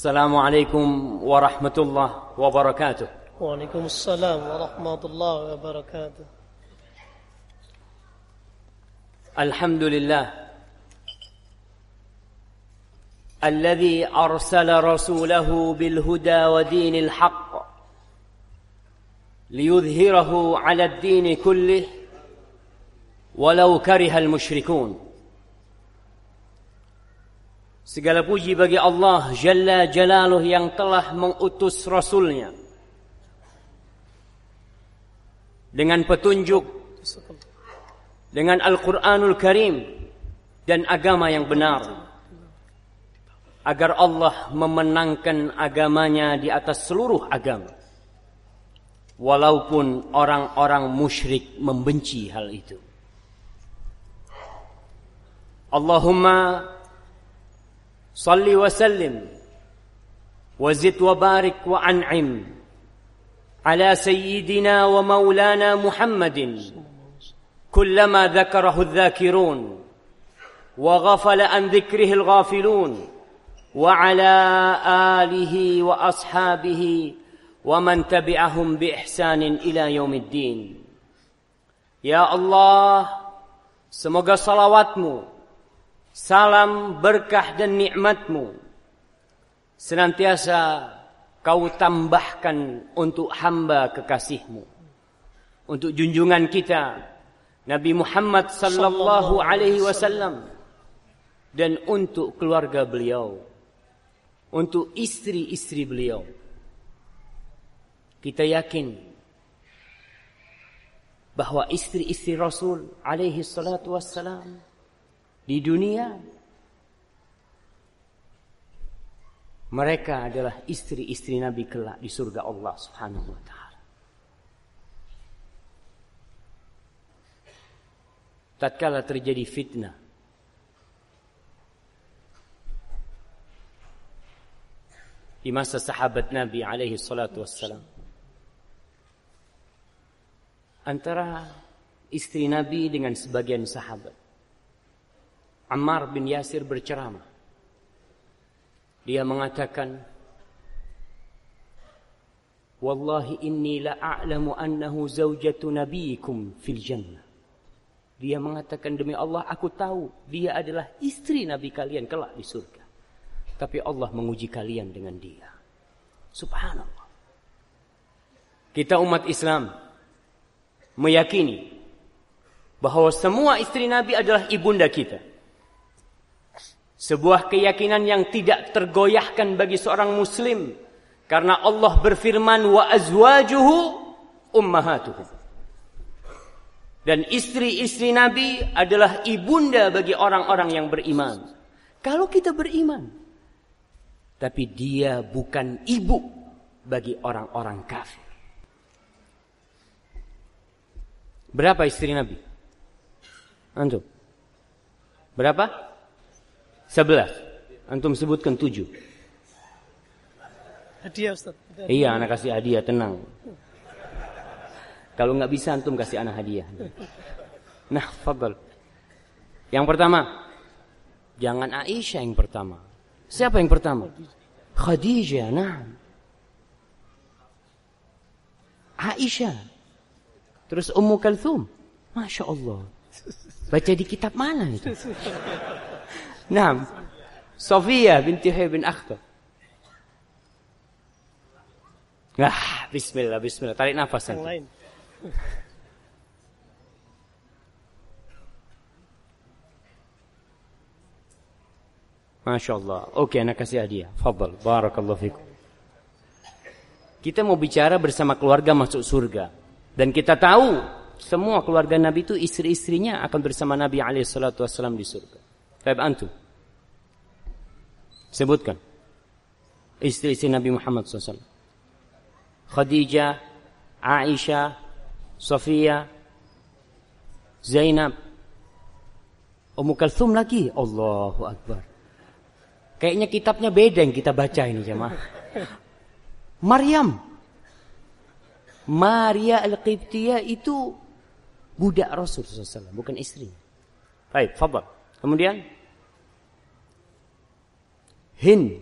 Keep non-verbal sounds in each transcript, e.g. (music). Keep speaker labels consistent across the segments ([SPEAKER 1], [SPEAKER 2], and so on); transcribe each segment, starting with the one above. [SPEAKER 1] السلام عليكم ورحمة الله وبركاته
[SPEAKER 2] وعليكم السلام ورحمة الله وبركاته
[SPEAKER 1] الحمد لله الذي أرسل رسوله بالهدى ودين الحق ليظهره على الدين كله ولو كره المشركون Segala puji bagi Allah Jalla Jalaluh yang telah mengutus Rasulnya Dengan petunjuk Dengan Al-Quranul Karim Dan agama yang benar Agar Allah memenangkan agamanya di atas seluruh agama Walaupun orang-orang musyrik membenci hal itu Allahumma صل وسلم وزد وبارك وانعم على سيدنا ومولانا محمد كلما ذكره الذاكرون وغفل عن ذكره الغافلون وعلى اله واصحابه ومن تبعهم باحسان الى يوم الدين يا الله semoga salawatmu Salam berkah dan nikmatmu senantiasa kau tambahkan untuk hamba kekasihmu. Untuk junjungan kita Nabi Muhammad sallallahu alaihi wasallam dan untuk keluarga beliau, untuk istri-istri beliau. Kita yakin bahwa istri-istri Rasul alaihi salatu wassalam di dunia mereka adalah istri-istri Nabi kelak di surga Allah Subhanahu wa taala. Tatkala terjadi fitnah di masa sahabat Nabi alaihi salatu wassalam antara istri Nabi dengan sebagian sahabat Ammar bin Yasir berceramah. Dia mengatakan, "Wallahi inni la a'lamu annahu zaujatu nabiikum fil jannah." Dia mengatakan demi Allah aku tahu dia adalah istri nabi kalian kelak di surga. Tapi Allah menguji kalian dengan dia. Subhanallah. Kita umat Islam meyakini bahwa semua istri nabi adalah ibunda kita. Sebuah keyakinan yang tidak tergoyahkan bagi seorang muslim karena Allah berfirman wa azwajuhu ummahatuhum. Dan istri-istri Nabi adalah ibunda bagi orang-orang yang beriman. Kalau kita beriman, tapi dia bukan ibu bagi orang-orang kafir. Berapa istri Nabi? Antum. Berapa? Sebelas. Antum sebutkan tujuh.
[SPEAKER 2] Hadiah Ustaz. Iya, anak
[SPEAKER 1] kasih hadiah, tenang. Kalau nggak bisa antum kasih anak hadiah. Nah, fabel Yang pertama, jangan Aisyah yang pertama. Siapa yang pertama? Khadijah, nah. Aisyah. Terus Ummu Kalthum. Masya Allah. Baca di kitab mana itu? (laughs) Nah, Sofia binti Huyai bin Akhtar. Nah, bismillah, bismillah. Tarik nafas Yang (laughs) Masya Allah. Oke, okay, anak kasih hadiah. Fadal. Barakallahu fikum. Kita mau bicara bersama keluarga masuk surga. Dan kita tahu semua keluarga Nabi itu istri-istrinya akan bersama Nabi alaihi salatu wasallam di surga. Baik antu. Sebutkan. Istri-istri Nabi Muhammad SAW. Khadijah, Aisyah, Sofia, Zainab, Ummu Kalsum lagi. Allahu Akbar. Kayaknya kitabnya beda yang kita baca ini jemaah. Maryam. Maria Al-Qibtiyah itu budak Rasul SAW, bukan istrinya. Baik, fadal. Kemudian Hind.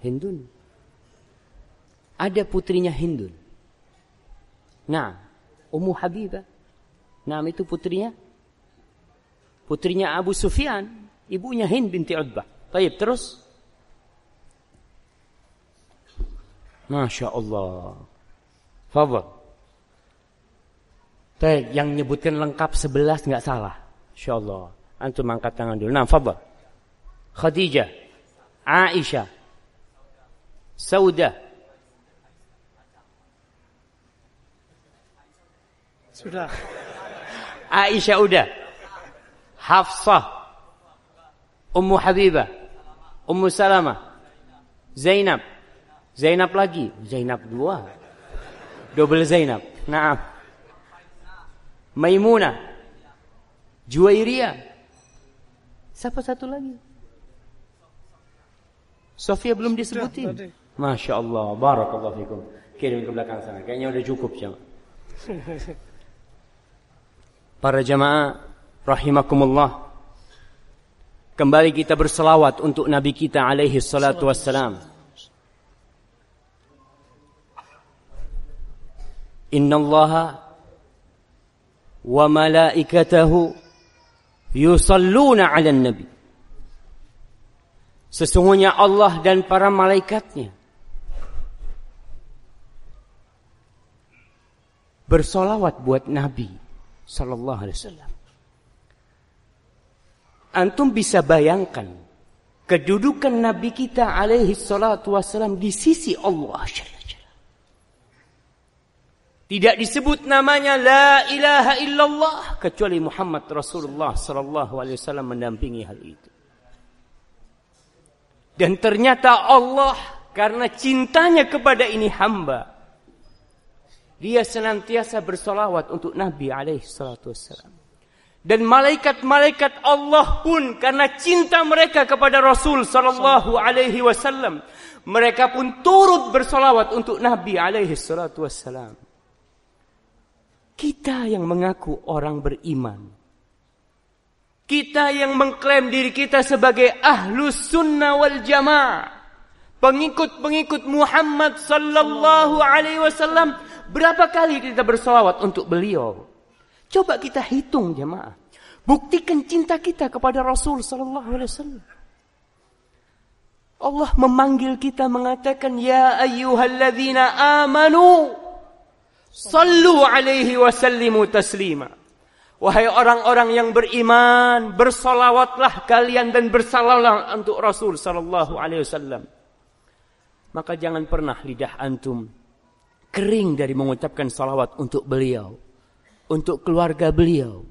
[SPEAKER 1] Hindun. Ada putrinya Hindun. Nah, Ummu Habibah. Nah, itu putrinya. Putrinya Abu Sufyan. Ibunya Hind binti Udbah. Baik, terus. Masya Allah. Fadal. Baik, yang nyebutkan lengkap sebelas nggak salah. Insyaallah. Antum angkat tangan dulu. Nah, fadhal. Khadijah, Aisyah, Sauda. Sudah. Aisyah udah. Hafsah. Ummu Habibah. Ummu Salamah. Zainab. Zainab lagi. Zainab dua. Double Zainab. Naam. Maimunah, Juwairiyah. Siapa satu lagi? Sofia belum disebutin. Masya Allah, barakallahu fikum. Kirim ke belakang sana, kayaknya udah cukup (laughs) jamaah. Para jemaah, rahimakumullah. Kembali kita berselawat untuk Nabi kita alaihi salatu wassalam. Inna allaha وملائكته يصلون على النبي Sesungguhnya Allah dan para malaikatnya bersolawat buat Nabi Sallallahu Alaihi Wasallam. Antum bisa bayangkan kedudukan Nabi kita alaihi salatu wasallam di sisi Allah. Syarikat. Tidak disebut namanya la ilaha illallah kecuali Muhammad Rasulullah sallallahu alaihi wasallam mendampingi hal itu. Dan ternyata Allah karena cintanya kepada ini hamba dia senantiasa bersolawat untuk Nabi alaihi salatu wasallam. Dan malaikat-malaikat Allah pun karena cinta mereka kepada Rasul sallallahu alaihi wasallam mereka pun turut bersolawat untuk Nabi alaihi salatu wasallam. Kita yang mengaku orang beriman. Kita yang mengklaim diri kita sebagai ahlus sunnah wal jamaah. Pengikut-pengikut Muhammad sallallahu alaihi wasallam. Berapa kali kita bersolawat untuk beliau? Coba kita hitung jemaah. Buktikan cinta kita kepada Rasul sallallahu alaihi wasallam. Allah memanggil kita mengatakan ya ayyuhalladzina amanu Sallu alaihi wasallimu taslima. Wahai orang-orang yang beriman, bersolawatlah kalian dan bersalawatlah untuk Rasul sallallahu alaihi wasallam. Maka jangan pernah lidah antum kering dari mengucapkan salawat untuk beliau, untuk keluarga beliau,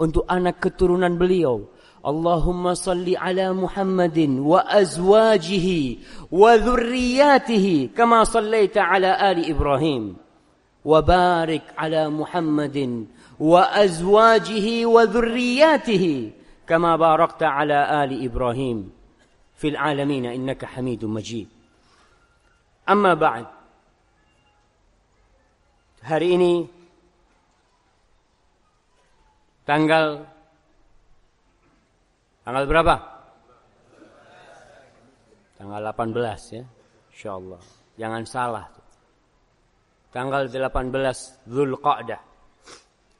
[SPEAKER 1] untuk anak keturunan beliau. Allahumma salli ala Muhammadin wa azwajihi wa dhurriyyatihi kama sallaita ala ali Ibrahim. وبارك على محمد وازواجه وذرياته كما باركت على ال ابراهيم في العالمين انك حميد مجيد اما بعد hari ini tanggal tanggal berapa? Tanggal 18 ya. Insyaallah. Jangan salah tanggal 18 Zulqa'dah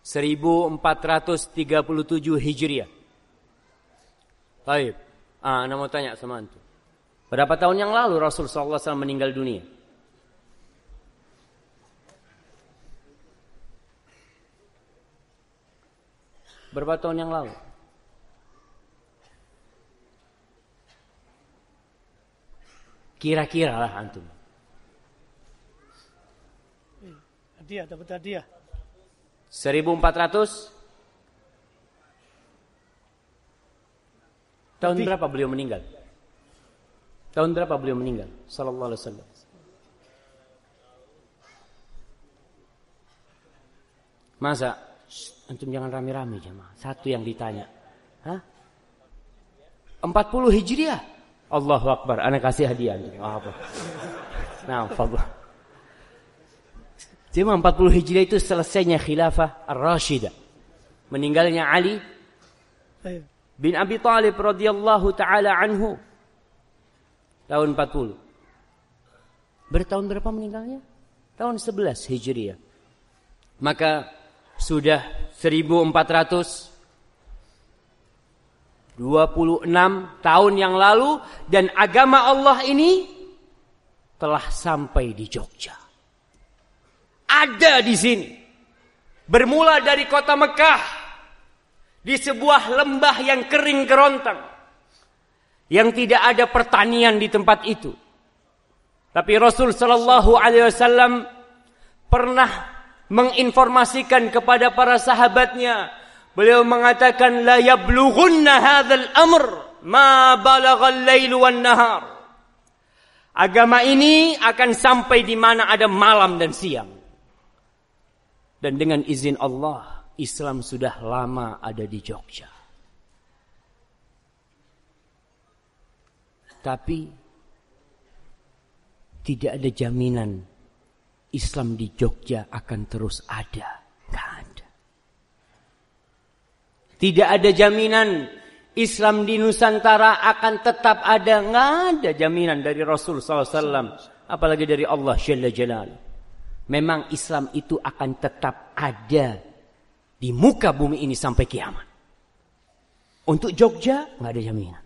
[SPEAKER 1] 1437 Hijriah. Baik. Ah, ana mau tanya sama antum. Berapa tahun yang lalu Rasulullah sallallahu meninggal dunia? Berapa tahun yang lalu? Kira-kira lah antum.
[SPEAKER 2] hadiah, dapat hadiah.
[SPEAKER 1] 1400 Tahun Lebih. berapa beliau meninggal? Tahun berapa beliau meninggal? Sallallahu alaihi wasallam. Masa antum jangan rame-rame jemaah. Satu yang ditanya. Hah? 40 Hijriah. Allahu Akbar, anak kasih hadiah Oh, apa? Nah, fadlah. Cuma 40 Hijriah itu selesainya khilafah Ar-Rashidah. Meninggalnya Ali bin Abi Talib radhiyallahu taala anhu tahun 40. Bertahun berapa meninggalnya? Tahun 11 Hijriah. Maka sudah 1400 26 tahun yang lalu dan agama Allah ini telah sampai di Jogja ada di sini. Bermula dari kota Mekah di sebuah lembah yang kering kerontang yang tidak ada pertanian di tempat itu. Tapi Rasul Shallallahu Alaihi Wasallam pernah menginformasikan kepada para sahabatnya. Beliau mengatakan la yablughunna hadzal amr ma balagha al wan nahar. Agama ini akan sampai di mana ada malam dan siang. Dan dengan izin Allah, Islam sudah lama ada di Jogja. Tapi tidak ada jaminan Islam di Jogja akan terus ada. Tidak ada. Tidak ada jaminan Islam di Nusantara akan tetap ada. Tidak ada jaminan dari Rasul SAW. Apalagi dari Allah Jalla Jalaluh memang Islam itu akan tetap ada di muka bumi ini sampai kiamat. Untuk Jogja nggak ada jaminan.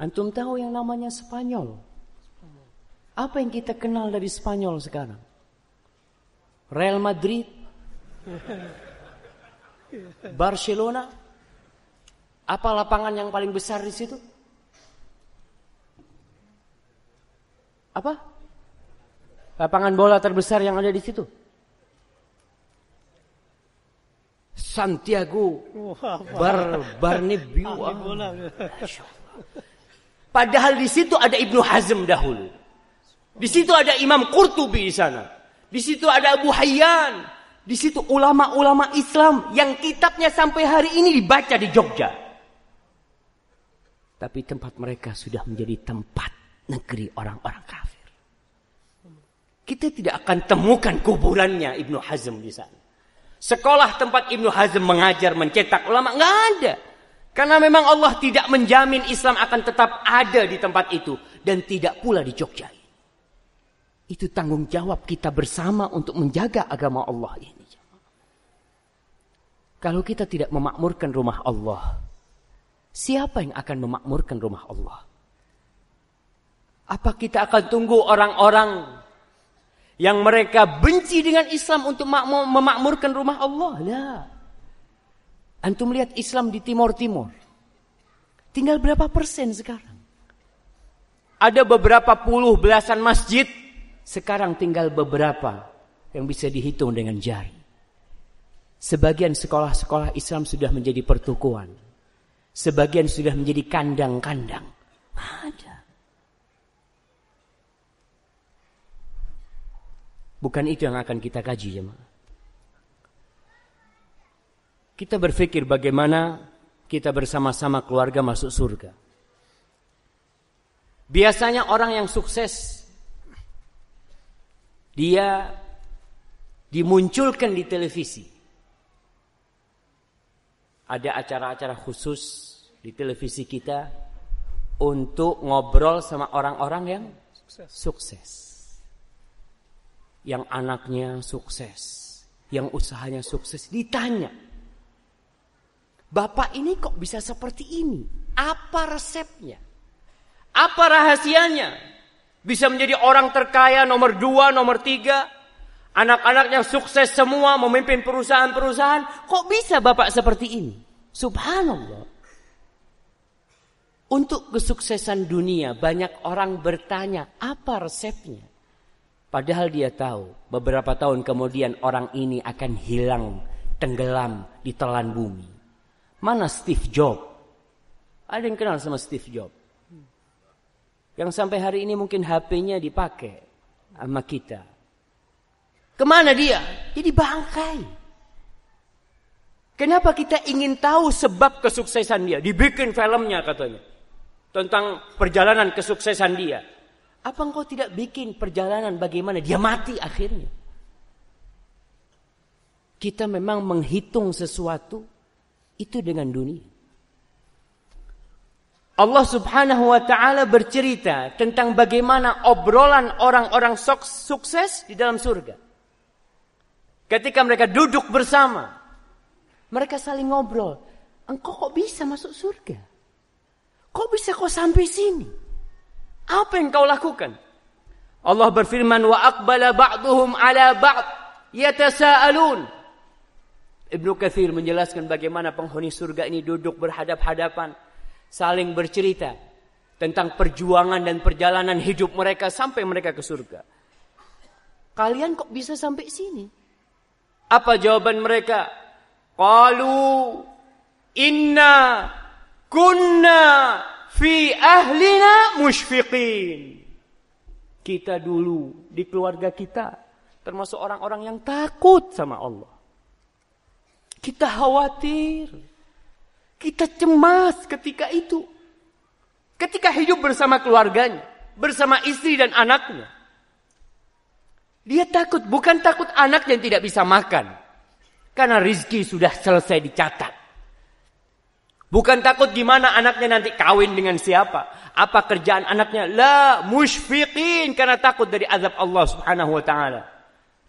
[SPEAKER 1] Antum tahu yang namanya Spanyol? Apa yang kita kenal dari Spanyol sekarang? Real Madrid, Barcelona, apa lapangan yang paling besar di situ? apa? Lapangan bola terbesar yang ada di situ. Santiago Bar Padahal di situ ada Ibnu Hazm dahulu. Di situ ada Imam Qurtubi di sana. Di situ ada Abu Hayyan. Di situ ulama-ulama Islam yang kitabnya sampai hari ini dibaca di Jogja. Tapi tempat mereka sudah menjadi tempat negeri orang-orang kafir. Kita tidak akan temukan kuburannya Ibnu Hazm di sana. Sekolah tempat Ibnu Hazm mengajar, mencetak ulama nggak ada. Karena memang Allah tidak menjamin Islam akan tetap ada di tempat itu dan tidak pula di Jogja. Itu tanggung jawab kita bersama untuk menjaga agama Allah ini. Kalau kita tidak memakmurkan rumah Allah, siapa yang akan memakmurkan rumah Allah? Apa kita akan tunggu orang-orang yang mereka benci dengan Islam untuk memakmurkan rumah Allah. Lah. Antum lihat Islam di Timur-Timur. Tinggal berapa persen sekarang? Ada beberapa puluh belasan masjid. Sekarang tinggal beberapa yang bisa dihitung dengan jari. Sebagian sekolah-sekolah Islam sudah menjadi pertukuan. Sebagian sudah menjadi kandang-kandang. Ada. Bukan itu yang akan kita kaji, jemaah. Kita berpikir bagaimana kita bersama-sama keluarga masuk surga. Biasanya orang yang sukses dia dimunculkan di televisi. Ada acara-acara khusus di televisi kita untuk ngobrol sama orang-orang yang sukses. sukses yang anaknya sukses, yang usahanya sukses ditanya, "Bapak ini kok bisa seperti ini? Apa resepnya? Apa rahasianya? Bisa menjadi orang terkaya nomor dua, nomor tiga? anak anaknya sukses semua memimpin perusahaan-perusahaan, kok bisa Bapak seperti ini?" Subhanallah. Untuk kesuksesan dunia, banyak orang bertanya, "Apa resepnya?" Padahal dia tahu beberapa tahun kemudian orang ini akan hilang, tenggelam di telan bumi. Mana Steve Jobs? Ada yang kenal sama Steve Jobs? Yang sampai hari ini mungkin HP-nya dipakai sama kita. Kemana dia? Jadi bangkai. Kenapa kita ingin tahu sebab kesuksesan dia? Dibikin filmnya katanya. Tentang perjalanan kesuksesan dia. Apa engkau tidak bikin perjalanan bagaimana dia mati akhirnya? Kita memang menghitung sesuatu itu dengan dunia. Allah Subhanahu wa taala bercerita tentang bagaimana obrolan orang-orang sukses di dalam surga. Ketika mereka duduk bersama, mereka saling ngobrol. Engkau kok bisa masuk surga? Kok bisa kau sampai sini? Apa yang kau lakukan? Allah berfirman wa aqbala ba'duhum ala ba'd yatasaalun. Ibnu Katsir menjelaskan bagaimana penghuni surga ini duduk berhadap-hadapan saling bercerita tentang perjuangan dan perjalanan hidup mereka sampai mereka ke surga. Kalian kok bisa sampai sini? Apa jawaban mereka? Qalu inna kunna fi ahlina musyfiqin. Kita dulu di keluarga kita termasuk orang-orang yang takut sama Allah. Kita khawatir. Kita cemas ketika itu. Ketika hidup bersama keluarganya, bersama istri dan anaknya. Dia takut, bukan takut anak yang tidak bisa makan. Karena rizki sudah selesai dicatat. Bukan takut gimana anaknya nanti kawin dengan siapa. Apa kerjaan anaknya? La musyfiqin karena takut dari azab Allah Subhanahu wa taala.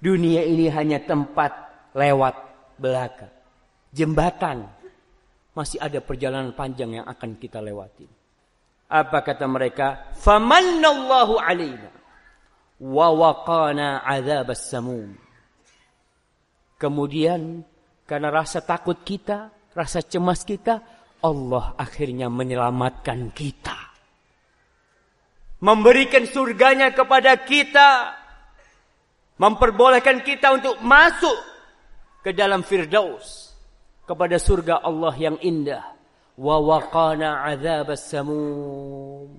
[SPEAKER 1] Dunia ini hanya tempat lewat belaka. Jembatan. Masih ada perjalanan panjang yang akan kita lewati. Apa kata mereka? Famanallahu alaina wa waqana azabas samum. Kemudian karena rasa takut kita, rasa cemas kita, Allah akhirnya menyelamatkan kita. Memberikan surganya kepada kita. Memperbolehkan kita untuk masuk ke dalam firdaus. Kepada surga Allah yang indah. Wa waqana azab samum.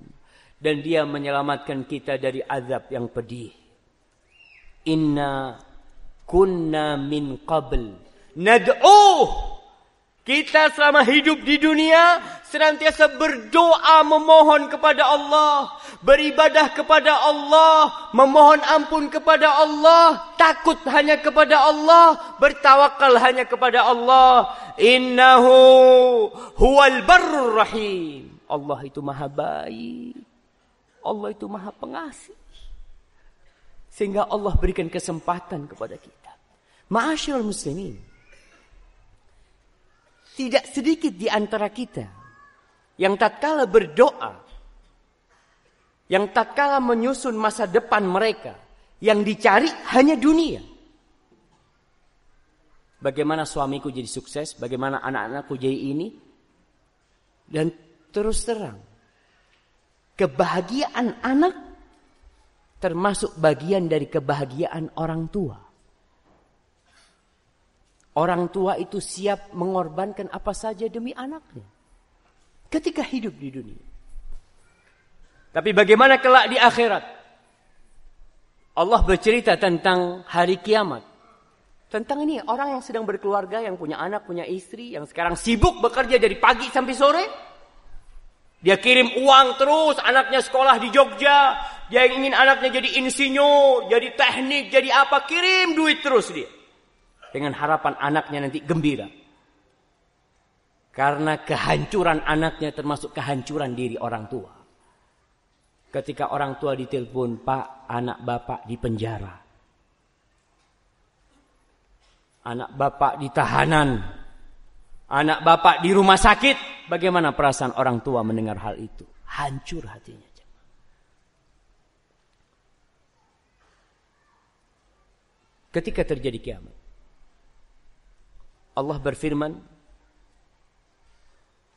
[SPEAKER 1] Dan dia menyelamatkan kita dari azab yang pedih. Inna kunna min qabl. Nad'uh kita selama hidup di dunia senantiasa berdoa memohon kepada Allah, beribadah kepada Allah, memohon ampun kepada Allah, takut hanya kepada Allah, bertawakal hanya kepada Allah. Innahu huwal barrur rahim. Allah itu maha baik. Allah itu maha pengasih. Sehingga Allah berikan kesempatan kepada kita. Ma'asyiral muslimin. Tidak sedikit di antara kita yang tak kalah berdoa, yang tak kalah menyusun masa depan mereka, yang dicari hanya dunia. Bagaimana suamiku jadi sukses, bagaimana anak-anakku jadi ini. Dan terus terang, kebahagiaan anak termasuk bagian dari kebahagiaan orang tua. Orang tua itu siap mengorbankan apa saja demi anaknya. Ketika hidup di dunia. Tapi bagaimana kelak di akhirat? Allah bercerita tentang hari kiamat. Tentang ini orang yang sedang berkeluarga, yang punya anak, punya istri, yang sekarang sibuk bekerja dari pagi sampai sore. Dia kirim uang terus, anaknya sekolah di Jogja. Dia ingin anaknya jadi insinyur, jadi teknik, jadi apa, kirim duit terus dia dengan harapan anaknya nanti gembira. Karena kehancuran anaknya termasuk kehancuran diri orang tua. Ketika orang tua ditelepon, Pak, anak bapak di penjara. Anak bapak di tahanan. Anak bapak di rumah sakit. Bagaimana perasaan orang tua mendengar hal itu? Hancur hatinya. Ketika terjadi kiamat. Allah berfirman,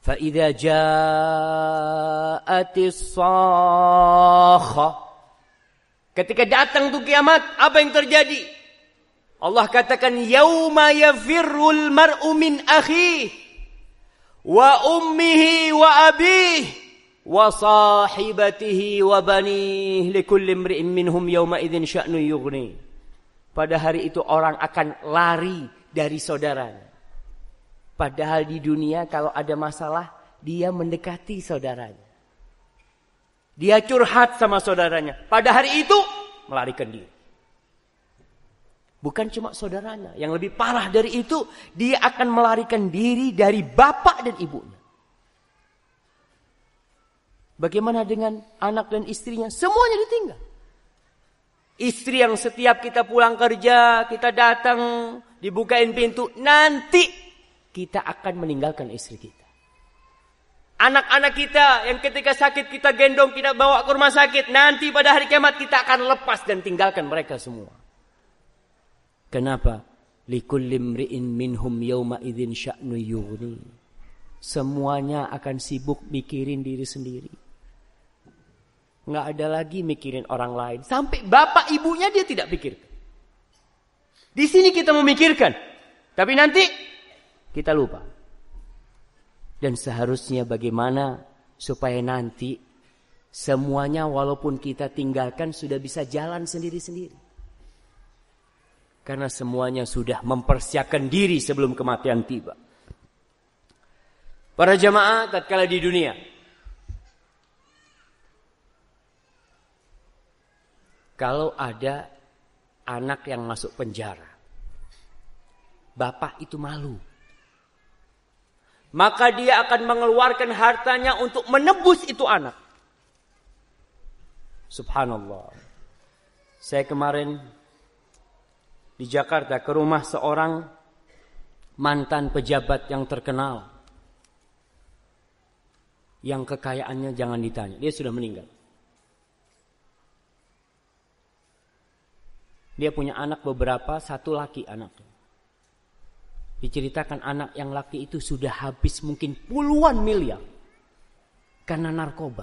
[SPEAKER 1] فَإِذَا جَاءَتِ Ketika datang tuh kiamat, apa yang terjadi? Allah katakan, يَوْمَ يَفِرُّ الْمَرْءُ مِنْ akhi wa ummihi wa abihi wa sahibatihi wa banihi likulli imri'in Pada hari itu orang akan lari dari saudaranya. Padahal di dunia kalau ada masalah dia mendekati saudaranya. Dia curhat sama saudaranya. Pada hari itu melarikan diri. Bukan cuma saudaranya. Yang lebih parah dari itu dia akan melarikan diri dari bapak dan ibunya. Bagaimana dengan anak dan istrinya? Semuanya ditinggal. Istri yang setiap kita pulang kerja, kita datang, dibukain pintu, nanti kita akan meninggalkan istri kita. Anak-anak kita yang ketika sakit kita gendong kita bawa ke rumah sakit. Nanti pada hari kiamat kita akan lepas dan tinggalkan mereka semua. Kenapa? minhum yawma yughni. Semuanya akan sibuk mikirin diri sendiri. Nggak ada lagi mikirin orang lain. Sampai bapak ibunya dia tidak pikir. Di sini kita memikirkan. Tapi nanti kita lupa. Dan seharusnya bagaimana supaya nanti semuanya walaupun kita tinggalkan sudah bisa jalan sendiri-sendiri. Karena semuanya sudah mempersiapkan diri sebelum kematian tiba. Para jamaah tatkala di dunia kalau ada anak yang masuk penjara, bapak itu malu maka dia akan mengeluarkan hartanya untuk menebus itu anak. Subhanallah. Saya kemarin di Jakarta ke rumah seorang mantan pejabat yang terkenal. Yang kekayaannya jangan ditanya, dia sudah meninggal. Dia punya anak beberapa, satu laki anaknya. Diceritakan anak yang laki itu sudah habis mungkin puluhan miliar karena narkoba.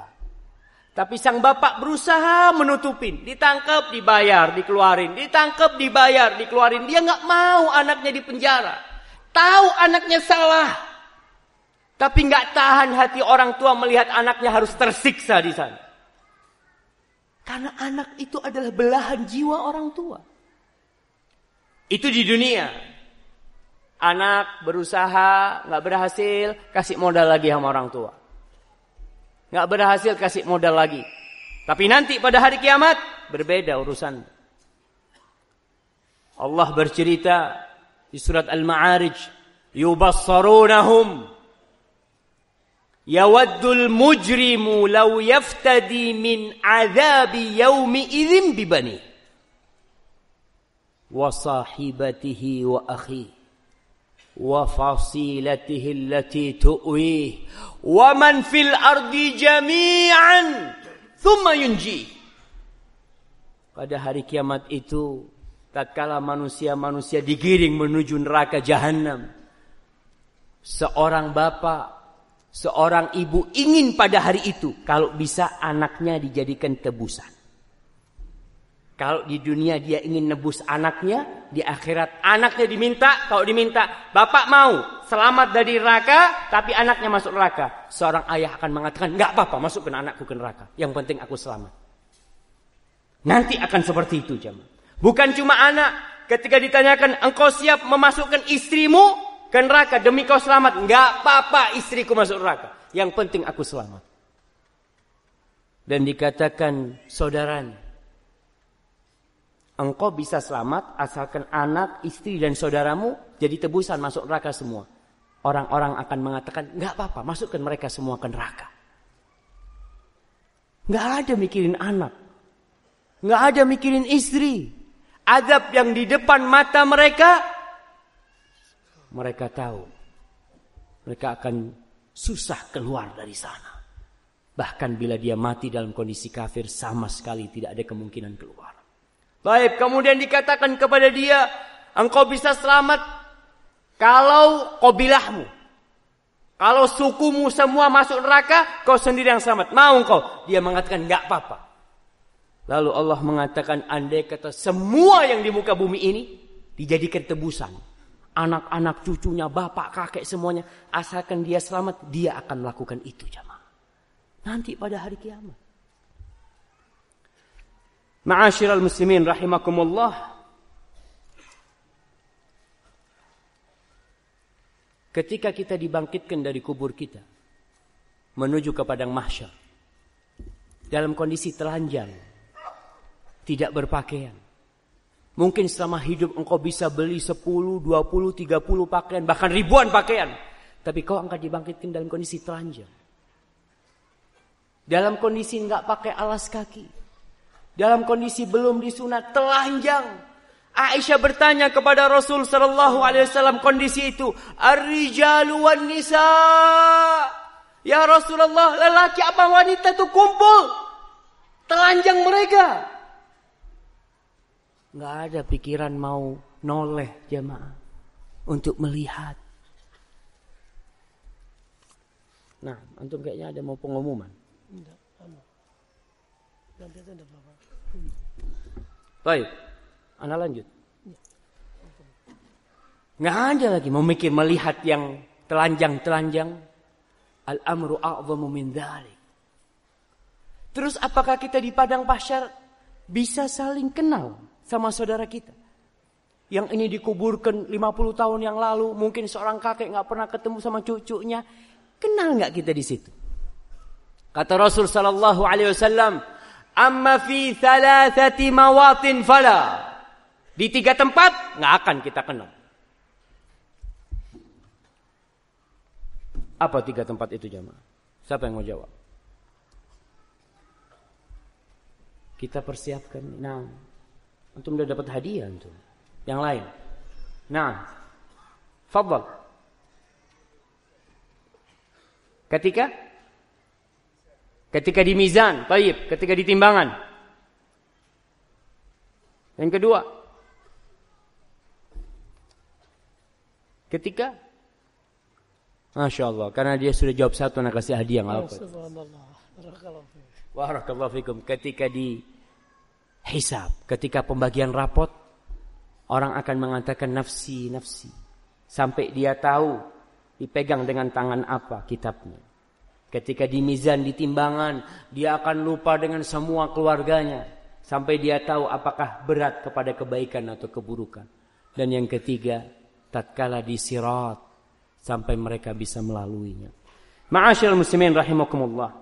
[SPEAKER 1] Tapi sang bapak berusaha menutupin, ditangkap, dibayar, dikeluarin, ditangkap, dibayar, dikeluarin. Dia nggak mau anaknya di penjara. Tahu anaknya salah, tapi nggak tahan hati orang tua melihat anaknya harus tersiksa di sana. Karena anak itu adalah belahan jiwa orang tua. Itu di dunia anak berusaha nggak berhasil kasih modal lagi sama orang tua nggak berhasil kasih modal lagi tapi nanti pada hari kiamat berbeda urusan Allah bercerita di surat Al-Ma'arij yubassarunahum yawaddul mujrimu law yaftadi min azabi yaumi idzin bibani wa sahibatihi wa akhihi وفصيلته التي تؤويه ومن في الأرض جميعا ثم ينجيه Pada hari kiamat itu tatkala manusia-manusia digiring menuju neraka jahanam seorang bapak seorang ibu ingin pada hari itu kalau bisa anaknya dijadikan tebusan kalau di dunia dia ingin nebus anaknya, di akhirat anaknya diminta, kalau diminta, bapak mau selamat dari neraka, tapi anaknya masuk neraka. Seorang ayah akan mengatakan, nggak apa-apa, masukkan anakku ke neraka. Yang penting aku selamat. Nanti akan seperti itu jemaah. Bukan cuma anak, ketika ditanyakan, engkau siap memasukkan istrimu ke neraka demi kau selamat. Nggak apa-apa istriku masuk neraka. Yang penting aku selamat. Dan dikatakan saudaranya, Engkau bisa selamat asalkan anak, istri, dan saudaramu jadi tebusan masuk neraka semua. Orang-orang akan mengatakan, nggak apa-apa, masukkan mereka semua ke neraka. Nggak ada mikirin anak. Nggak ada mikirin istri. Adab yang di depan mata mereka, mereka tahu. Mereka akan susah keluar dari sana. Bahkan bila dia mati dalam kondisi kafir, sama sekali tidak ada kemungkinan keluar. Baik, kemudian dikatakan kepada dia, engkau bisa selamat kalau kobilahmu. Kalau sukumu semua masuk neraka, kau sendiri yang selamat. Mau engkau? Dia mengatakan, enggak apa-apa. Lalu Allah mengatakan, andai kata semua yang di muka bumi ini dijadikan tebusan. Anak-anak cucunya, bapak, kakek semuanya. Asalkan dia selamat, dia akan melakukan itu jamaah. Nanti pada hari kiamat. Ma'asyiral muslimin rahimakumullah. Ketika kita dibangkitkan dari kubur kita menuju ke padang mahsyar dalam kondisi telanjang, tidak berpakaian. Mungkin selama hidup engkau bisa beli 10, 20, 30 pakaian, bahkan ribuan pakaian. Tapi kau angkat dibangkitkan dalam kondisi telanjang. Dalam kondisi nggak pakai alas kaki dalam kondisi belum disunat telanjang. Aisyah bertanya kepada Rasul sallallahu alaihi wasallam kondisi itu, "Ar-rijalu wan nisa?" Ya Rasulullah, lelaki apa wanita itu kumpul telanjang mereka. Enggak ada pikiran mau noleh jemaah untuk melihat. Nah, antum kayaknya ada mau pengumuman.
[SPEAKER 2] Enggak, Nanti ada
[SPEAKER 1] Baik, Anda lanjut. Nggak ada lagi memikir melihat yang telanjang-telanjang. Al-amru a'zamu min dhalik. Terus apakah kita di padang pasar bisa saling kenal sama saudara kita? Yang ini dikuburkan 50 tahun yang lalu, mungkin seorang kakek nggak pernah ketemu sama cucunya. Kenal nggak kita di situ? Kata Rasul Sallallahu Alaihi Wasallam, Amma fi thalathati mawatin fala. Di tiga tempat nggak akan kita kenal. Apa tiga tempat itu jamaah? Siapa yang mau jawab? Kita persiapkan. Nah, untuk udah dapat hadiah untuk yang lain. Nah, fadl. Ketika Ketika di mizan, taib, ketika di timbangan. Yang kedua, ketika Masya Allah, karena dia sudah jawab satu, nak kasih hadiah nggak apa. Warakallahu fikum. Ketika di hisab, ketika pembagian rapot, orang akan mengatakan nafsi, nafsi. Sampai dia tahu dipegang dengan tangan apa kitabnya. Ketika di mizan, di dia akan lupa dengan semua keluarganya. Sampai dia tahu apakah berat kepada kebaikan atau keburukan. Dan yang ketiga, tatkala di disirat Sampai mereka bisa melaluinya. Ma'asyil muslimin rahimakumullah.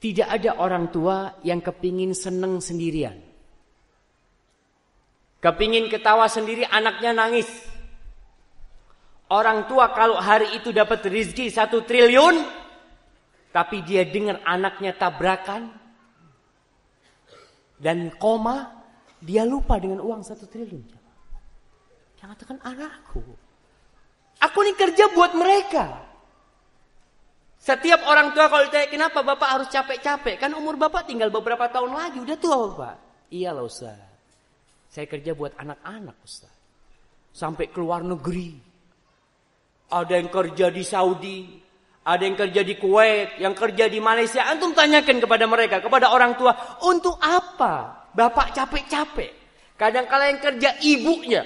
[SPEAKER 1] Tidak ada orang tua yang kepingin seneng sendirian. Kepingin ketawa sendiri anaknya nangis. Orang tua kalau hari itu dapat rezeki satu triliun, tapi dia dengar anaknya tabrakan dan koma, dia lupa dengan uang satu triliun. Yang katakan anakku, aku ini kerja buat mereka. Setiap orang tua kalau ditanya kenapa bapak harus capek-capek, kan umur bapak tinggal beberapa tahun lagi, udah tua bapak. Iya lah Ustaz, saya kerja buat anak-anak Ustaz. Sampai keluar negeri, ada yang kerja di Saudi, ada yang kerja di Kuwait, yang kerja di Malaysia. Antum tanyakan kepada mereka, kepada orang tua, untuk apa bapak capek-capek? Kadang-kala yang kerja ibunya.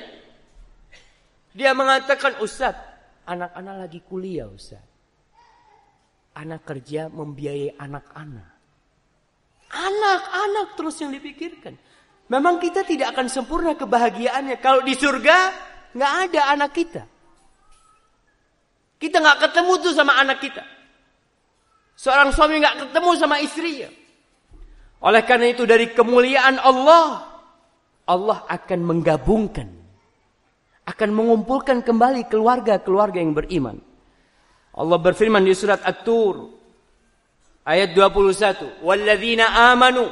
[SPEAKER 1] Dia mengatakan, Ustaz, anak-anak lagi kuliah Ustaz. Anak kerja membiayai anak-anak. Anak-anak terus yang dipikirkan. Memang kita tidak akan sempurna kebahagiaannya. Kalau di surga, nggak ada anak kita. Kita nggak ketemu tuh sama anak kita. Seorang suami nggak ketemu sama istrinya. Oleh karena itu dari kemuliaan Allah, Allah akan menggabungkan, akan mengumpulkan kembali keluarga-keluarga yang beriman. Allah berfirman di surat At-Tur ayat 21, "Walladzina amanu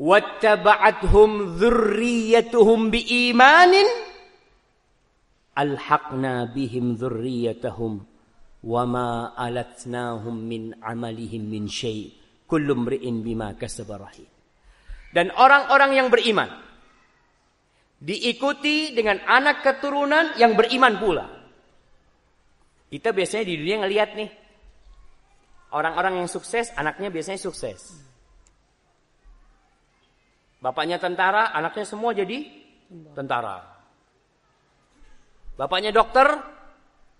[SPEAKER 1] wattaba'athum dzurriyyatuhum biimanin" alhaqna bihim dzurriyyatahum wama alatnahum min amalihim min syai kullu mri'in bima kasaba rahin dan orang-orang yang beriman diikuti dengan anak keturunan yang beriman pula kita biasanya di dunia ngelihat nih orang-orang yang sukses anaknya biasanya sukses bapaknya tentara anaknya semua jadi tentara Bapaknya dokter,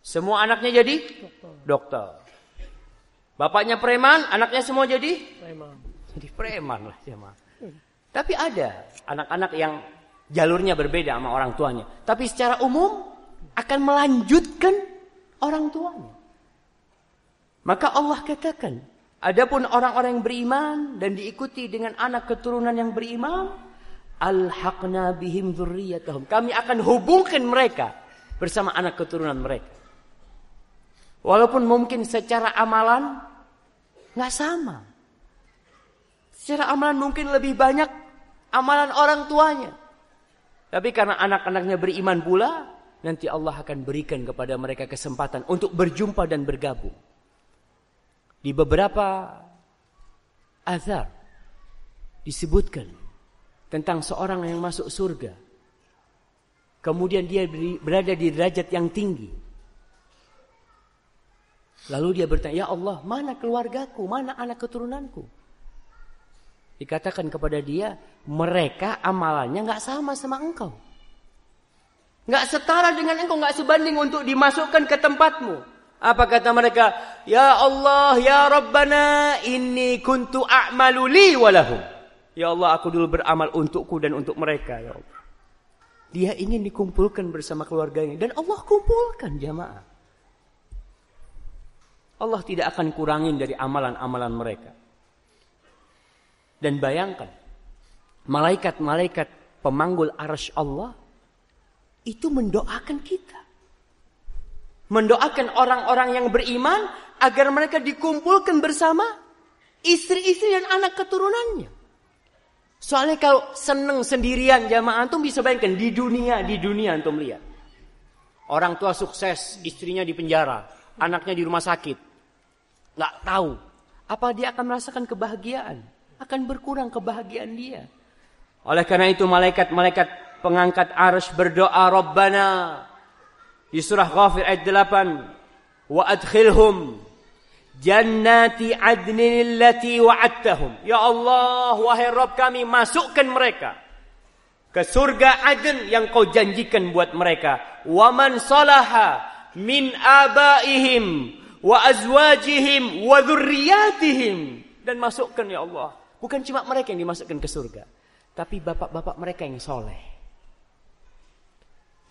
[SPEAKER 1] semua anaknya jadi dokter. Bapaknya preman, anaknya semua jadi preman. Jadi preman lah ya Tapi ada anak-anak yang jalurnya berbeda sama orang tuanya, tapi secara umum akan melanjutkan orang tuanya. Maka Allah katakan, adapun orang-orang yang beriman dan diikuti dengan anak keturunan yang beriman, al alhaqna bihim dzurriyyatahum. Kami akan hubungkan mereka bersama anak keturunan mereka. Walaupun mungkin secara amalan nggak sama. Secara amalan mungkin lebih banyak amalan orang tuanya. Tapi karena anak-anaknya beriman pula, nanti Allah akan berikan kepada mereka kesempatan untuk berjumpa dan bergabung. Di beberapa azar disebutkan tentang seorang yang masuk surga Kemudian dia berada di derajat yang tinggi. Lalu dia bertanya, "Ya Allah, mana keluargaku? Mana anak keturunanku?" Dikatakan kepada dia, "Mereka amalannya nggak sama sama engkau." Nggak setara dengan engkau, nggak sebanding untuk dimasukkan ke tempatmu. Apa kata mereka? Ya Allah, ya Rabbana, ini kuntu amaluli li Ya Allah, aku dulu beramal untukku dan untuk mereka, ya Allah. Dia ingin dikumpulkan bersama keluarganya. Dan Allah kumpulkan jamaah. Allah tidak akan kurangin dari amalan-amalan mereka. Dan bayangkan, malaikat-malaikat pemanggul arsy Allah itu mendoakan kita. Mendoakan orang-orang yang beriman agar mereka dikumpulkan bersama istri-istri dan anak keturunannya. Soalnya kalau seneng sendirian jamaah antum bisa bayangkan di dunia, di dunia antum lihat. Orang tua sukses, istrinya di penjara, anaknya di rumah sakit. Nggak tahu. Apa dia akan merasakan kebahagiaan? Akan berkurang kebahagiaan dia. Oleh karena itu malaikat-malaikat pengangkat arus berdoa Rabbana. Di surah Ghafir ayat 8. Wa adkhilhum Jannati adnin allati wa'adtahum. Ya Allah, wahai Rabb kami, masukkan mereka ke surga adn yang kau janjikan buat mereka. Waman salaha min abaihim wa azwajihim wa dzurriyyatihim dan masukkan ya Allah. Bukan cuma mereka yang dimasukkan ke surga, tapi bapak-bapak mereka yang soleh.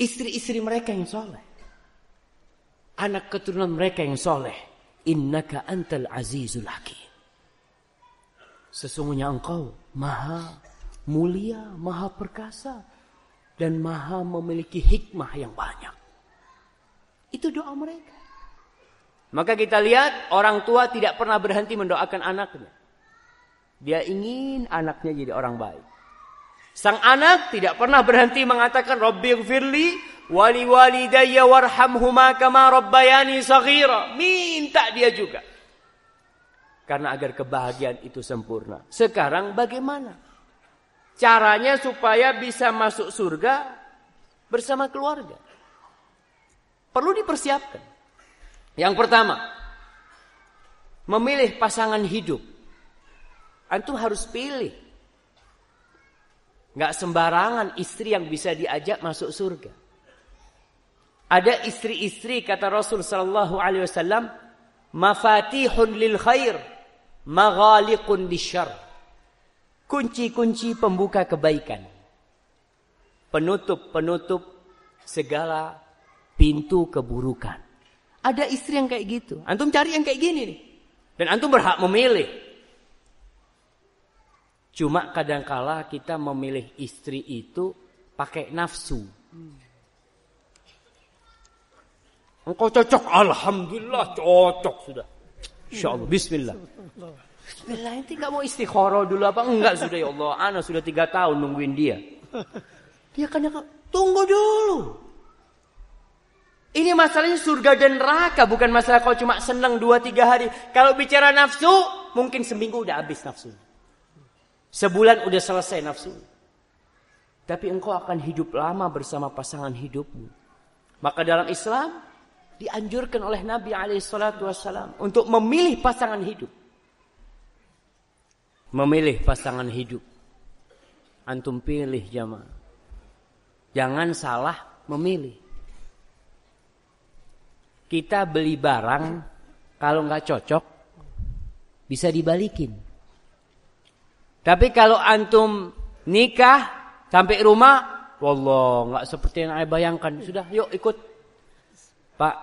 [SPEAKER 1] Istri-istri mereka yang soleh. Anak keturunan mereka yang soleh innaka antal azizul hakim. Sesungguhnya engkau maha mulia, maha perkasa, dan maha memiliki hikmah yang banyak. Itu doa mereka. Maka kita lihat orang tua tidak pernah berhenti mendoakan anaknya. Dia ingin anaknya jadi orang baik. Sang anak tidak pernah berhenti mengatakan Robbi firli, Wali Waliwalidayya warhamhuma kama rabbayani saghira. Minta dia juga. Karena agar kebahagiaan itu sempurna. Sekarang bagaimana? Caranya supaya bisa masuk surga bersama keluarga. Perlu dipersiapkan. Yang pertama, memilih pasangan hidup. Antum harus pilih. Gak sembarangan istri yang bisa diajak masuk surga. Ada istri-istri kata Rasul sallallahu alaihi wasallam, mafatihun lil khair, maghaliqun bisyarr. Kunci-kunci pembuka kebaikan. Penutup-penutup segala pintu keburukan. Ada istri yang kayak gitu. Antum cari yang kayak gini nih. Dan antum berhak memilih. Cuma kadangkala kita memilih istri itu pakai nafsu. Hmm. Engkau cocok. Alhamdulillah cocok sudah. Insyaallah, Bismillah. Bismillah ini nggak mau istikharah dulu apa enggak sudah ya Allah. Ana sudah tiga tahun nungguin dia. Dia kan yang tunggu dulu. Ini masalahnya surga dan neraka bukan masalah kau cuma senang dua tiga hari. Kalau bicara nafsu mungkin seminggu udah habis nafsu. Sebulan udah selesai nafsu. Tapi engkau akan hidup lama bersama pasangan hidupmu. Maka dalam Islam dianjurkan oleh Nabi Alaihissalam untuk memilih pasangan hidup. Memilih pasangan hidup. Antum pilih jamaah. Jangan salah memilih. Kita beli barang kalau nggak cocok bisa dibalikin. Tapi kalau antum nikah sampai rumah, wallah nggak seperti yang saya bayangkan. Sudah, yuk ikut. Pak,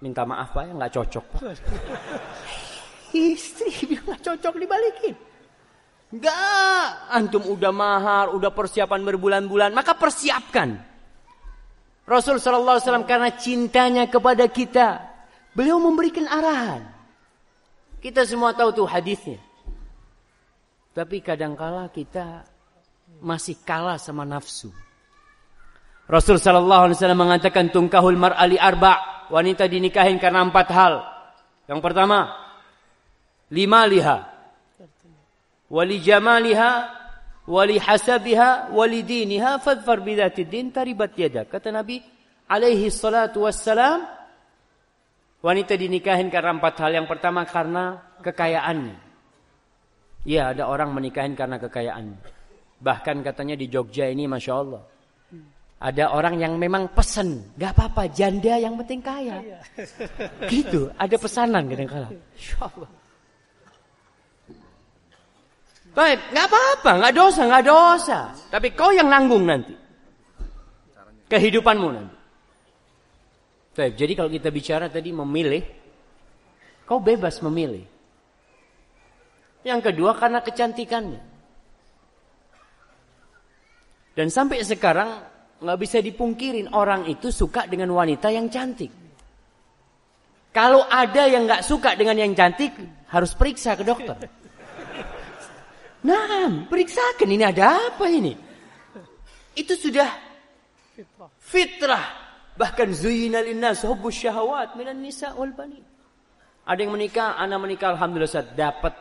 [SPEAKER 1] minta maaf pak ya nggak cocok (laughs) istri bilang nggak cocok dibalikin nggak antum udah mahar udah persiapan berbulan-bulan maka persiapkan Rasul Shallallahu Alaihi Wasallam karena cintanya kepada kita beliau memberikan arahan kita semua tahu tuh hadisnya tapi kadangkala kita masih kalah sama nafsu Rasul sallallahu alaihi wasallam mengatakan tungkahul mar'ali arba, wanita dinikahin karena empat hal. Yang pertama, lima liha, wali jamaliha, wali hasabiha, wali diniha, fadfar bidatid din taribat yada. Kata Nabi alaihi salatu wassalam, wanita dinikahin karena empat hal. Yang pertama karena kekayaannya. ya ada orang menikahin karena kekayaannya. Bahkan katanya di Jogja ini Masya Allah. Ada orang yang memang pesen, gak apa-apa, janda yang penting kaya. Iya. (laughs) Gitu, ada pesanan kadang-kadang. Baik, gak apa-apa, gak dosa, gak dosa. Tapi kau yang nanggung nanti kehidupanmu nanti. Baik, jadi kalau kita bicara tadi memilih, kau bebas memilih. Yang kedua karena kecantikannya. Dan sampai sekarang Gak bisa dipungkirin orang itu suka dengan wanita yang cantik. Kalau ada yang gak suka dengan yang cantik, harus periksa ke dokter. Nah, periksakan ini ada apa ini? Itu sudah fitrah. Bahkan zuyina linnas hubbus syahawat minan nisa wal bani. Ada yang menikah, anak menikah alhamdulillah saya dapat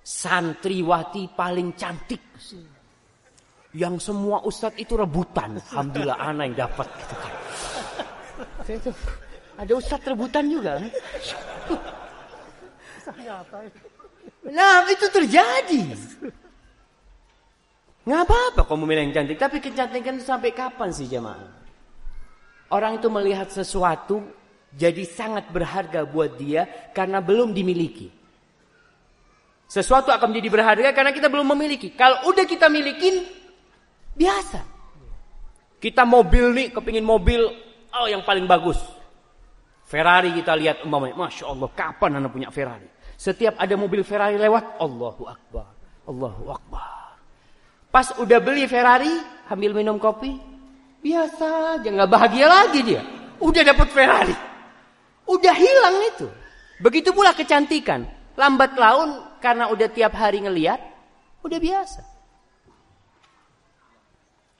[SPEAKER 1] santriwati paling cantik yang semua ustadz itu rebutan. Alhamdulillah anak yang dapat gitu kan. Ada ustadz rebutan juga. Kan? Nah itu terjadi. Nggak apa-apa kamu memilih yang cantik. Tapi kecantikan itu sampai kapan sih jemaah? Orang itu melihat sesuatu jadi sangat berharga buat dia karena belum dimiliki. Sesuatu akan menjadi berharga karena kita belum memiliki. Kalau udah kita milikin, Biasa. Kita mobil nih, kepingin mobil, oh yang paling bagus. Ferrari kita lihat umpamanya, Masya Allah, kapan anak punya Ferrari? Setiap ada mobil Ferrari lewat, Allahu Akbar, Allahu Akbar. Pas udah beli Ferrari, ambil minum kopi, biasa aja, nggak bahagia lagi dia. Udah dapet Ferrari. Udah hilang itu. Begitu pula kecantikan. Lambat laun karena udah tiap hari ngeliat, udah biasa.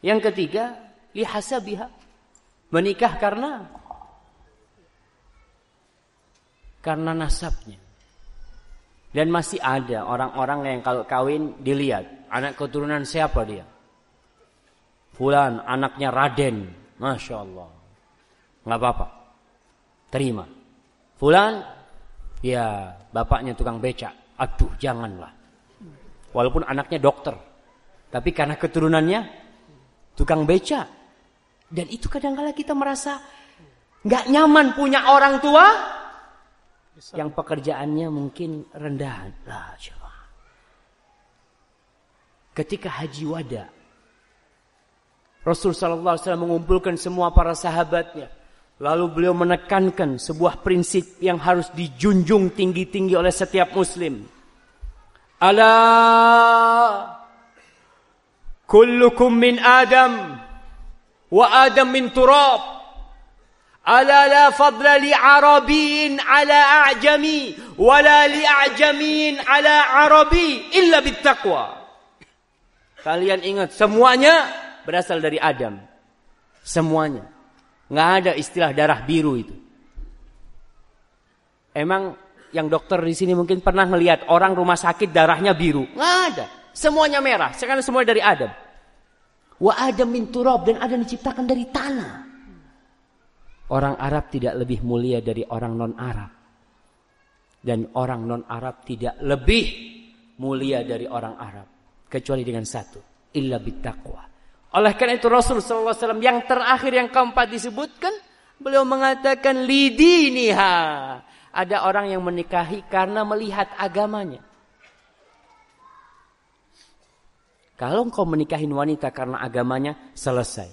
[SPEAKER 1] Yang ketiga, lihasabiha. Menikah karena karena nasabnya. Dan masih ada orang-orang yang kalau kawin dilihat anak keturunan siapa dia. Fulan anaknya Raden, masya Allah, nggak apa-apa, terima. Fulan, ya bapaknya tukang becak, aduh janganlah. Walaupun anaknya dokter, tapi karena keturunannya tukang beca. Dan itu kadangkala -kadang kita merasa nggak nyaman punya orang tua yang pekerjaannya mungkin rendahan. Lah, coba. Ketika haji wada, Rasul Shallallahu Alaihi Wasallam mengumpulkan semua para sahabatnya. Lalu beliau menekankan sebuah prinsip yang harus dijunjung tinggi-tinggi oleh setiap muslim. Allah min turab. Ala la fadla li ألا ala a'jami wa la li a'jamin ala Arabi, illa bit taqwa. Kalian ingat semuanya berasal dari Adam. Semuanya. Nggak ada istilah darah biru itu. Emang yang dokter di sini mungkin pernah melihat orang rumah sakit darahnya biru. Nggak ada. Semuanya merah. Sekarang semua dari Adam. Wa Adam min turab dan Adam diciptakan dari tanah. Orang Arab tidak lebih mulia dari orang non-Arab. Dan orang non-Arab tidak lebih mulia dari orang Arab. Kecuali dengan satu. Illa bittaqwa. Oleh karena itu Rasul SAW yang terakhir yang keempat disebutkan. Beliau mengatakan lidiniha. Ada orang yang menikahi karena melihat agamanya. Kalau engkau menikahin wanita karena agamanya, selesai.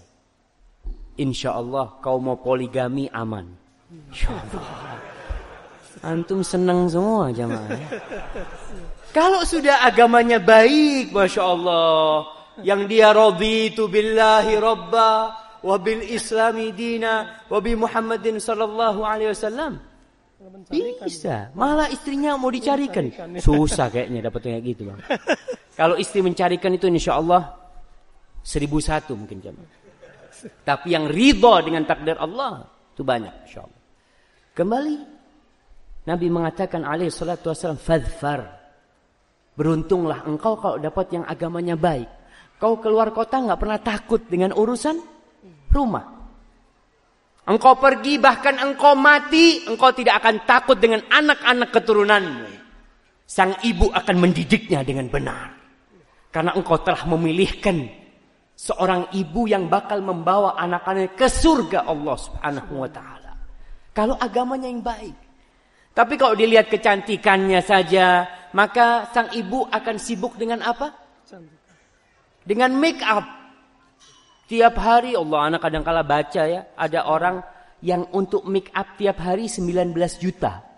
[SPEAKER 1] Insya Allah kau mau poligami aman. Insya Allah. Antum senang semua jamaah. Kalau sudah agamanya baik, masya Allah, yang dia raditu billahi robba, wabil islami dina, wabi Muhammadin sallallahu alaihi wasallam. Bisa, malah istrinya mau dicarikan. Susah kayaknya dapetnya gitu bang. (laughs) Kalau istri mencarikan itu insya Allah seribu satu mungkin jamaah. Tapi yang ridho dengan takdir Allah itu banyak insya Allah. Kembali Nabi mengatakan alaih salatu wassalam fadfar. Beruntunglah engkau kalau dapat yang agamanya baik. Kau keluar kota nggak pernah takut dengan urusan rumah. Engkau pergi bahkan engkau mati, engkau tidak akan takut dengan anak-anak keturunanmu. Sang ibu akan mendidiknya dengan benar. Karena engkau telah memilihkan seorang ibu yang bakal membawa anak-anaknya ke surga Allah Subhanahu wa taala. Kalau agamanya yang baik. Tapi kalau dilihat kecantikannya saja, maka sang ibu akan sibuk dengan apa? Dengan make up. Tiap hari Allah anak kadang kala baca ya, ada orang yang untuk make up tiap hari 19 juta.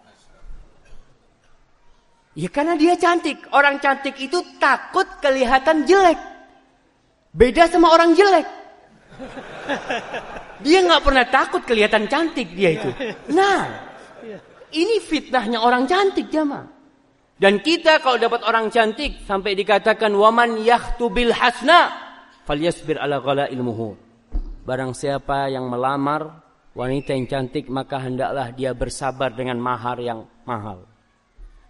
[SPEAKER 1] Ya karena dia cantik. Orang cantik itu takut kelihatan jelek. Beda sama orang jelek. (laughs) Dia nggak pernah takut kelihatan cantik dia itu. Nah, ini fitnahnya orang cantik jamaah. Dan kita kalau dapat orang cantik sampai dikatakan waman yahtubil hasna falyasbir ala ghala ilmuhu. Barang siapa yang melamar wanita yang cantik maka hendaklah dia bersabar dengan mahar yang mahal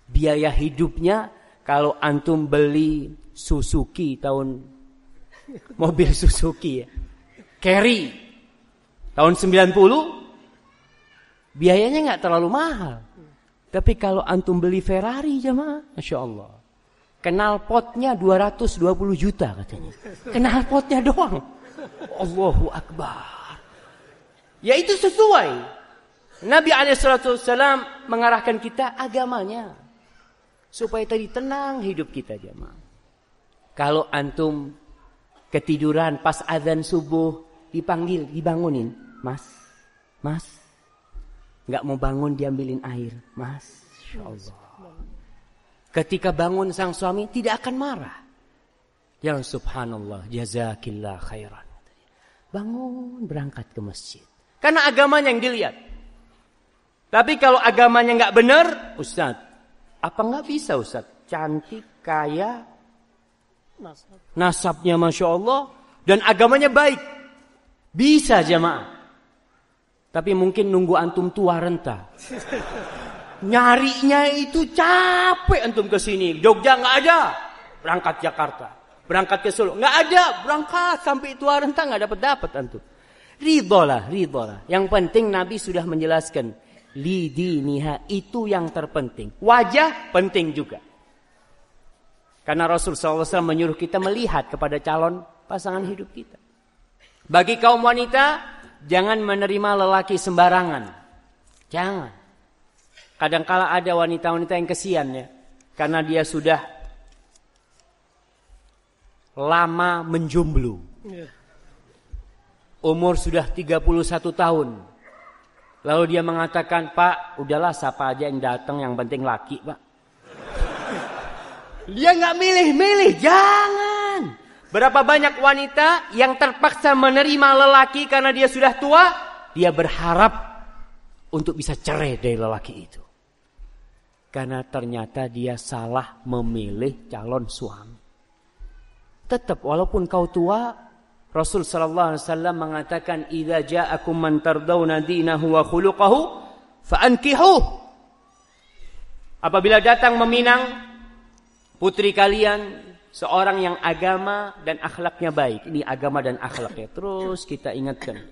[SPEAKER 1] biaya hidupnya kalau antum beli Suzuki tahun (laughs) mobil Suzuki ya. Carry tahun 90 biayanya nggak terlalu mahal. Tapi kalau antum beli Ferrari jemaah, Masya Allah. Kenal potnya 220 juta katanya. Kenal potnya doang. Allahu Akbar. Ya itu sesuai. Nabi SAW mengarahkan kita agamanya. Supaya tadi tenang hidup kita jemaah. Kalau antum ketiduran pas azan subuh dipanggil, dibangunin. Mas, mas. Nggak mau bangun diambilin air. Mas, Allah. Ketika bangun sang suami tidak akan marah. Yang subhanallah jazakillah khairan. Bangun berangkat ke masjid. Karena agamanya yang dilihat. Tapi kalau agamanya nggak benar, Ustaz, apa nggak bisa Ustaz? Cantik, kaya, nasabnya Masya Allah, dan agamanya baik. Bisa jamaah. Tapi mungkin nunggu antum tua renta.
[SPEAKER 2] (laughs)
[SPEAKER 1] Nyarinya itu capek antum ke sini. Jogja nggak ada. Berangkat Jakarta. Berangkat ke Solo. Nggak ada. Berangkat sampai tua renta nggak dapat dapat antum. ridola, ridola. Yang penting Nabi sudah menjelaskan lidiniha itu yang terpenting. Wajah penting juga. Karena Rasul SAW menyuruh kita melihat kepada calon pasangan hidup kita. Bagi kaum wanita, jangan menerima lelaki sembarangan. Jangan. Kadangkala ada wanita-wanita yang kesian ya. Karena dia sudah lama menjomblo. Iya. Umur sudah 31 tahun Lalu dia mengatakan, Pak, udahlah siapa aja yang datang, yang penting laki, Pak. (laughs) Dia nggak milih-milih, jangan. Berapa banyak wanita yang terpaksa menerima lelaki karena dia sudah tua, dia berharap untuk bisa cerai dari lelaki itu. Karena ternyata dia salah memilih calon suami. Tetap walaupun kau tua, Rasul sallallahu alaihi wasallam mengatakan idza ja'akum man tardawna dinahu wa khuluquhu faankihu. Apabila datang meminang putri kalian seorang yang agama dan akhlaknya baik. Ini agama dan akhlaknya terus kita ingatkan.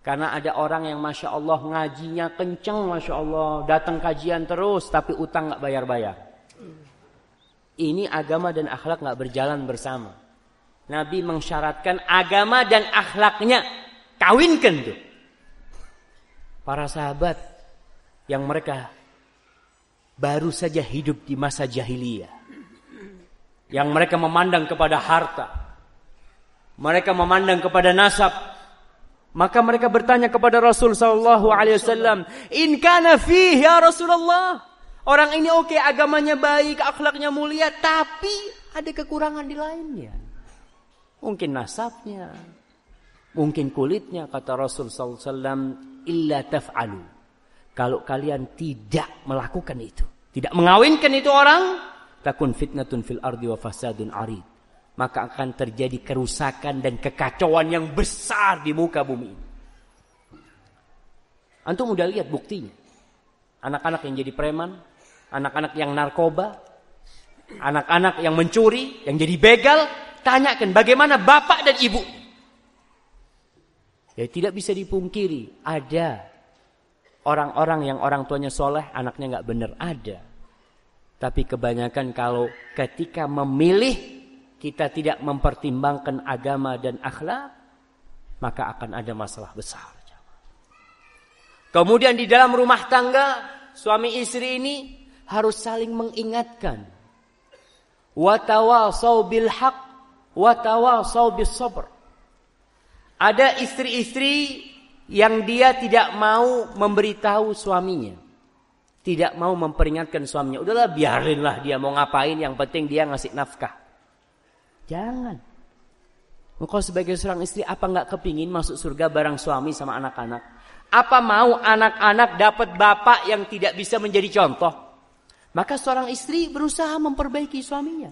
[SPEAKER 1] Karena ada orang yang Masya Allah ngajinya kenceng Masya Allah. Datang kajian terus tapi utang nggak bayar-bayar. Ini agama dan akhlak nggak berjalan bersama. Nabi mensyaratkan agama dan akhlaknya kawinkan tuh. Para sahabat yang mereka baru saja hidup di masa jahiliyah. Yang mereka memandang kepada harta. Mereka memandang kepada nasab. Maka mereka bertanya kepada Rasul sallallahu alaihi wasallam, "In kana fihi ya Rasulullah?" Orang ini oke okay, agamanya baik, akhlaknya mulia, tapi ada kekurangan di lainnya. Mungkin nasabnya, mungkin kulitnya kata Rasul SAW illa taf'alu kalau kalian tidak melakukan itu tidak mengawinkan itu orang takun fitnatun fil ardi wa fasadun arid maka akan terjadi kerusakan dan kekacauan yang besar di muka bumi ini antum mudah lihat buktinya anak-anak yang jadi preman anak-anak yang narkoba anak-anak yang mencuri yang jadi begal tanyakan bagaimana bapak dan ibu. Ya tidak bisa dipungkiri, ada orang-orang yang orang tuanya soleh, anaknya nggak bener ada. Tapi kebanyakan kalau ketika memilih kita tidak mempertimbangkan agama dan akhlak, maka akan ada masalah besar. Kemudian di dalam rumah tangga suami istri ini harus saling mengingatkan. Watawasau bil hak Watawa tawasau sabr. Ada istri-istri yang dia tidak mau memberitahu suaminya. Tidak mau memperingatkan suaminya. Udahlah biarinlah dia mau ngapain. Yang penting dia ngasih nafkah. Jangan. Engkau sebagai seorang istri apa nggak kepingin masuk surga bareng suami sama anak-anak? Apa mau anak-anak dapat bapak yang tidak bisa menjadi contoh? Maka seorang istri berusaha memperbaiki suaminya.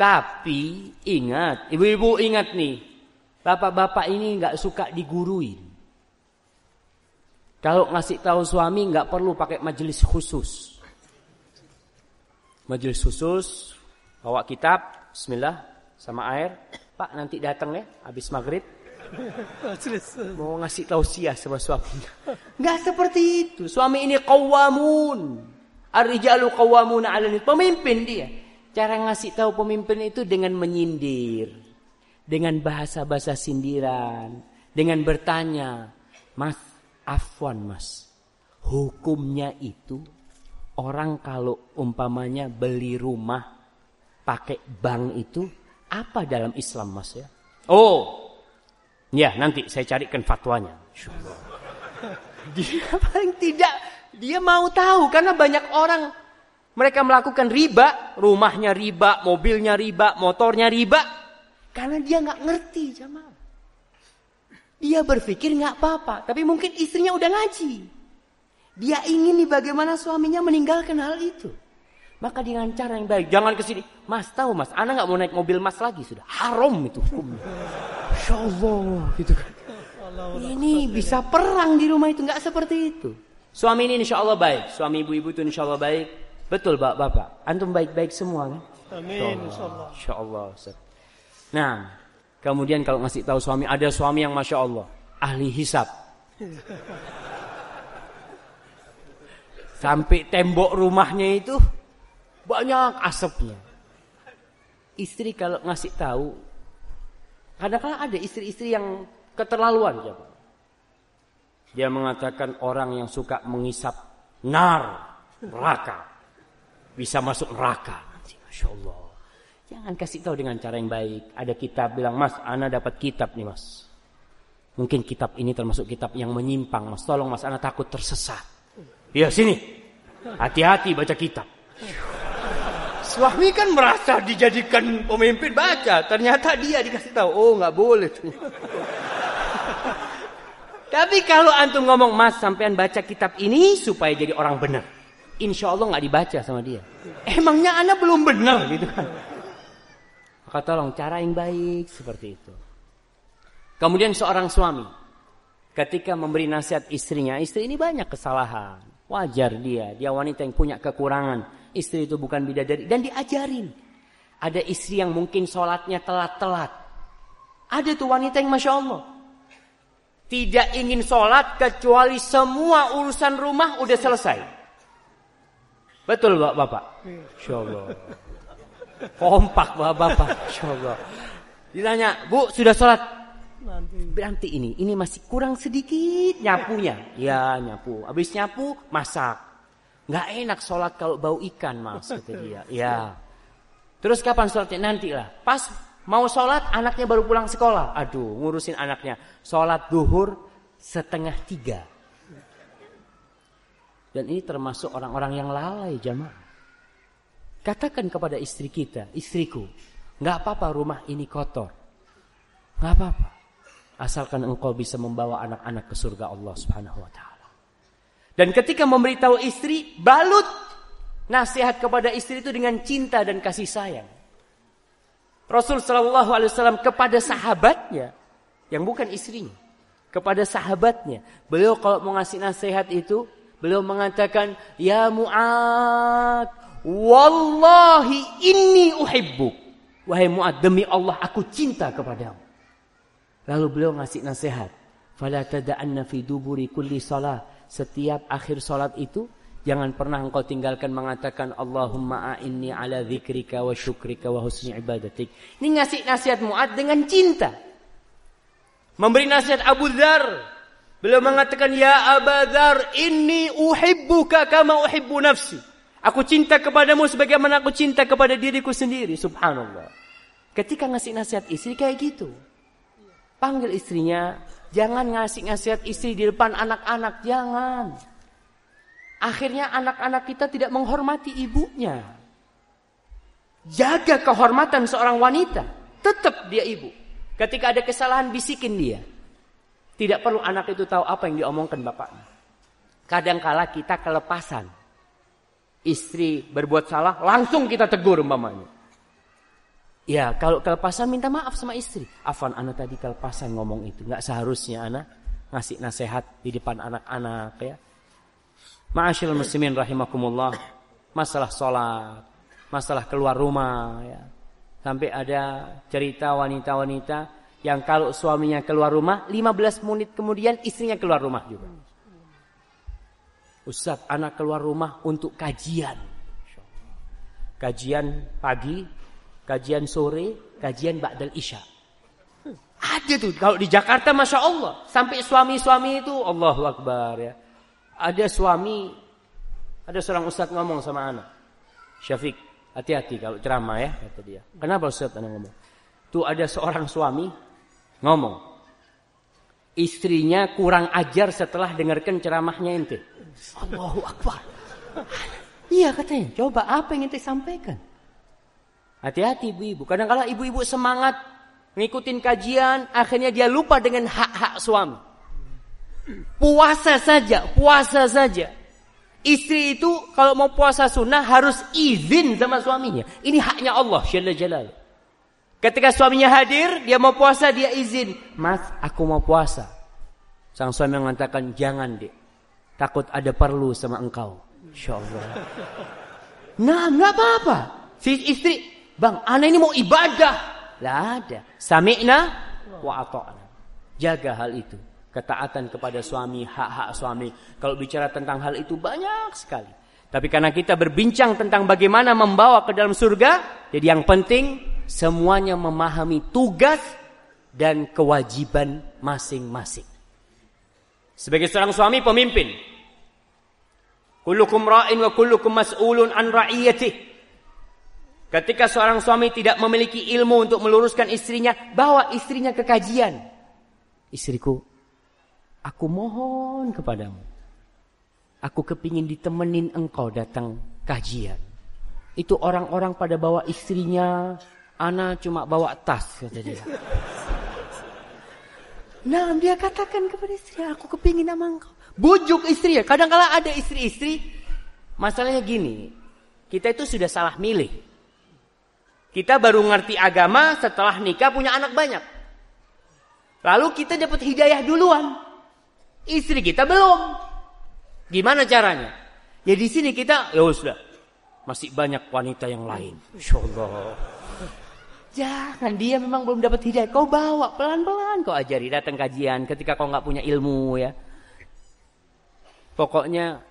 [SPEAKER 1] Tapi ingat, ibu-ibu ingat nih, bapak-bapak ini nggak suka diguruin. Kalau ngasih tahu suami nggak perlu pakai majelis khusus. Majelis khusus, bawa kitab, Bismillah, sama air. Pak nanti datang ya, habis maghrib. Mau ngasih tahu sia sama suaminya. Nggak seperti itu. Suami ini kawamun. Ar-rijalu kawamun 'ala Pemimpin dia. Cara ngasih tahu pemimpin itu dengan menyindir, dengan bahasa-bahasa sindiran, dengan bertanya, "Mas, afwan, Mas. Hukumnya itu orang kalau umpamanya beli rumah pakai bank itu apa dalam Islam, Mas ya?" Oh. Ya, nanti saya carikan fatwanya. (laughs) Dia paling tidak dia mau tahu karena banyak orang mereka melakukan riba, rumahnya riba, mobilnya riba, motornya riba. Karena dia nggak ngerti jamaah. Dia berpikir nggak apa-apa, tapi mungkin istrinya udah ngaji. Dia ingin nih bagaimana suaminya meninggalkan hal itu. Maka dengan cara yang baik, jangan ke sini. Mas tahu mas, anak nggak mau naik mobil mas lagi sudah haram itu hukumnya. Allah gitu kan. Ini bisa perang di rumah itu nggak seperti itu. Suami ini insya Allah baik, suami ibu-ibu itu insya Allah baik. Betul Bapak-bapak. Antum baik-baik semua kan? Amin insyaallah. Insyaallah Ustaz. Nah, kemudian kalau ngasih tahu suami ada suami yang Masya Allah ahli hisap. Sampai tembok rumahnya itu banyak asapnya. Istri kalau ngasih tahu kadang-kadang ada istri-istri yang keterlaluan ya, Dia mengatakan orang yang suka menghisap nar raka bisa masuk neraka. Masya Allah. Jangan kasih tahu dengan cara yang baik. Ada kitab bilang, Mas, Ana dapat kitab nih, Mas. Mungkin kitab ini termasuk kitab yang menyimpang, Mas. Tolong, Mas, Ana takut tersesat. Ya, sini. Hati-hati baca kitab. Suami kan merasa dijadikan pemimpin baca. Ternyata dia dikasih tahu, oh nggak boleh. Tapi kalau antum ngomong, Mas, sampean baca kitab ini supaya jadi orang benar insya Allah nggak dibaca sama dia. Emangnya anak belum benar gitu kan? Maka tolong cara yang baik seperti itu. Kemudian seorang suami ketika memberi nasihat istrinya, istri ini banyak kesalahan. Wajar dia, dia wanita yang punya kekurangan. Istri itu bukan bidadari dan diajarin. Ada istri yang mungkin sholatnya telat-telat. Ada tuh wanita yang masya Allah tidak ingin sholat kecuali semua urusan rumah udah selesai. Betul Bapak? Bapak? Insya Allah. Kompak Bapak. Bapak. Insya Allah. Ditanya, Bu sudah sholat? Nanti. ini, ini masih kurang sedikit nyapunya. Ya nyapu. Habis nyapu, masak. Nggak enak sholat kalau bau ikan mas, kata dia. Ya. Terus kapan sholatnya? Nanti lah. Pas mau sholat, anaknya baru pulang sekolah. Aduh, ngurusin anaknya. Sholat duhur setengah tiga. Dan ini termasuk orang-orang yang lalai jamaah. Katakan kepada istri kita, istriku, nggak apa-apa rumah ini kotor, nggak apa-apa. Asalkan engkau bisa membawa anak-anak ke surga Allah Subhanahu Wa Taala. Dan ketika memberitahu istri, balut nasihat kepada istri itu dengan cinta dan kasih sayang. Rasul Shallallahu Alaihi Wasallam kepada sahabatnya yang bukan istrinya, kepada sahabatnya, beliau kalau mau ngasih nasihat itu Beliau mengatakan, "Ya Mu'ad, wallahi ini uhibbu. Wahai Mu'ad, demi Allah aku cinta kepadamu. Lalu beliau ngasih nasihat, "Fala tada'anna fi duburi kulli salah." Setiap akhir salat itu jangan pernah engkau tinggalkan mengatakan Allahumma a'inni ala zikrika wa syukrika wa husni ibadatik. Ini ngasih nasihat Mu'ad dengan cinta. Memberi nasihat Abu Dhar. Beliau mengatakan, Ya Abadar ini uhibbuka kama uhibbu nafsi. Aku cinta kepadamu sebagaimana aku cinta kepada diriku sendiri. Subhanallah. Ketika ngasih nasihat istri kayak gitu. Panggil istrinya. Jangan ngasih nasihat istri di depan anak-anak. Jangan. Akhirnya anak-anak kita tidak menghormati ibunya. Jaga kehormatan seorang wanita. Tetap dia ibu. Ketika ada kesalahan bisikin dia. Tidak perlu anak itu tahu apa yang diomongkan bapaknya. Kadangkala kita kelepasan. Istri berbuat salah, langsung kita tegur mamanya. Ya, kalau kelepasan minta maaf sama istri. Afan, anak tadi kelepasan ngomong itu. Nggak seharusnya anak ngasih nasihat di depan anak-anak ya. Ma'asyil muslimin rahimakumullah. Masalah sholat, masalah keluar rumah ya. Sampai ada cerita wanita-wanita yang kalau suaminya keluar rumah, 15 menit kemudian istrinya keluar rumah juga. Ustadz, anak keluar rumah untuk kajian. Kajian pagi, kajian sore, kajian Ba'dal Isya. Ada tuh, kalau di Jakarta Masya Allah. Sampai suami-suami itu, Allahu Akbar ya. Ada suami, ada seorang ustadz ngomong sama anak. Syafiq, hati-hati kalau ceramah ya, kata dia. Kenapa ustadz anak ngomong? Tuh ada seorang suami ngomong. Istrinya kurang ajar setelah dengarkan ceramahnya ente. Allahu Akbar. Iya katanya, coba apa yang ente sampaikan? Hati-hati ibu-ibu. Kadang-kala ibu-ibu semangat ngikutin kajian, akhirnya dia lupa dengan hak-hak suami. Puasa saja, puasa saja. Istri itu kalau mau puasa sunnah harus izin sama suaminya. Ini haknya Allah Jalla Jalal. Ketika suaminya hadir, dia mau puasa, dia izin. Mas, aku mau puasa. Sang suami mengatakan, jangan dek. Takut ada perlu sama engkau. Insya Allah. (laughs) Nah, nggak apa-apa. Si istri, bang, anak ini mau ibadah. Lah ada. Sami'na wa ato'na. Jaga hal itu. Ketaatan kepada suami, hak-hak suami. Kalau bicara tentang hal itu banyak sekali. Tapi karena kita berbincang tentang bagaimana membawa ke dalam surga, jadi yang penting semuanya memahami tugas dan kewajiban masing-masing. Sebagai seorang suami pemimpin, kullukum ra'in wa kullukum mas'ulun an ra'iyatih. Ketika seorang suami tidak memiliki ilmu untuk meluruskan istrinya, bawa istrinya ke kajian. Istriku, aku mohon kepadamu. Aku kepingin ditemenin engkau datang kajian. Itu orang-orang pada bawa istrinya Ana cuma bawa tas kata dia. Nah dia katakan kepada istri aku kepingin sama engkau. Bujuk istri ya. Kadang-kala ada istri-istri. Masalahnya gini. Kita itu sudah salah milih. Kita baru ngerti agama setelah nikah punya anak banyak. Lalu kita dapat hidayah duluan. Istri kita belum. Gimana caranya? Ya di sini kita ya sudah. Masih banyak wanita yang lain. Insyaallah. Jangan dia memang belum dapat hidayah. Kau bawa pelan-pelan kau ajari datang kajian ketika kau nggak punya ilmu ya. Pokoknya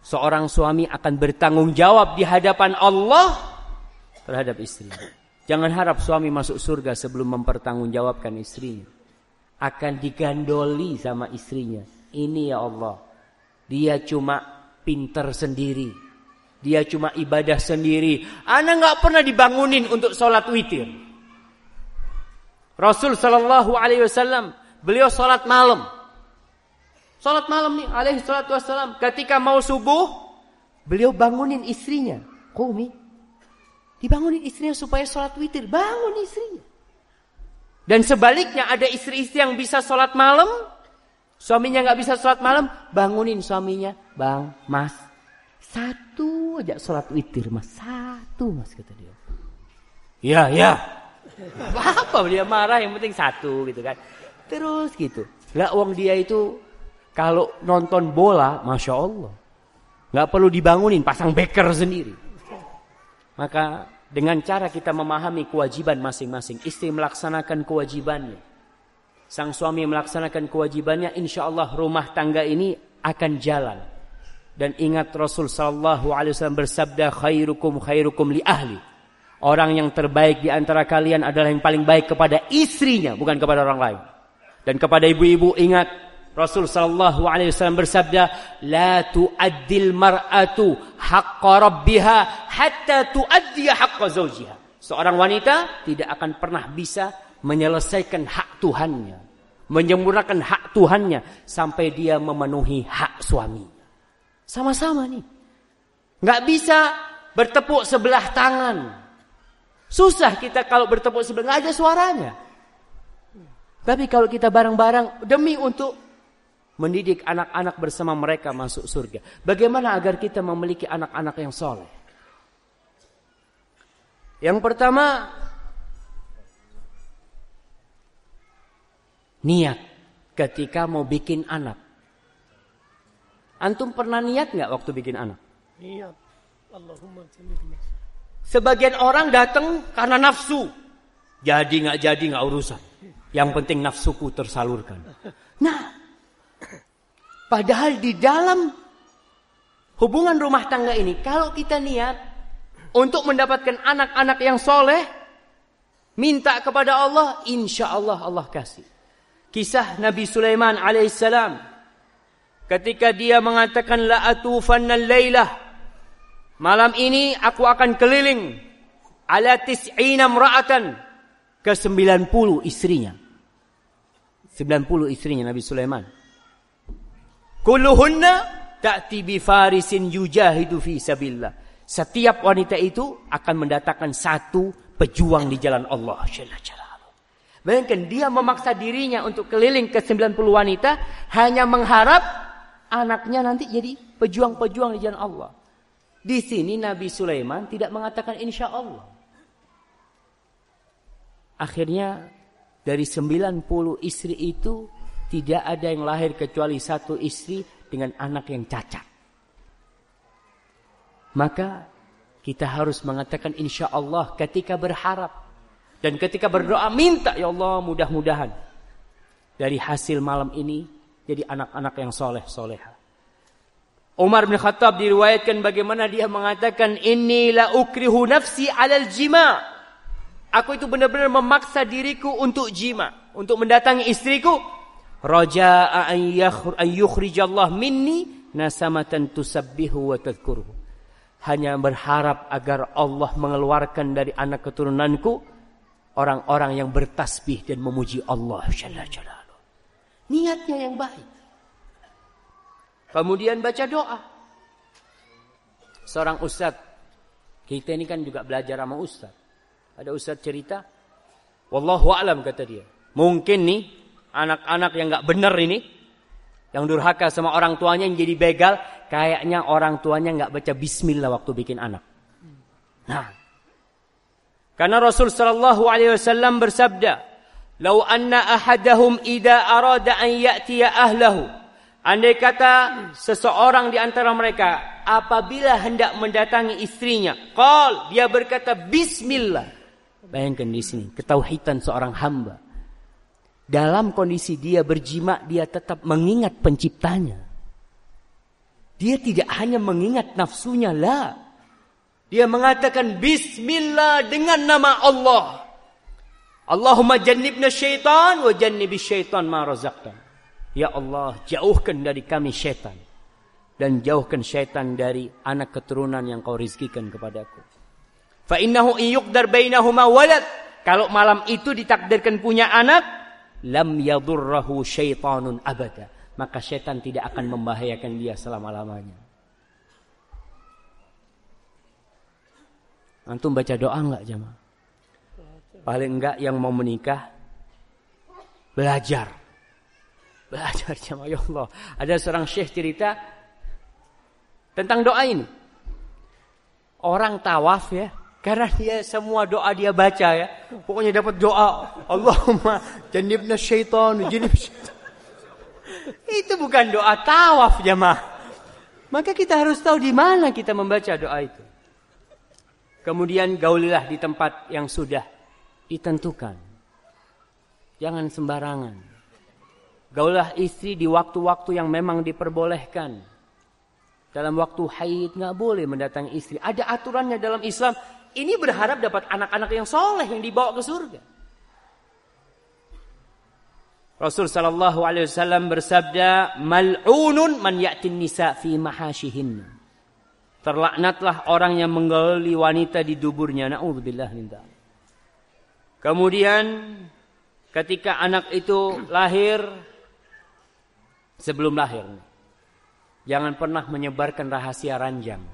[SPEAKER 1] seorang suami akan bertanggung jawab di hadapan Allah terhadap istri. Jangan harap suami masuk surga sebelum mempertanggungjawabkan istrinya. Akan digandoli sama istrinya. Ini ya Allah. Dia cuma pinter sendiri. Dia cuma ibadah sendiri. Anak nggak pernah dibangunin untuk sholat witir. Rasul Shallallahu Alaihi Wasallam beliau sholat malam. Sholat malam nih, alaihi salatu wassalam. Ketika mau subuh, beliau bangunin istrinya. Kumi. Dibangunin istrinya supaya sholat witir. Bangun istrinya. Dan sebaliknya ada istri-istri yang bisa sholat malam. Suaminya nggak bisa sholat malam. Bangunin suaminya. Bang, mas, satu aja sholat witir mas. Satu mas kata dia. Ya ya. Apa dia marah yang penting satu gitu kan. Terus gitu. Lah uang dia itu kalau nonton bola Masya Allah. Gak perlu dibangunin pasang beker sendiri. Maka dengan cara kita memahami kewajiban masing-masing. Istri melaksanakan kewajibannya. Sang suami melaksanakan kewajibannya. Insya Allah rumah tangga ini akan jalan. Dan ingat Rasul sallallahu alaihi wasallam bersabda khairukum khairukum li ahli. Orang yang terbaik di antara kalian adalah yang paling baik kepada istrinya, bukan kepada orang lain. Dan kepada ibu-ibu ingat Rasul sallallahu alaihi wasallam bersabda, "La tu'addil mar'atu haqqa rabbiha hatta tu'addi haqqa zawjiha." Seorang wanita tidak akan pernah bisa menyelesaikan hak Tuhannya, menyempurnakan hak Tuhannya sampai dia memenuhi hak suaminya. Sama-sama nih. Nggak bisa bertepuk sebelah tangan. Susah kita kalau bertepuk sebelah, nggak ada suaranya. Tapi kalau kita bareng-bareng demi untuk mendidik anak-anak bersama mereka masuk surga. Bagaimana agar kita memiliki anak-anak yang soleh? Yang pertama, niat ketika mau bikin anak. Antum pernah niat nggak waktu bikin anak?
[SPEAKER 2] Niat. Allahumma
[SPEAKER 1] Sebagian orang datang karena nafsu. Jadi nggak jadi nggak urusan. Yang penting nafsuku tersalurkan. Nah, padahal di dalam hubungan rumah tangga ini, kalau kita niat untuk mendapatkan anak-anak yang soleh, minta kepada Allah, insya Allah Allah kasih. Kisah Nabi Sulaiman alaihissalam ketika dia mengatakan la atufannal lailah malam ini aku akan keliling ala tis'ina mra'atan ke 90 istrinya 90 istrinya Nabi Sulaiman kulluhunna ta'ti bi farisin yujahidu fi sabilillah setiap wanita itu akan mendatangkan satu pejuang di jalan Allah jalla jalla Bayangkan dia memaksa dirinya untuk keliling ke 90 wanita hanya mengharap anaknya nanti jadi pejuang-pejuang di jalan Allah. Di sini Nabi Sulaiman tidak mengatakan insya Allah. Akhirnya dari 90 istri itu tidak ada yang lahir kecuali satu istri dengan anak yang cacat. Maka kita harus mengatakan insya Allah ketika berharap. Dan ketika berdoa minta ya Allah mudah-mudahan. Dari hasil malam ini jadi anak-anak yang soleh soleha. Umar bin Khattab diriwayatkan bagaimana dia mengatakan ini la ukrihu nafsi alal jima. Aku itu benar-benar memaksa diriku untuk jima, untuk mendatangi istriku. Raja an yukhrijallah minni nasamatan tusabbihu wa tadhkuruhu. Hanya berharap agar Allah mengeluarkan dari anak keturunanku orang-orang yang bertasbih dan memuji Allah Jalla Jalla. Niatnya yang baik. Kemudian baca doa. Seorang ustaz. Kita ini kan juga belajar sama ustaz. Ada ustaz cerita. Wallahu alam kata dia. Mungkin nih anak-anak yang nggak benar ini yang durhaka sama orang tuanya yang jadi begal, kayaknya orang tuanya nggak baca bismillah waktu bikin anak. Nah, karena Rasul Shallallahu Alaihi Wasallam bersabda, Lau anna ahadahum ida arada an ya'tiya ahlahu. Andai kata seseorang di antara mereka apabila hendak mendatangi istrinya, qal dia berkata bismillah. Bayangkan di sini ketauhidan seorang hamba. Dalam kondisi dia berjima, dia tetap mengingat penciptanya. Dia tidak hanya mengingat nafsunya lah. Dia mengatakan bismillah dengan nama Allah. Allahumma jannibna syaitan wa jannibi syaitan ma razaqtan. Ya Allah, jauhkan dari kami syaitan. Dan jauhkan syaitan dari anak keturunan yang kau rizkikan kepadaku. Fa innahu iyuqdar bainahuma walad. Kalau malam itu ditakdirkan punya anak, lam yadurrahu syaitanun abada. Maka syaitan tidak akan membahayakan dia selama-lamanya. Antum baca doa enggak jemaah? paling enggak yang mau menikah belajar. Belajar sama (laughs) ya Allah. Ada seorang syekh cerita tentang doa ini. Orang tawaf ya, karena dia semua doa dia baca ya. Pokoknya dapat doa Allahumma janibna syaitan, janib syaitan. (laughs) Itu bukan doa tawaf jemaah. Maka kita harus tahu di mana kita membaca doa itu. Kemudian gaulilah di tempat yang sudah ditentukan. Jangan sembarangan. Gaulah istri di waktu-waktu yang memang diperbolehkan. Dalam waktu haid nggak boleh mendatangi istri. Ada aturannya dalam Islam. Ini berharap dapat anak-anak yang soleh yang dibawa ke surga. Rasul shallallahu alaihi wasallam bersabda, "Mal'unun man ya'tin nisa fi mahashihin." Terlaknatlah orang yang menggauli wanita di duburnya. Naudzubillah min Kemudian ketika anak itu lahir sebelum lahir jangan pernah menyebarkan rahasia ranjang.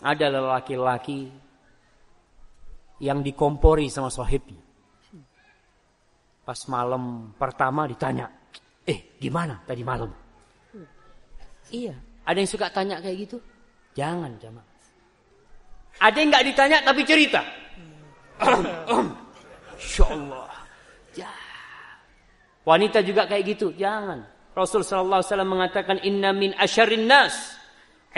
[SPEAKER 1] Ada lelaki-lelaki yang dikompori sama sohibnya. Pas malam pertama ditanya, eh gimana tadi malam? Iya. Ada yang suka tanya kayak gitu? Jangan, jangan. Ada yang nggak ditanya tapi cerita. Insya Allah. Ya. Wanita juga kayak gitu. Jangan. Rasul Sallallahu Alaihi Wasallam mengatakan Inna min asharin nas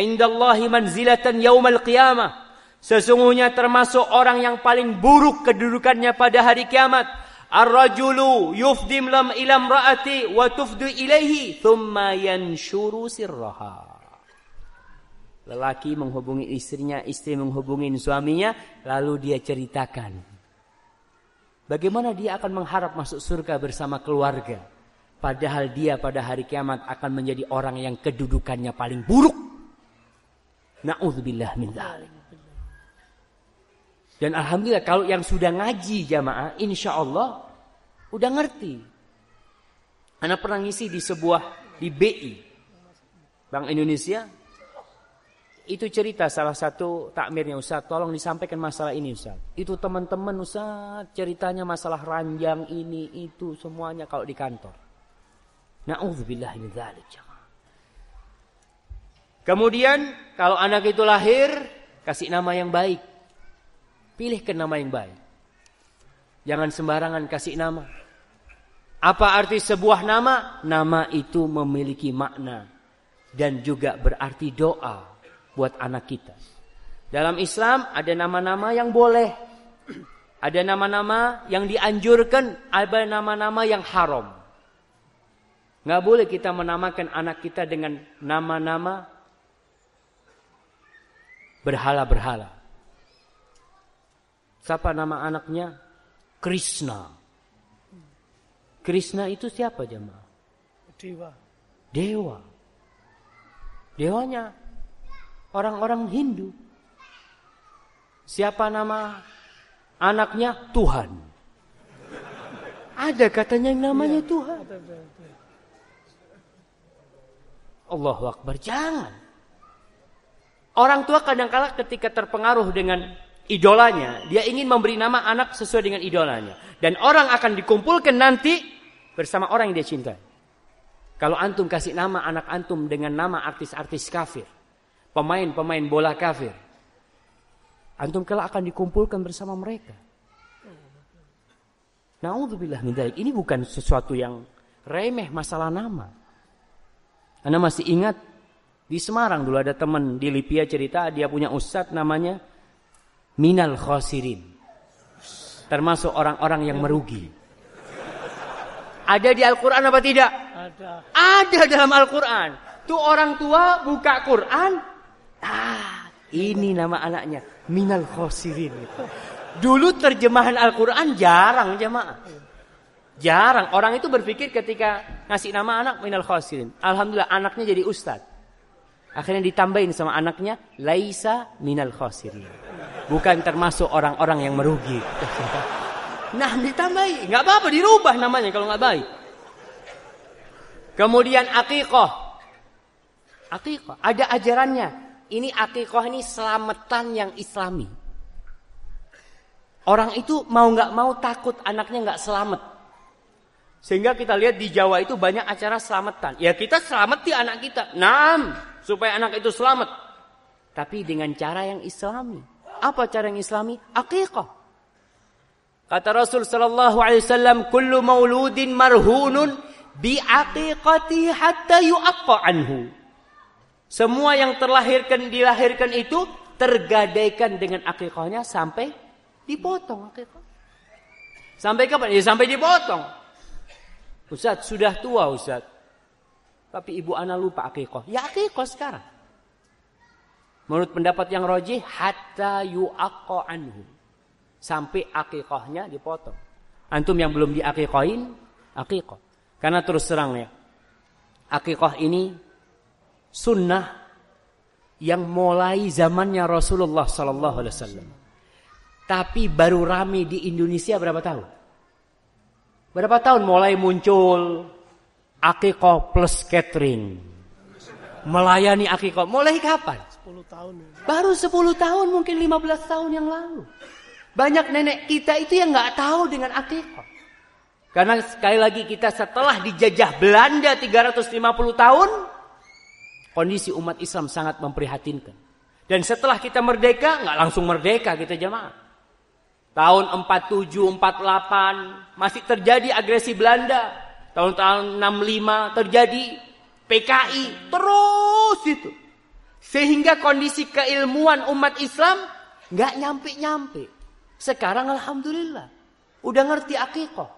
[SPEAKER 1] Indallahi manzilatan yaumal qiyamah Sesungguhnya termasuk orang yang paling buruk kedudukannya pada hari kiamat Ar-rajulu yufdim lam ilam ra'ati wa tufdu ilaihi Thumma yanshuru sirraha Lelaki menghubungi istrinya, istri menghubungi suaminya, lalu dia ceritakan. Bagaimana dia akan mengharap masuk surga bersama keluarga. Padahal dia pada hari kiamat akan menjadi orang yang kedudukannya paling buruk. Na'udzubillah min Dan Alhamdulillah kalau yang sudah ngaji jamaah, insya Allah udah ngerti. Anak pernah ngisi di sebuah, di BI, Bank Indonesia, itu cerita salah satu takmirnya Ustaz, tolong disampaikan masalah ini Ustaz. Itu teman-teman Ustaz, ceritanya masalah ranjang ini itu semuanya kalau di kantor. Nauzubillah min dzalik Kemudian kalau anak itu lahir, kasih nama yang baik. Pilihkan nama yang baik. Jangan sembarangan kasih nama. Apa arti sebuah nama? Nama itu memiliki makna dan juga berarti doa buat anak kita. Dalam Islam ada nama-nama yang boleh. Ada nama-nama yang dianjurkan, ada nama-nama yang haram. Nggak boleh kita menamakan anak kita dengan nama-nama berhala-berhala. Siapa nama anaknya? Krishna. Krishna itu siapa jemaah? Dewa. Dewa. Dewanya orang-orang Hindu. Siapa nama anaknya? Tuhan. Ada katanya yang namanya iya. Tuhan. Allah Akbar, jangan. Orang tua kadang-kala ketika terpengaruh dengan idolanya, dia ingin memberi nama anak sesuai dengan idolanya. Dan orang akan dikumpulkan nanti bersama orang yang dia cintai. Kalau antum kasih nama anak antum dengan nama artis-artis kafir, pemain-pemain bola kafir. Antum kelak akan dikumpulkan bersama mereka. Nauzubillah min dzalik. Ini bukan sesuatu yang remeh masalah nama. Anda masih ingat di Semarang dulu ada teman di Lipia cerita dia punya ustadz namanya Minal Khosirin. Termasuk orang-orang yang merugi. Ada di Al-Quran apa tidak? Ada. Ada dalam Al-Quran. Tuh orang tua buka Quran, Ah, ini nama anaknya minal khosirin. Dulu terjemahan Al-Quran jarang jemaah. Jarang. Orang itu berpikir ketika ngasih nama anak minal khosirin. Alhamdulillah anaknya jadi Ustad. Akhirnya ditambahin sama anaknya laisa minal khosirin. Bukan termasuk orang-orang yang merugi. Nah ditambahin. nggak apa-apa dirubah namanya kalau nggak baik. Kemudian akikoh. Akikoh. Ada ajarannya. Ini akikoh ini selamatan yang islami. Orang itu mau nggak mau takut anaknya nggak selamat. Sehingga kita lihat di Jawa itu banyak acara selamatan. Ya kita selamat di anak kita. Nam Supaya anak itu selamat. Tapi dengan cara yang islami. Apa cara yang islami? Akikoh. Kata Rasul sallallahu alaihi wasallam, "Kullu mauludin marhunun bi aqiqati hatta yuqqa anhu." Semua yang terlahirkan dilahirkan itu tergadaikan dengan akikahnya sampai dipotong akikah. Sampai kapan? Ya sampai dipotong. Ustaz sudah tua Ustaz. Tapi ibu ana lupa akikah. Ya akikah sekarang. Menurut pendapat yang roji, hatta yu'aqqa anhu. Sampai akikahnya dipotong. Antum yang belum diakikahin, akikah. Karena terus terang ya. Akikah ini sunnah yang mulai zamannya Rasulullah Sallallahu Alaihi Wasallam. Tapi baru rame di Indonesia berapa tahun? Berapa tahun mulai muncul akikoh plus catering? Melayani akikoh. Mulai kapan? 10 tahun. Ya. Baru 10 tahun mungkin 15 tahun yang lalu. Banyak nenek kita itu yang nggak tahu dengan akikoh. Karena sekali lagi kita setelah dijajah Belanda 350 tahun, Kondisi umat Islam sangat memprihatinkan. Dan setelah kita merdeka, nggak langsung merdeka kita jemaah. Tahun 47, 48 masih terjadi agresi Belanda. Tahun-tahun 65 terjadi PKI terus itu. Sehingga kondisi keilmuan umat Islam nggak nyampe-nyampe. Sekarang alhamdulillah udah ngerti akikoh.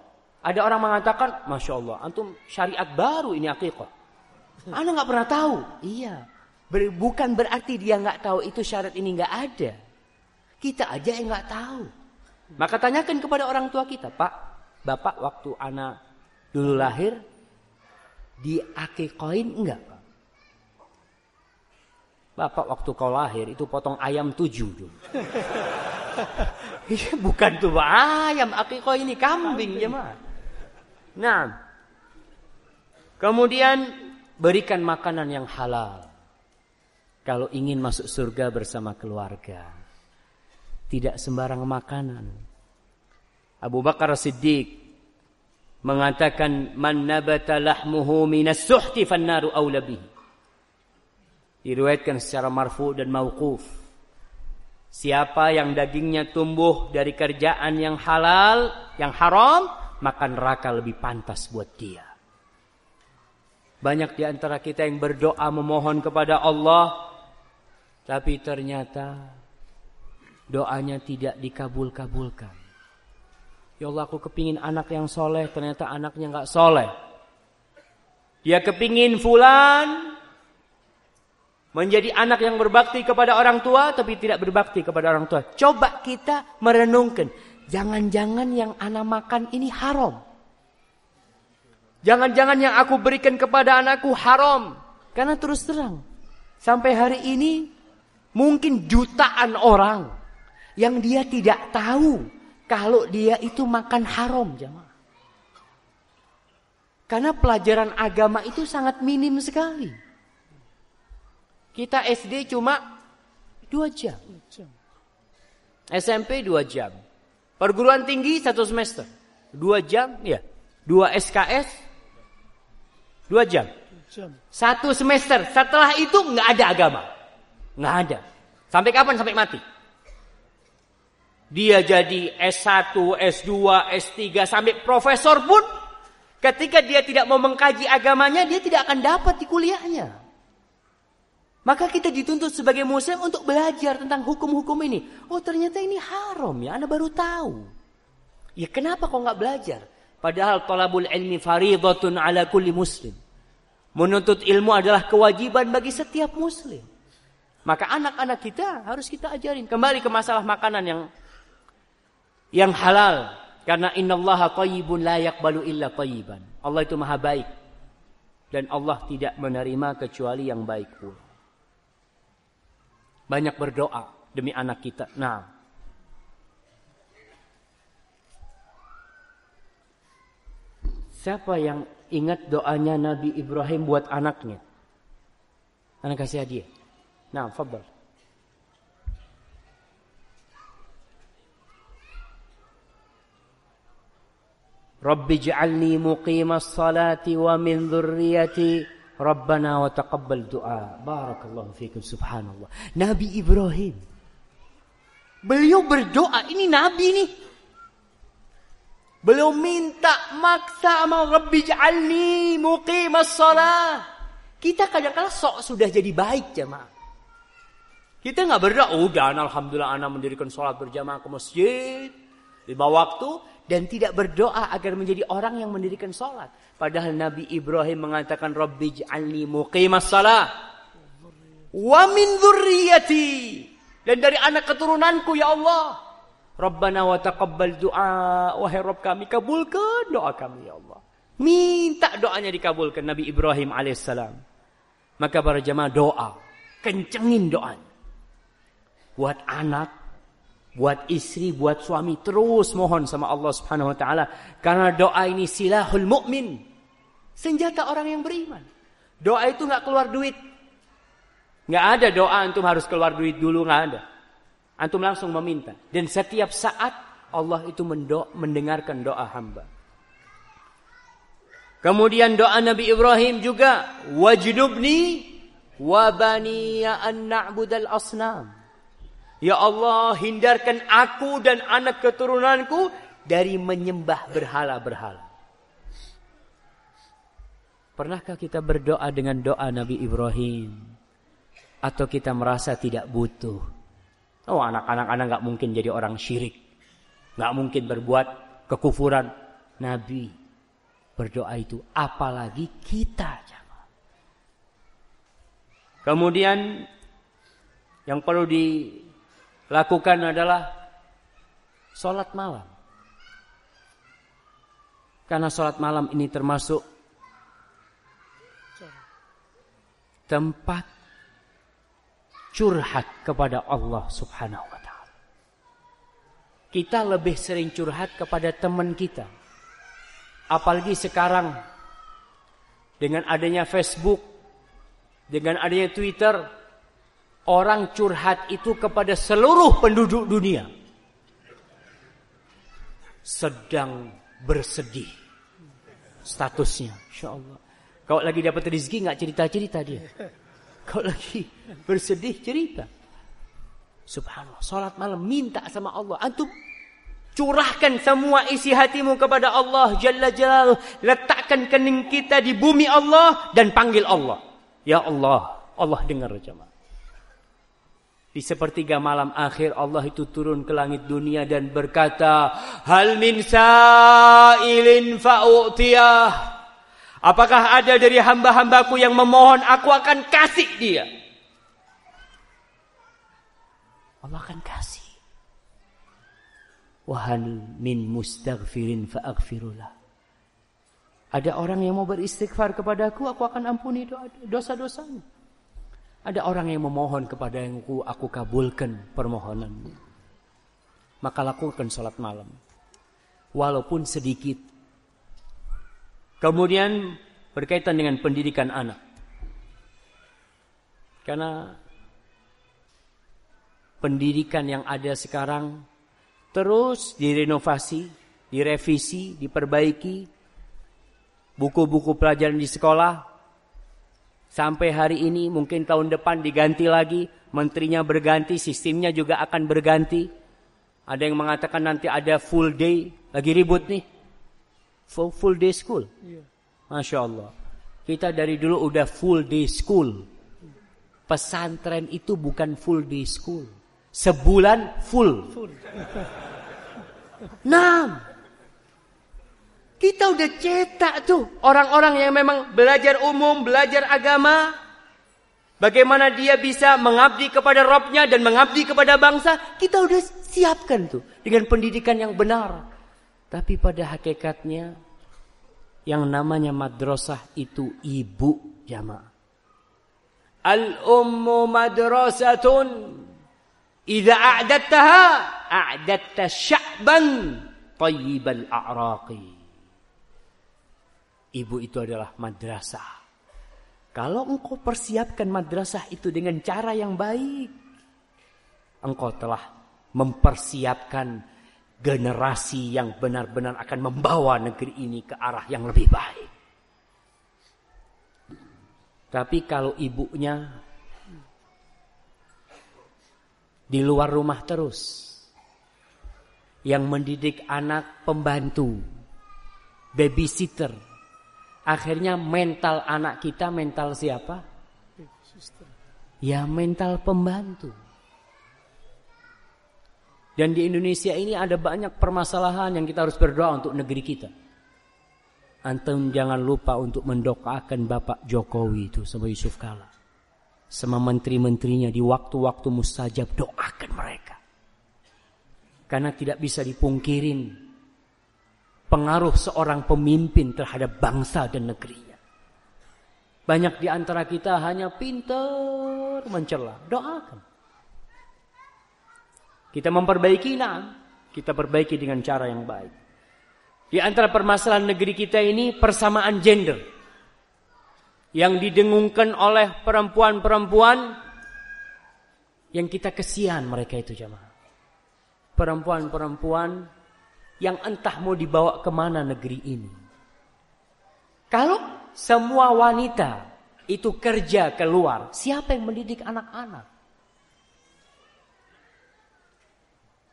[SPEAKER 1] Ada orang mengatakan, masya Allah, antum syariat baru ini akikoh. Ana nggak pernah tahu. Iya. Ber, bukan berarti dia nggak tahu itu syarat ini nggak ada. Kita aja yang nggak tahu. Maka tanyakan kepada orang tua kita, Pak, Bapak waktu anak dulu lahir di akikoin enggak, Pak? Bapak waktu kau lahir itu potong ayam tujuh dulu. (laughs) Iya, bukan tuh ayam, akikoh ini kambing, kambing. ya mah. Nah, kemudian berikan makanan yang halal. Kalau ingin masuk surga bersama keluarga, tidak sembarang makanan. Abu Bakar Siddiq mengatakan man nabata lahmuhu minas suhti fannaru aula Diruatkan Diriwayatkan secara marfu dan mauquf. Siapa yang dagingnya tumbuh dari kerjaan yang halal, yang haram, makan raka lebih pantas buat dia. Banyak di antara kita yang berdoa memohon kepada Allah. Tapi ternyata doanya tidak dikabul-kabulkan. Ya Allah aku kepingin anak yang soleh. Ternyata anaknya nggak soleh. Dia kepingin fulan. Menjadi anak yang berbakti kepada orang tua. Tapi tidak berbakti kepada orang tua. Coba kita merenungkan. Jangan-jangan yang anak makan ini haram. Jangan-jangan yang aku berikan kepada anakku haram. Karena terus terang, sampai hari ini mungkin jutaan orang yang dia tidak tahu kalau dia itu makan haram, jemaah. Karena pelajaran agama itu sangat minim sekali. Kita SD cuma dua jam. SMP dua jam. Perguruan tinggi satu semester. Dua jam, ya. Dua SKS, Dua jam. Satu semester. Setelah itu nggak ada agama. Nggak ada. Sampai kapan? Sampai mati. Dia jadi S1, S2, S3, sampai profesor pun ketika dia tidak mau mengkaji agamanya, dia tidak akan dapat di kuliahnya. Maka kita dituntut sebagai muslim untuk belajar tentang hukum-hukum ini. Oh ternyata ini haram ya, Anda baru tahu. Ya kenapa kok nggak belajar? Padahal tolabul ilmi faridotun ala kulli muslim. Menuntut ilmu adalah kewajiban bagi setiap muslim. Maka anak-anak kita harus kita ajarin. Kembali ke masalah makanan yang yang halal. Karena innallaha tayyibun la yaqbalu illa tayyiban. Allah itu maha baik. Dan Allah tidak menerima kecuali yang baik pula. Banyak berdoa demi anak kita. Nah, siapa yang ingat doanya Nabi Ibrahim buat anaknya. Anak kasih hadiah. Nah, fadal. Rabbi ja'alni muqimas salati wa min dhurriyati Rabbana wa taqabbal du'a. Barakallahu fikum subhanallah. Nabi Ibrahim. Beliau berdoa, ini nabi nih. Beliau minta maksa sama Rabbi ja'alni muqimas salah. Kita kadang-kadang sok sudah jadi baik jemaah. Kita nggak berdoa, oh, alhamdulillah anak mendirikan sholat berjamaah ke masjid. Lima waktu dan tidak berdoa agar menjadi orang yang mendirikan sholat. Padahal Nabi Ibrahim mengatakan, Rabbi ja'alni muqimas salah. Wa min dhurriyati. Dan dari anak keturunanku ya Allah. Rabbana wa taqabbal du'a. Wahai Rabb kami, kabulkan doa kami ya Allah. Minta doanya dikabulkan Nabi Ibrahim alaihissalam. Maka para jemaah doa. Kencengin doanya. Buat anak, buat istri, buat suami terus mohon sama Allah Subhanahu wa taala karena doa ini silahul mukmin. Senjata orang yang beriman. Doa itu nggak keluar duit. nggak ada doa antum harus keluar duit dulu nggak ada. Antum langsung meminta. Dan setiap saat Allah itu mendo mendengarkan doa hamba. Kemudian doa Nabi Ibrahim juga wajdubni wa baniya an na'budal asnam. Ya Allah, hindarkan aku dan anak keturunanku dari menyembah berhala-berhala. Pernahkah kita berdoa dengan doa Nabi Ibrahim? Atau kita merasa tidak butuh? Oh anak-anak anak nggak mungkin jadi orang syirik, nggak mungkin berbuat kekufuran. Nabi berdoa itu, apalagi kita. Kemudian yang perlu dilakukan adalah sholat malam. Karena sholat malam ini termasuk iya. tempat curhat kepada Allah Subhanahu wa taala. Kita lebih sering curhat kepada teman kita. Apalagi sekarang dengan adanya Facebook, dengan adanya Twitter, orang curhat itu kepada seluruh penduduk dunia. Sedang bersedih statusnya, insya Allah. Kalau lagi dapat rezeki nggak cerita-cerita dia. Kau lagi bersedih cerita. Subhanallah, salat malam minta sama Allah. Antum Curahkan semua isi hatimu kepada Allah Jalla Jalal. Letakkan kening kita di bumi Allah dan panggil Allah. Ya Allah, Allah dengar jemaah. Di sepertiga malam akhir Allah itu turun ke langit dunia dan berkata, "Hal min sa'ilin fa'utiyah." Apakah ada dari hamba-hambaku yang memohon aku akan kasih dia? Allah akan kasih. Wahal min mustaghfirin fa'aghfirullah. Ada orang yang mau beristighfar kepadaku, aku akan ampuni dosa-dosanya. Ada orang yang memohon kepada yang aku, aku kabulkan permohonannya. Maka lakukan sholat malam. Walaupun sedikit, Kemudian berkaitan dengan pendidikan anak. Karena pendidikan yang ada sekarang terus direnovasi, direvisi, diperbaiki. Buku-buku pelajaran di sekolah sampai hari ini mungkin tahun depan diganti lagi, menterinya berganti, sistemnya juga akan berganti. Ada yang mengatakan nanti ada full day, lagi ribut nih full, full day school. Iya. Masya Allah. Kita dari dulu udah full day school. Pesantren itu bukan full day school. Sebulan full. full. Enam. Kita udah cetak tuh orang-orang yang memang belajar umum, belajar agama. Bagaimana dia bisa mengabdi kepada Robnya dan mengabdi kepada bangsa. Kita udah siapkan tuh dengan pendidikan yang benar. Tapi pada hakikatnya yang namanya madrasah itu ibu jamaah. Al-ummu madrasatun idza a'dadtaha a'dadta sya'ban tayyibal a'raqi. Ibu itu adalah madrasah. Kalau engkau persiapkan madrasah itu dengan cara yang baik, engkau telah mempersiapkan generasi yang benar-benar akan membawa negeri ini ke arah yang lebih baik. Tapi kalau ibunya di luar rumah terus, yang mendidik anak pembantu, babysitter, akhirnya mental anak kita mental siapa? Ya mental pembantu. Dan di Indonesia ini ada banyak permasalahan yang kita harus berdoa untuk negeri kita. Antum jangan lupa untuk mendoakan Bapak Jokowi itu sama Yusuf Kala. Sama menteri-menterinya di waktu-waktu mustajab doakan mereka. Karena tidak bisa dipungkirin pengaruh seorang pemimpin terhadap bangsa dan negerinya. Banyak di antara kita hanya pinter mencela, doakan. Kita memperbaiki, nah, kita perbaiki dengan cara yang baik. Di antara permasalahan negeri kita ini persamaan gender. Yang didengungkan oleh perempuan-perempuan yang kita kesian mereka itu jemaah. Perempuan-perempuan yang entah mau dibawa kemana negeri ini. Kalau semua wanita itu kerja keluar, siapa yang mendidik anak-anak?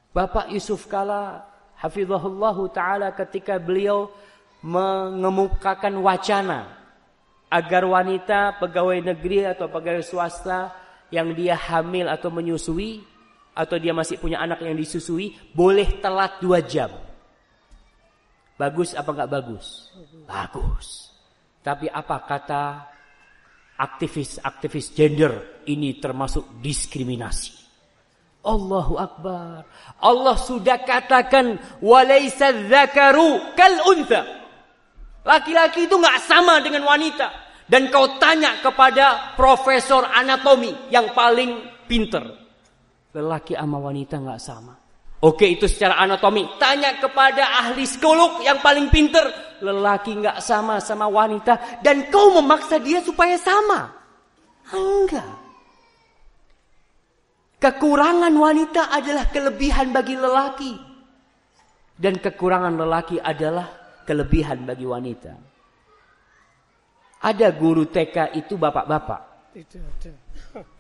[SPEAKER 1] Bapak Yusuf Kala Hafizahullah taala ketika beliau mengemukakan wacana agar wanita pegawai negeri atau pegawai swasta yang dia hamil atau menyusui atau dia masih punya anak yang disusui boleh telat dua jam. Bagus apa enggak bagus? Bagus. Tapi apa kata aktivis-aktivis gender ini termasuk diskriminasi? Allahu Akbar. Allah sudah katakan walaisa dzakaru kal unta. Laki-laki itu nggak sama dengan wanita. Dan kau tanya kepada profesor anatomi yang paling pinter. Lelaki sama wanita nggak sama. Oke itu secara anatomi. Tanya kepada ahli psikolog yang paling pinter. Lelaki nggak sama sama wanita. Dan kau memaksa dia supaya sama. Enggak. Kekurangan wanita adalah kelebihan bagi lelaki. Dan kekurangan lelaki adalah kelebihan bagi wanita. Ada guru TK itu bapak-bapak. (laughs)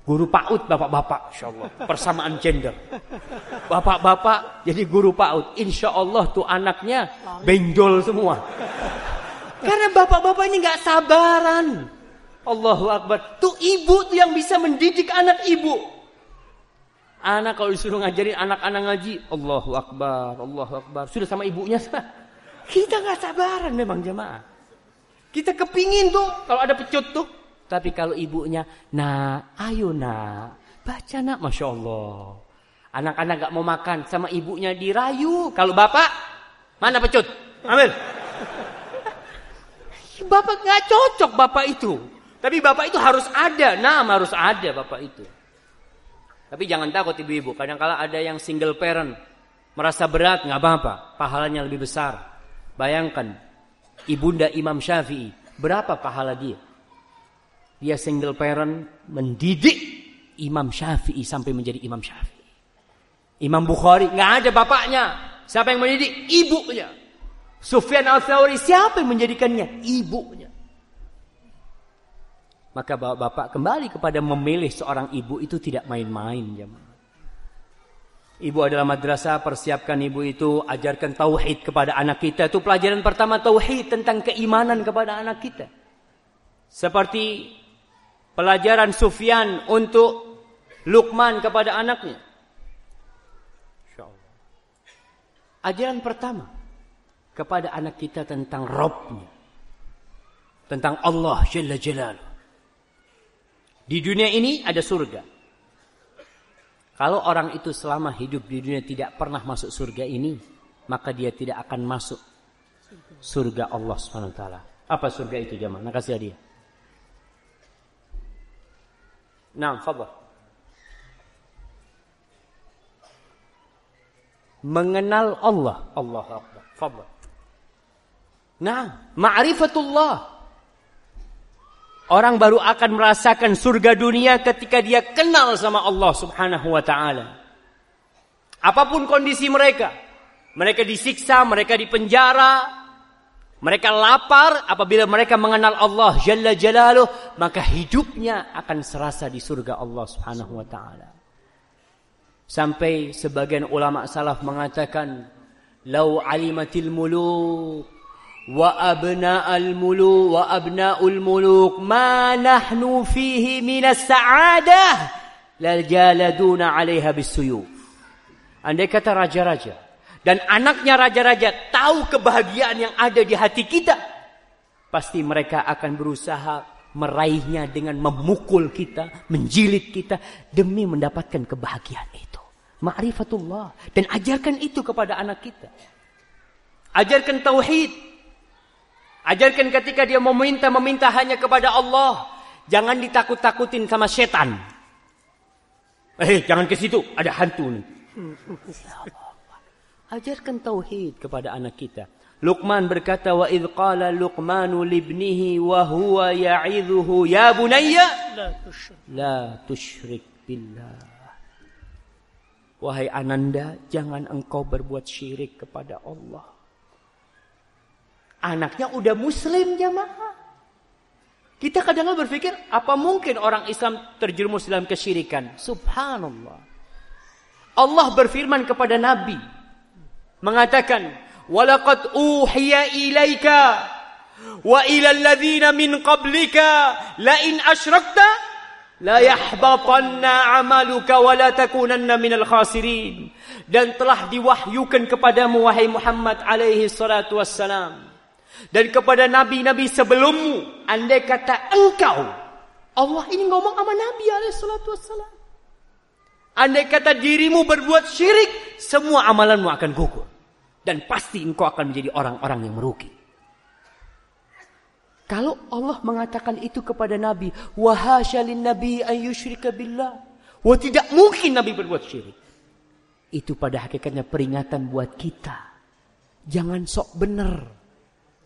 [SPEAKER 1] Guru PAUD bapak-bapak, insya Persamaan gender. Bapak-bapak jadi guru PAUD. Insya Allah tuh anaknya benjol semua. Karena bapak-bapak ini gak sabaran. Allahu Akbar. Tuh ibu tuh yang bisa mendidik anak ibu. Anak kalau disuruh ngajarin anak-anak ngaji, Allahu Akbar, Allahu Akbar. Sudah sama ibunya sah. Kita nggak sabaran memang jemaah. Kita kepingin tuh kalau ada pecut tuh. Tapi kalau ibunya, nah, ayo nak, baca nak, masya Allah. Anak-anak nggak mau makan sama ibunya dirayu. Kalau bapak, mana pecut? Ambil. bapak nggak cocok bapak itu. Tapi bapak itu harus ada, nama harus ada bapak itu. Tapi jangan takut ibu-ibu, kadangkala ada yang single parent merasa berat nggak apa-apa, pahalanya lebih besar. Bayangkan ibunda Imam Syafi'i, berapa pahala dia? Dia single parent mendidik Imam Syafi'i sampai menjadi Imam Syafi'i. Imam Bukhari nggak ada bapaknya. Siapa yang mendidik? Ibunya. Sufyan al-Thawri siapa yang menjadikannya? Ibunya. Maka bapak-bapak kembali kepada memilih seorang ibu itu tidak main-main Ibu adalah madrasah, persiapkan ibu itu, ajarkan tauhid kepada anak kita. Itu pelajaran pertama tauhid tentang keimanan kepada anak kita. Seperti pelajaran Sufyan untuk lukman kepada anaknya. Ajaran pertama kepada anak kita tentang Robnya. Tentang Allah Jalla Jalaluh. Di dunia ini ada surga. Kalau orang itu selama hidup di dunia tidak pernah masuk surga ini, maka dia tidak akan masuk surga Allah Subhanahu Apa surga itu jemaah? Nah, kasih hadiah. Nah, fadhal. Mengenal Allah, Allah Akbar. Fadhal. Nah, ma'rifatullah. Orang baru akan merasakan surga dunia ketika dia kenal sama Allah Subhanahu wa taala. Apapun kondisi mereka, mereka disiksa, mereka dipenjara, mereka lapar, apabila mereka mengenal Allah Jalla Jalaluh, maka hidupnya akan serasa di surga Allah Subhanahu wa taala. Sampai sebagian ulama salaf mengatakan, "Lau alimatil muluk wa al mulu wa abna'ul muluk ma nahnu fihi minas sa'adah lal jaladuna 'alaiha bisuyuf andai kata raja-raja dan anaknya raja-raja tahu kebahagiaan yang ada di hati kita pasti mereka akan berusaha meraihnya dengan memukul kita menjilid kita demi mendapatkan kebahagiaan itu ma'rifatullah dan ajarkan itu kepada anak kita ajarkan tauhid Ajarkan ketika dia mau meminta, meminta hanya kepada Allah. Jangan ditakut-takutin sama setan. Eh, jangan ke situ, ada hantu nih. (laughs) Ajarkan tauhid kepada anak kita. Luqman berkata wa idh qala Luqmanu libnihi wa huwa ya'idhuhu ya bunayya la tu'shrik billah. Wahai Ananda, jangan engkau berbuat syirik kepada Allah. Anaknya udah muslim jamaah. Kita kadang kadang berpikir, apa mungkin orang Islam terjerumus dalam kesyirikan? Subhanallah. Allah berfirman kepada Nabi. Mengatakan, Walakat وَلَقَدْ أُوحِيَ إِلَيْكَ وَإِلَى الَّذِينَ مِنْ قَبْلِكَ لَإِنْ أَشْرَكْتَ La yahbatanna amaluka wa la takunanna minal khasirin. Dan telah diwahyukan kepadamu wahai Muhammad alaihi salatu wassalam dan kepada nabi-nabi sebelummu andai kata engkau Allah ini ngomong sama nabi alaihissalatu wassalam andai kata dirimu berbuat syirik semua amalanmu akan gugur dan pasti engkau akan menjadi orang-orang yang merugi kalau Allah mengatakan itu kepada nabi wahasyalin nabi ayyusyrika billah wah tidak mungkin nabi berbuat syirik itu pada hakikatnya peringatan buat kita jangan sok benar.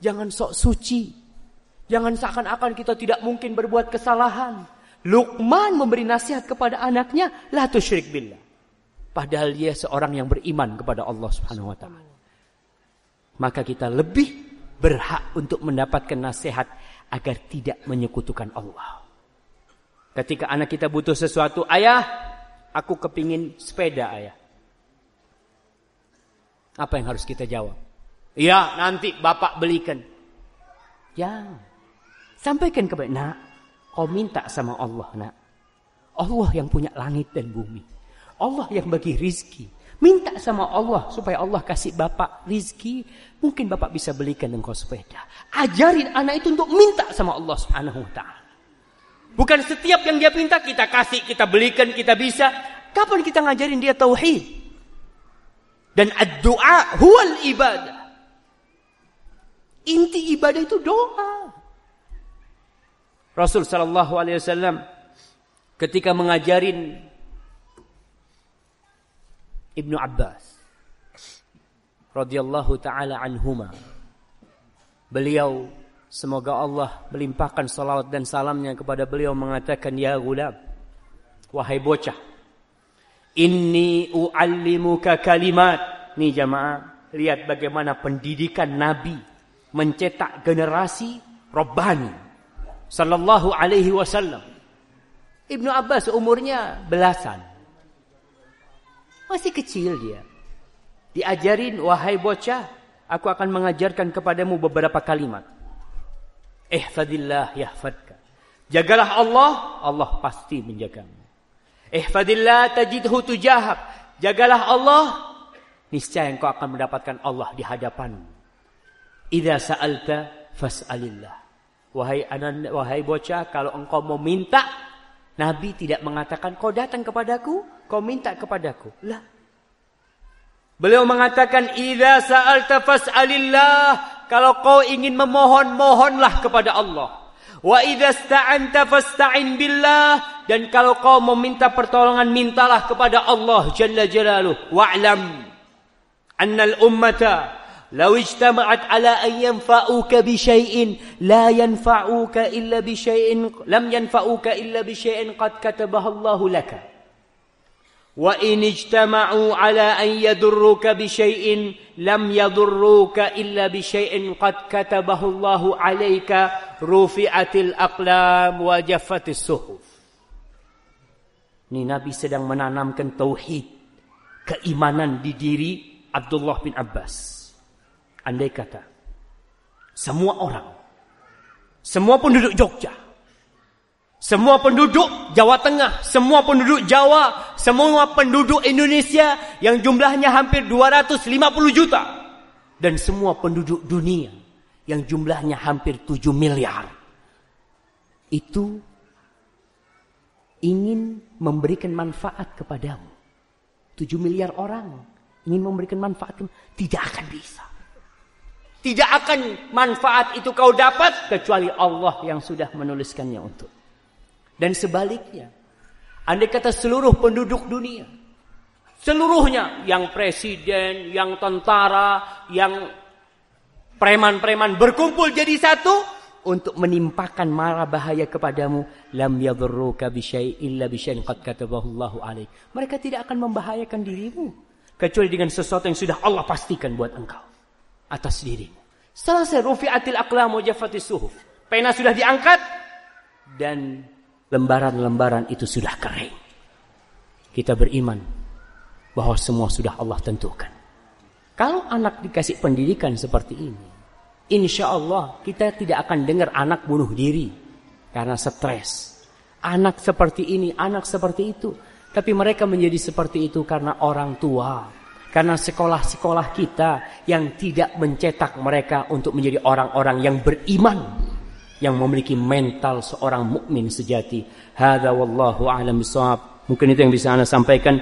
[SPEAKER 1] Jangan sok suci. Jangan seakan-akan kita tidak mungkin berbuat kesalahan. Luqman memberi nasihat kepada anaknya, la tusyrik billah. Padahal dia seorang yang beriman kepada Allah Subhanahu wa taala. Maka kita lebih berhak untuk mendapatkan nasihat agar tidak menyekutukan Allah. Ketika anak kita butuh sesuatu, ayah, aku kepingin sepeda ayah. Apa yang harus kita jawab? Iya, nanti bapak belikan. Jangan. Ya, sampaikan kepada nak, kau minta sama Allah nak. Allah yang punya langit dan bumi. Allah yang bagi rizki. Minta sama Allah supaya Allah kasih bapak rizki. Mungkin bapak bisa belikan engkau sepeda. Ajarin anak itu untuk minta sama Allah subhanahu wa ta'ala. Bukan setiap yang dia minta kita kasih, kita belikan, kita bisa. Kapan kita ngajarin dia tauhid? Dan doa huwal ibadah. Inti ibadah itu doa. Rasul sallallahu alaihi wasallam ketika mengajarin Ibnu Abbas radhiyallahu taala anhuma beliau semoga Allah melimpahkan salawat dan salamnya kepada beliau mengatakan ya gulam wahai bocah inni uallimuka kalimat nih jamaah lihat bagaimana pendidikan nabi mencetak generasi robbani sallallahu alaihi wasallam. Ibnu Abbas umurnya belasan. Masih kecil dia. Diajarin, wahai bocah, aku akan mengajarkan kepadamu beberapa kalimat. Ihfadillah yahfadka. Jagalah Allah, Allah pasti menjagamu. Ihfadillah tajidhu tujahak. Jagalah Allah, niscaya engkau akan mendapatkan Allah di hadapanmu. Idza sa'alta fas'alillah. Wahai anak, wahai bocah, kalau engkau mau minta, Nabi tidak mengatakan kau datang kepadaku, kau minta kepadaku. Lah. Beliau mengatakan idza sa'alta fas'alillah. Kalau kau ingin memohon, mohonlah kepada Allah. Wa idza sta'anta fasta'in billah dan kalau kau meminta pertolongan mintalah kepada Allah jalla jalaluh wa'lam annal ummata لو اجتمعت على أن ينفعوك بشيء لا ينفعوك إلا بشيء لم ينفعوك إلا بشيء قد كتبه الله لك وإن اجتمعوا على أن يضروك بشيء لم يضروك إلا بشيء قد كتبه الله عليك رفعت الأقلام وجفت الصحف Ini Nabi sedang menanamkan tauhid keimanan di diri Abdullah bin Abbas. Andai kata semua orang, semua penduduk Jogja, semua penduduk Jawa Tengah, semua penduduk Jawa, semua penduduk Indonesia yang jumlahnya hampir 250 juta dan semua penduduk dunia yang jumlahnya hampir 7 miliar itu ingin memberikan manfaat kepadamu. 7 miliar orang ingin memberikan manfaat tidak akan bisa. Tidak akan manfaat itu kau dapat kecuali Allah yang sudah menuliskannya untuk. Dan sebaliknya, andai kata seluruh penduduk dunia, seluruhnya yang presiden, yang tentara, yang preman-preman berkumpul jadi satu untuk menimpakan mara bahaya kepadamu lam yadurruka bisyai illa bisyai'in qad katabahu Mereka tidak akan membahayakan dirimu kecuali dengan sesuatu yang sudah Allah pastikan buat engkau atas dirimu. Selesai rufi'atil aqlamu Jafati suhuf. Pena sudah diangkat dan lembaran-lembaran itu sudah kering. Kita beriman bahwa semua sudah Allah tentukan. Kalau anak dikasih pendidikan seperti ini, insya Allah kita tidak akan dengar anak bunuh diri karena stres. Anak seperti ini, anak seperti itu. Tapi mereka menjadi seperti itu karena orang tua karena sekolah-sekolah kita yang tidak mencetak mereka untuk menjadi orang-orang yang beriman yang memiliki mental seorang mukmin sejati. Hada wallahu a'lam bishawab. Mungkin itu yang bisa Anda sampaikan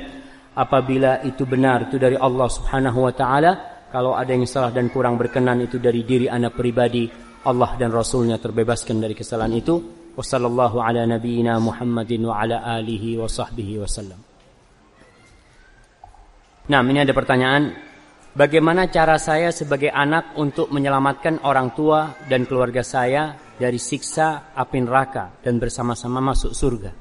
[SPEAKER 1] apabila itu benar itu dari Allah Subhanahu wa taala. Kalau ada yang salah dan kurang berkenan itu dari diri Anda pribadi. Allah dan Rasulnya terbebaskan dari kesalahan itu. Wassallallahu ala nabiyyina Muhammadin wa ala alihi wa sahbihi wasallam. Nah, ini ada pertanyaan. Bagaimana cara saya sebagai anak untuk menyelamatkan orang tua dan keluarga saya dari siksa api neraka dan bersama-sama masuk surga?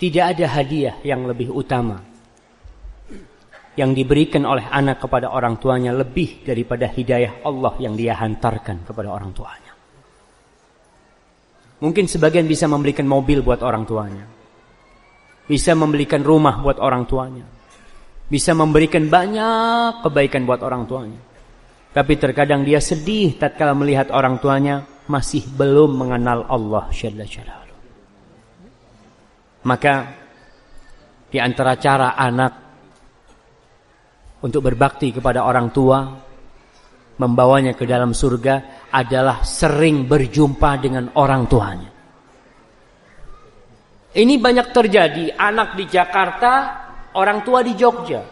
[SPEAKER 1] Tidak ada hadiah yang lebih utama yang diberikan oleh anak kepada orang tuanya lebih daripada hidayah Allah yang dia hantarkan kepada orang tuanya. Mungkin sebagian bisa memberikan mobil buat orang tuanya bisa memberikan rumah buat orang tuanya. Bisa memberikan banyak kebaikan buat orang tuanya. Tapi terkadang dia sedih tatkala melihat orang tuanya masih belum mengenal Allah Jalla Jalaluhu. Maka di antara cara anak untuk berbakti kepada orang tua membawanya ke dalam surga adalah sering berjumpa dengan orang tuanya. Ini banyak terjadi anak di Jakarta, orang tua di Jogja.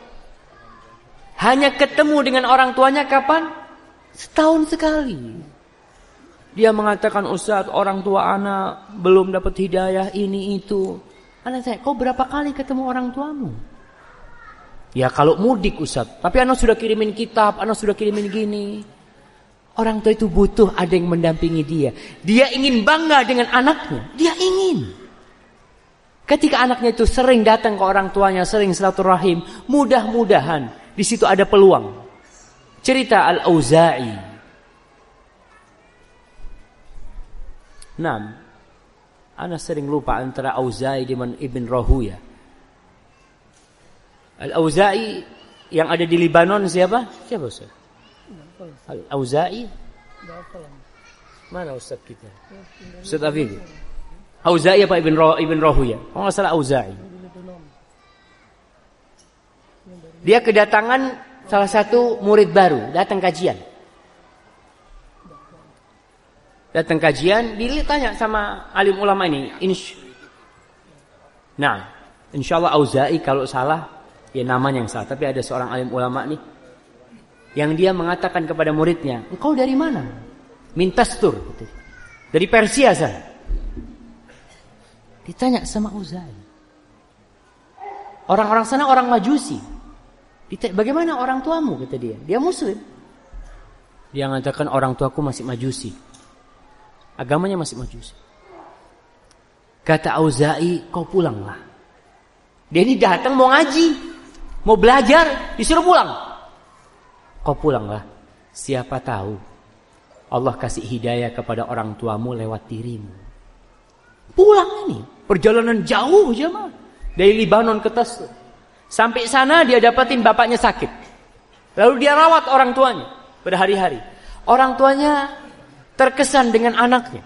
[SPEAKER 1] Hanya ketemu dengan orang tuanya kapan? Setahun sekali. Dia mengatakan Ustaz orang tua anak belum dapat hidayah ini itu. Anak saya, kau berapa kali ketemu orang tuamu? Ya kalau mudik Ustaz, tapi anak sudah kirimin kitab, anak sudah kirimin gini. Orang tua itu butuh ada yang mendampingi dia. Dia ingin bangga dengan anaknya, dia ingin. Ketika anaknya itu sering datang ke orang tuanya, sering silaturahim, mudah-mudahan di situ ada peluang. Cerita Al-Auza'i. Nam, Anda sering lupa antara Auza'i dengan Ibn Rahuya. Al-Auza'i yang ada di Libanon siapa? Siapa Ustaz? Al-Auza'i? Mana Ustaz kita? Ustaz Afidi? Auza'i apa Ibn, Rah Ibn Rahuya? Kalau nggak salah Auza'i. Dia kedatangan salah satu murid baru, datang kajian. Datang kajian, ditanya sama alim ulama ini. Insya nah, insyaallah Auza'i kalau salah, ya namanya yang salah. Tapi ada seorang alim ulama nih, yang dia mengatakan kepada muridnya, engkau dari mana? Mintastur. Gitu. Dari Persia saya. Ditanya sama Uzai Orang-orang sana orang majusi. Ditanya, bagaimana orang tuamu kata dia? Dia muslim. Dia mengatakan orang tuaku masih majusi. Agamanya masih majusi. Kata Auza'i, kau pulanglah. Dia ini datang mau ngaji, mau belajar, disuruh pulang. Kau pulanglah. Siapa tahu Allah kasih hidayah kepada orang tuamu lewat dirimu. Pulang ini. Perjalanan jauh jemaah. Dari Libanon ke Tesla. Sampai sana dia dapatin bapaknya sakit. Lalu dia rawat orang tuanya pada hari-hari. Orang tuanya terkesan dengan anaknya.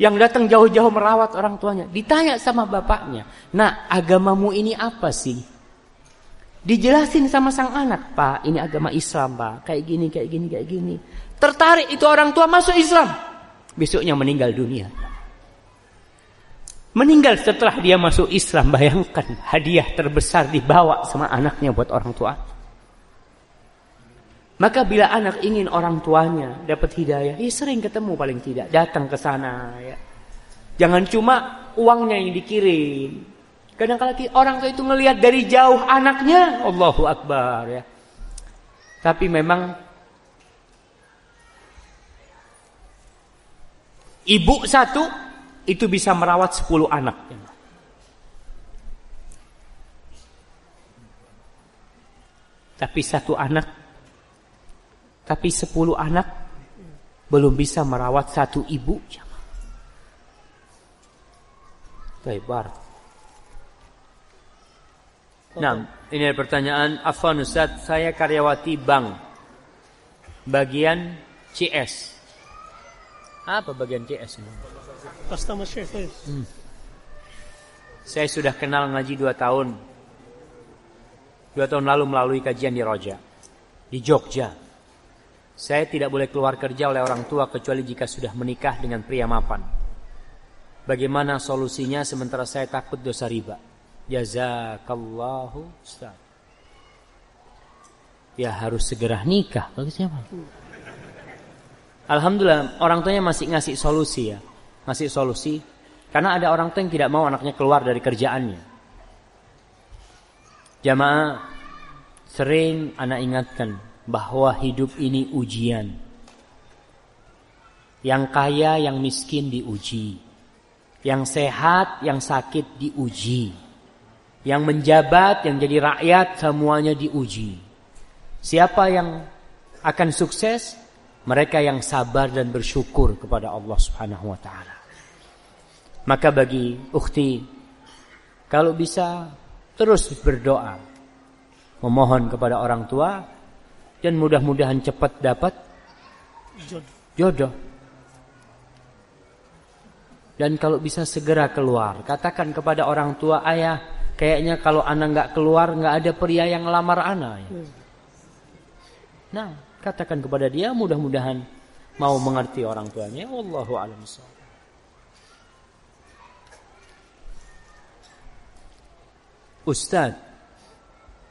[SPEAKER 1] Yang datang jauh-jauh merawat orang tuanya. Ditanya sama bapaknya. Nah agamamu ini apa sih? Dijelasin sama sang anak, Pak, ini agama Islam, Pak. Kayak gini, kayak gini, kayak gini. Tertarik itu orang tua masuk Islam. Besoknya meninggal dunia. Meninggal setelah dia masuk Islam, bayangkan hadiah terbesar dibawa sama anaknya buat orang tua. Maka bila anak ingin orang tuanya dapat hidayah, ya sering ketemu paling tidak, datang ke sana. Ya. Jangan cuma uangnya yang dikirim. Kadang kadang orang tua itu ngelihat dari jauh anaknya, Allahu Akbar ya. Tapi memang ibu satu, itu bisa merawat 10 anak. Tapi satu anak, tapi 10 anak belum bisa merawat satu ibu. Lebar. Nah, ini ada pertanyaan. Afan Ustaz, saya karyawati bank. Bagian CS. Apa bagian CS ini? Hmm. Saya sudah kenal ngaji dua tahun. Dua tahun lalu melalui kajian di Roja. Di Jogja. Saya tidak boleh keluar kerja oleh orang tua kecuali jika sudah menikah dengan pria mapan. Bagaimana solusinya sementara saya takut dosa riba? Jazakallahu Ustaz. Ya harus segera nikah. Bagi siapa? Hmm. Alhamdulillah orang tuanya masih ngasih solusi ya ngasih solusi karena ada orang tua yang tidak mau anaknya keluar dari kerjaannya jamaah sering anak ingatkan bahwa hidup ini ujian yang kaya yang miskin diuji yang sehat yang sakit diuji yang menjabat yang jadi rakyat semuanya diuji siapa yang akan sukses mereka yang sabar dan bersyukur kepada Allah Subhanahu wa taala maka bagi ukhti, kalau bisa terus berdoa, memohon kepada orang tua, dan mudah-mudahan cepat dapat jodoh. Dan kalau bisa segera keluar, katakan kepada orang tua ayah, kayaknya kalau anak nggak keluar nggak ada pria yang lamar anak. Nah, katakan kepada dia mudah-mudahan mau mengerti orang tuanya. Allahu a'lam Ustadz,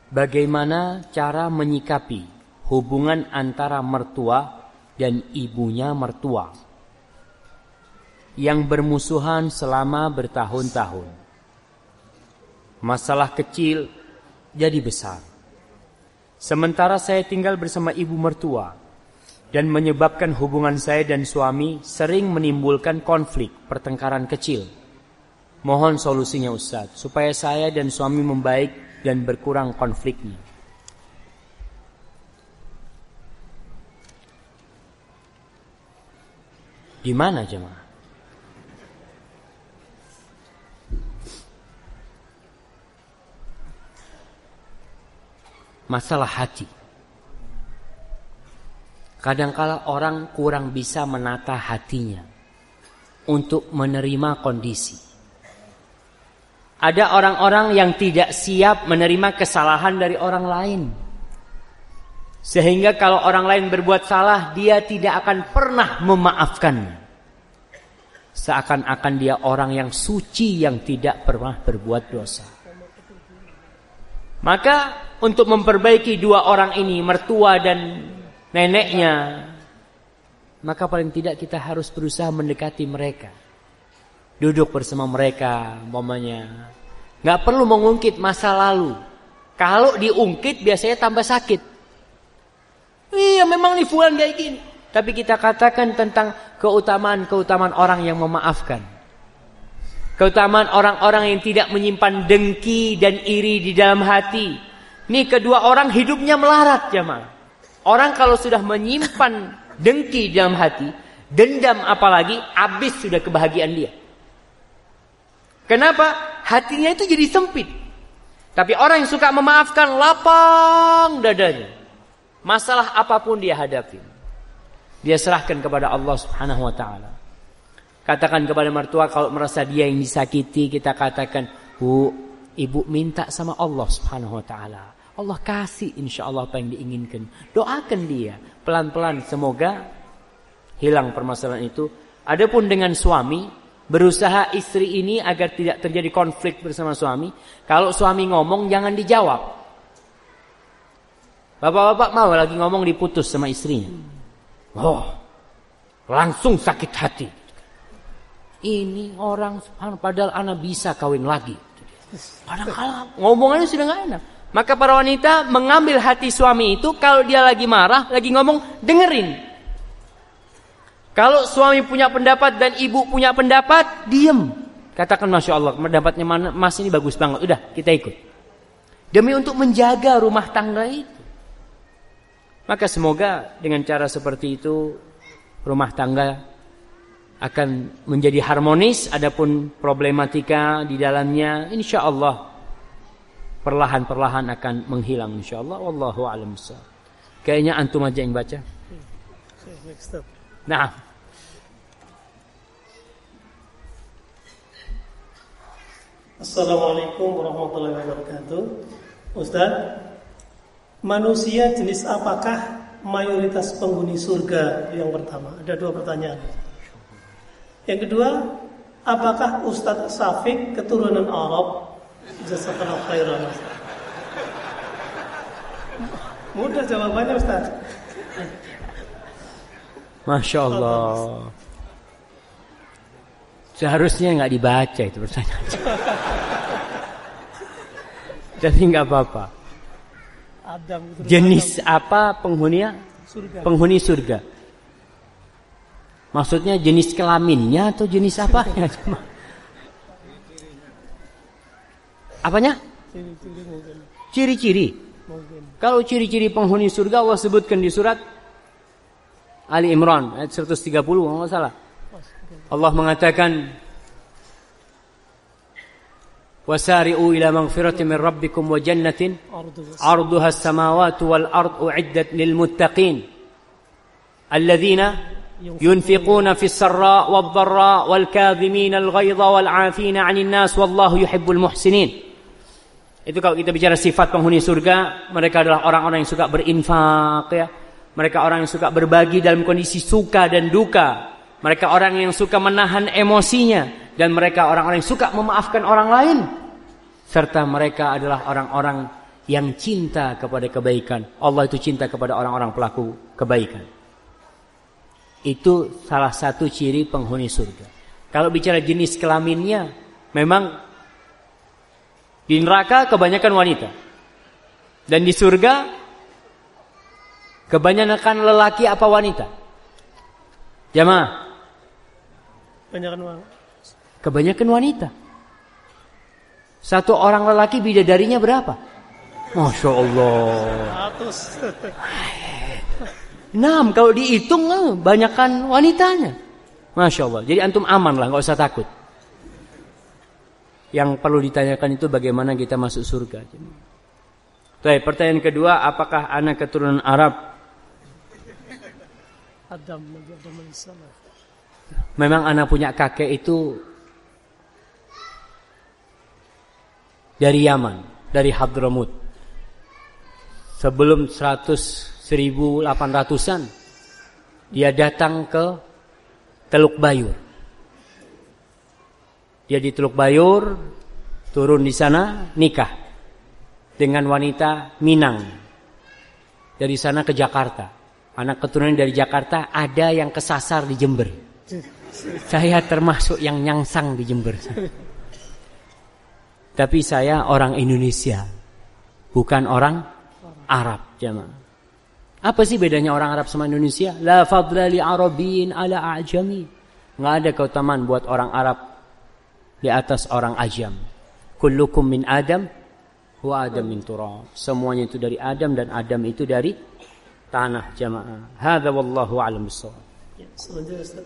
[SPEAKER 1] bagaimana cara menyikapi hubungan antara mertua dan ibunya mertua yang bermusuhan selama bertahun-tahun? Masalah kecil jadi besar. Sementara saya tinggal bersama ibu mertua dan menyebabkan hubungan saya dan suami sering menimbulkan konflik pertengkaran kecil Mohon solusinya Ustadz, supaya saya dan suami membaik dan berkurang konfliknya. gimana jemaah? Masalah hati. Kadangkala orang kurang bisa menata hatinya untuk menerima kondisi. Ada orang-orang yang tidak siap menerima kesalahan dari orang lain. Sehingga kalau orang lain berbuat salah, dia tidak akan pernah memaafkan. Seakan-akan dia orang yang suci yang tidak pernah berbuat dosa. Maka untuk memperbaiki dua orang ini, mertua dan neneknya, maka paling tidak kita harus berusaha mendekati mereka duduk bersama mereka umpamanya. Nggak perlu mengungkit masa lalu. Kalau diungkit biasanya tambah sakit. Iya memang nih fulan kayak gini. Tapi kita katakan tentang keutamaan-keutamaan orang yang memaafkan. Keutamaan orang-orang yang tidak menyimpan dengki dan iri di dalam hati. Nih kedua orang hidupnya melarat jamaah. Orang kalau sudah menyimpan dengki dalam hati, dendam apalagi, habis sudah kebahagiaan dia. Kenapa? Hatinya itu jadi sempit. Tapi orang yang suka memaafkan lapang dadanya. Masalah apapun dia hadapi. Dia serahkan kepada Allah Subhanahu wa taala. Katakan kepada mertua kalau merasa dia yang disakiti, kita katakan, "Bu, ibu minta sama Allah Subhanahu wa taala. Allah kasih insya Allah apa yang diinginkan. Doakan dia pelan-pelan semoga hilang permasalahan itu. Adapun dengan suami, Berusaha istri ini agar tidak terjadi konflik bersama suami. Kalau suami ngomong jangan dijawab. Bapak-bapak mau lagi ngomong diputus sama istrinya. Oh, langsung sakit hati. Ini orang anu, padahal anak bisa kawin lagi. Padahal ngomongannya sudah gak enak. Maka para wanita mengambil hati suami itu kalau dia lagi marah, lagi ngomong, dengerin. Kalau suami punya pendapat dan ibu punya pendapat, diem. Katakan Masya Allah, pendapatnya mas ini bagus banget. Udah, kita ikut. Demi untuk menjaga rumah tangga itu. Maka semoga dengan cara seperti itu, rumah tangga akan menjadi harmonis. Adapun problematika di dalamnya, insya Allah perlahan-perlahan akan menghilang. Insya Allah, Wallahu alam Kayaknya antum aja yang baca. Next up. Nah,
[SPEAKER 2] Assalamualaikum warahmatullahi wabarakatuh Ustaz Manusia jenis apakah Mayoritas penghuni surga Yang pertama, ada dua pertanyaan Yang kedua Apakah Ustadz Safik Keturunan Arab Jazakallah khairan Mudah jawabannya Ustadz
[SPEAKER 1] Masya Allah. Seharusnya nggak dibaca itu pertanyaan. (laughs) Jadi nggak apa-apa. Jenis apa penghuninya? Penghuni surga. Maksudnya jenis kelaminnya atau jenis apa? (laughs) Ya, cuma. Apanya? Ciri-ciri. Kalau ciri-ciri penghuni surga Allah sebutkan di surat Ali Imran ayat 130 kalau nggak salah. Allah mengatakan Wasari'u ila maghfirati min rabbikum wa jannatin arduha as-samawati wal ardu uiddat lil muttaqin alladhina ينفقون في السراء al والكاظمين wal والعافين anil-nas والله يحب muhsinin." itu kalau kita bicara sifat penghuni surga mereka adalah orang-orang yang suka berinfak ya mereka orang yang suka berbagi dalam kondisi suka dan duka. Mereka orang yang suka menahan emosinya. Dan mereka orang-orang yang suka memaafkan orang lain. Serta mereka adalah orang-orang yang cinta kepada kebaikan. Allah itu cinta kepada orang-orang pelaku kebaikan. Itu salah satu ciri penghuni surga. Kalau bicara jenis kelaminnya, memang di neraka kebanyakan wanita. Dan di surga Kebanyakan lelaki apa wanita? Jamaah. Kebanyakan wanita. Kebanyakan wanita. Satu orang lelaki bidadarinya berapa? Masya Allah. 100. Enam kalau dihitung eh, banyakkan wanitanya. Masya Allah. Jadi antum aman lah, nggak usah takut. Yang perlu ditanyakan itu bagaimana kita masuk surga. Jadi, pertanyaan kedua, apakah anak keturunan Arab Adam Memang anak punya kakek itu dari Yaman, dari Hadramut. Sebelum 100 1800-an dia datang ke Teluk Bayur. Dia di Teluk Bayur turun di sana nikah dengan wanita Minang. Dari sana ke Jakarta anak keturunan dari Jakarta ada yang kesasar di Jember. Saya termasuk yang nyangsang di Jember. Tapi saya orang Indonesia, bukan orang Arab, jemaah. Apa sih bedanya orang Arab sama Indonesia? La fadla li Arabin ala ajami. Enggak ada keutamaan buat orang Arab di atas orang ajam. Kullukum min Adam wa Adam min turab. Semuanya itu dari Adam dan Adam itu dari tanah jamaah. Hada wallahu a'lam bisawab. Ya,
[SPEAKER 2] selanjutnya Ustaz.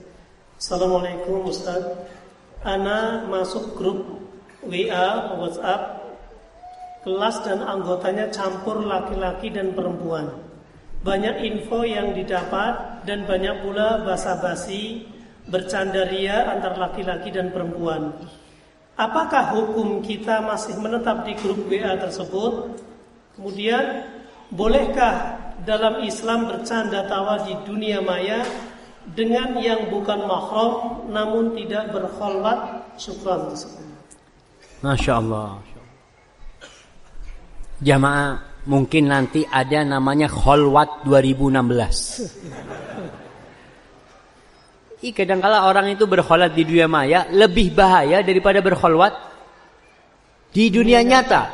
[SPEAKER 2] Assalamualaikum Ustaz. Ana masuk grup WA, WhatsApp kelas dan anggotanya campur laki-laki dan perempuan. Banyak info yang didapat dan banyak pula basa-basi bercanda ria antar laki-laki dan perempuan. Apakah hukum kita masih menetap di grup WA tersebut? Kemudian, bolehkah dalam Islam bercanda tawa di dunia maya dengan yang bukan mahram namun tidak berkholwat syukran
[SPEAKER 1] Masya Allah Jamaah mungkin nanti ada namanya kholwat 2016 Ih, kadangkala orang itu berkholwat di dunia maya lebih bahaya daripada berkholwat di dunia nyata.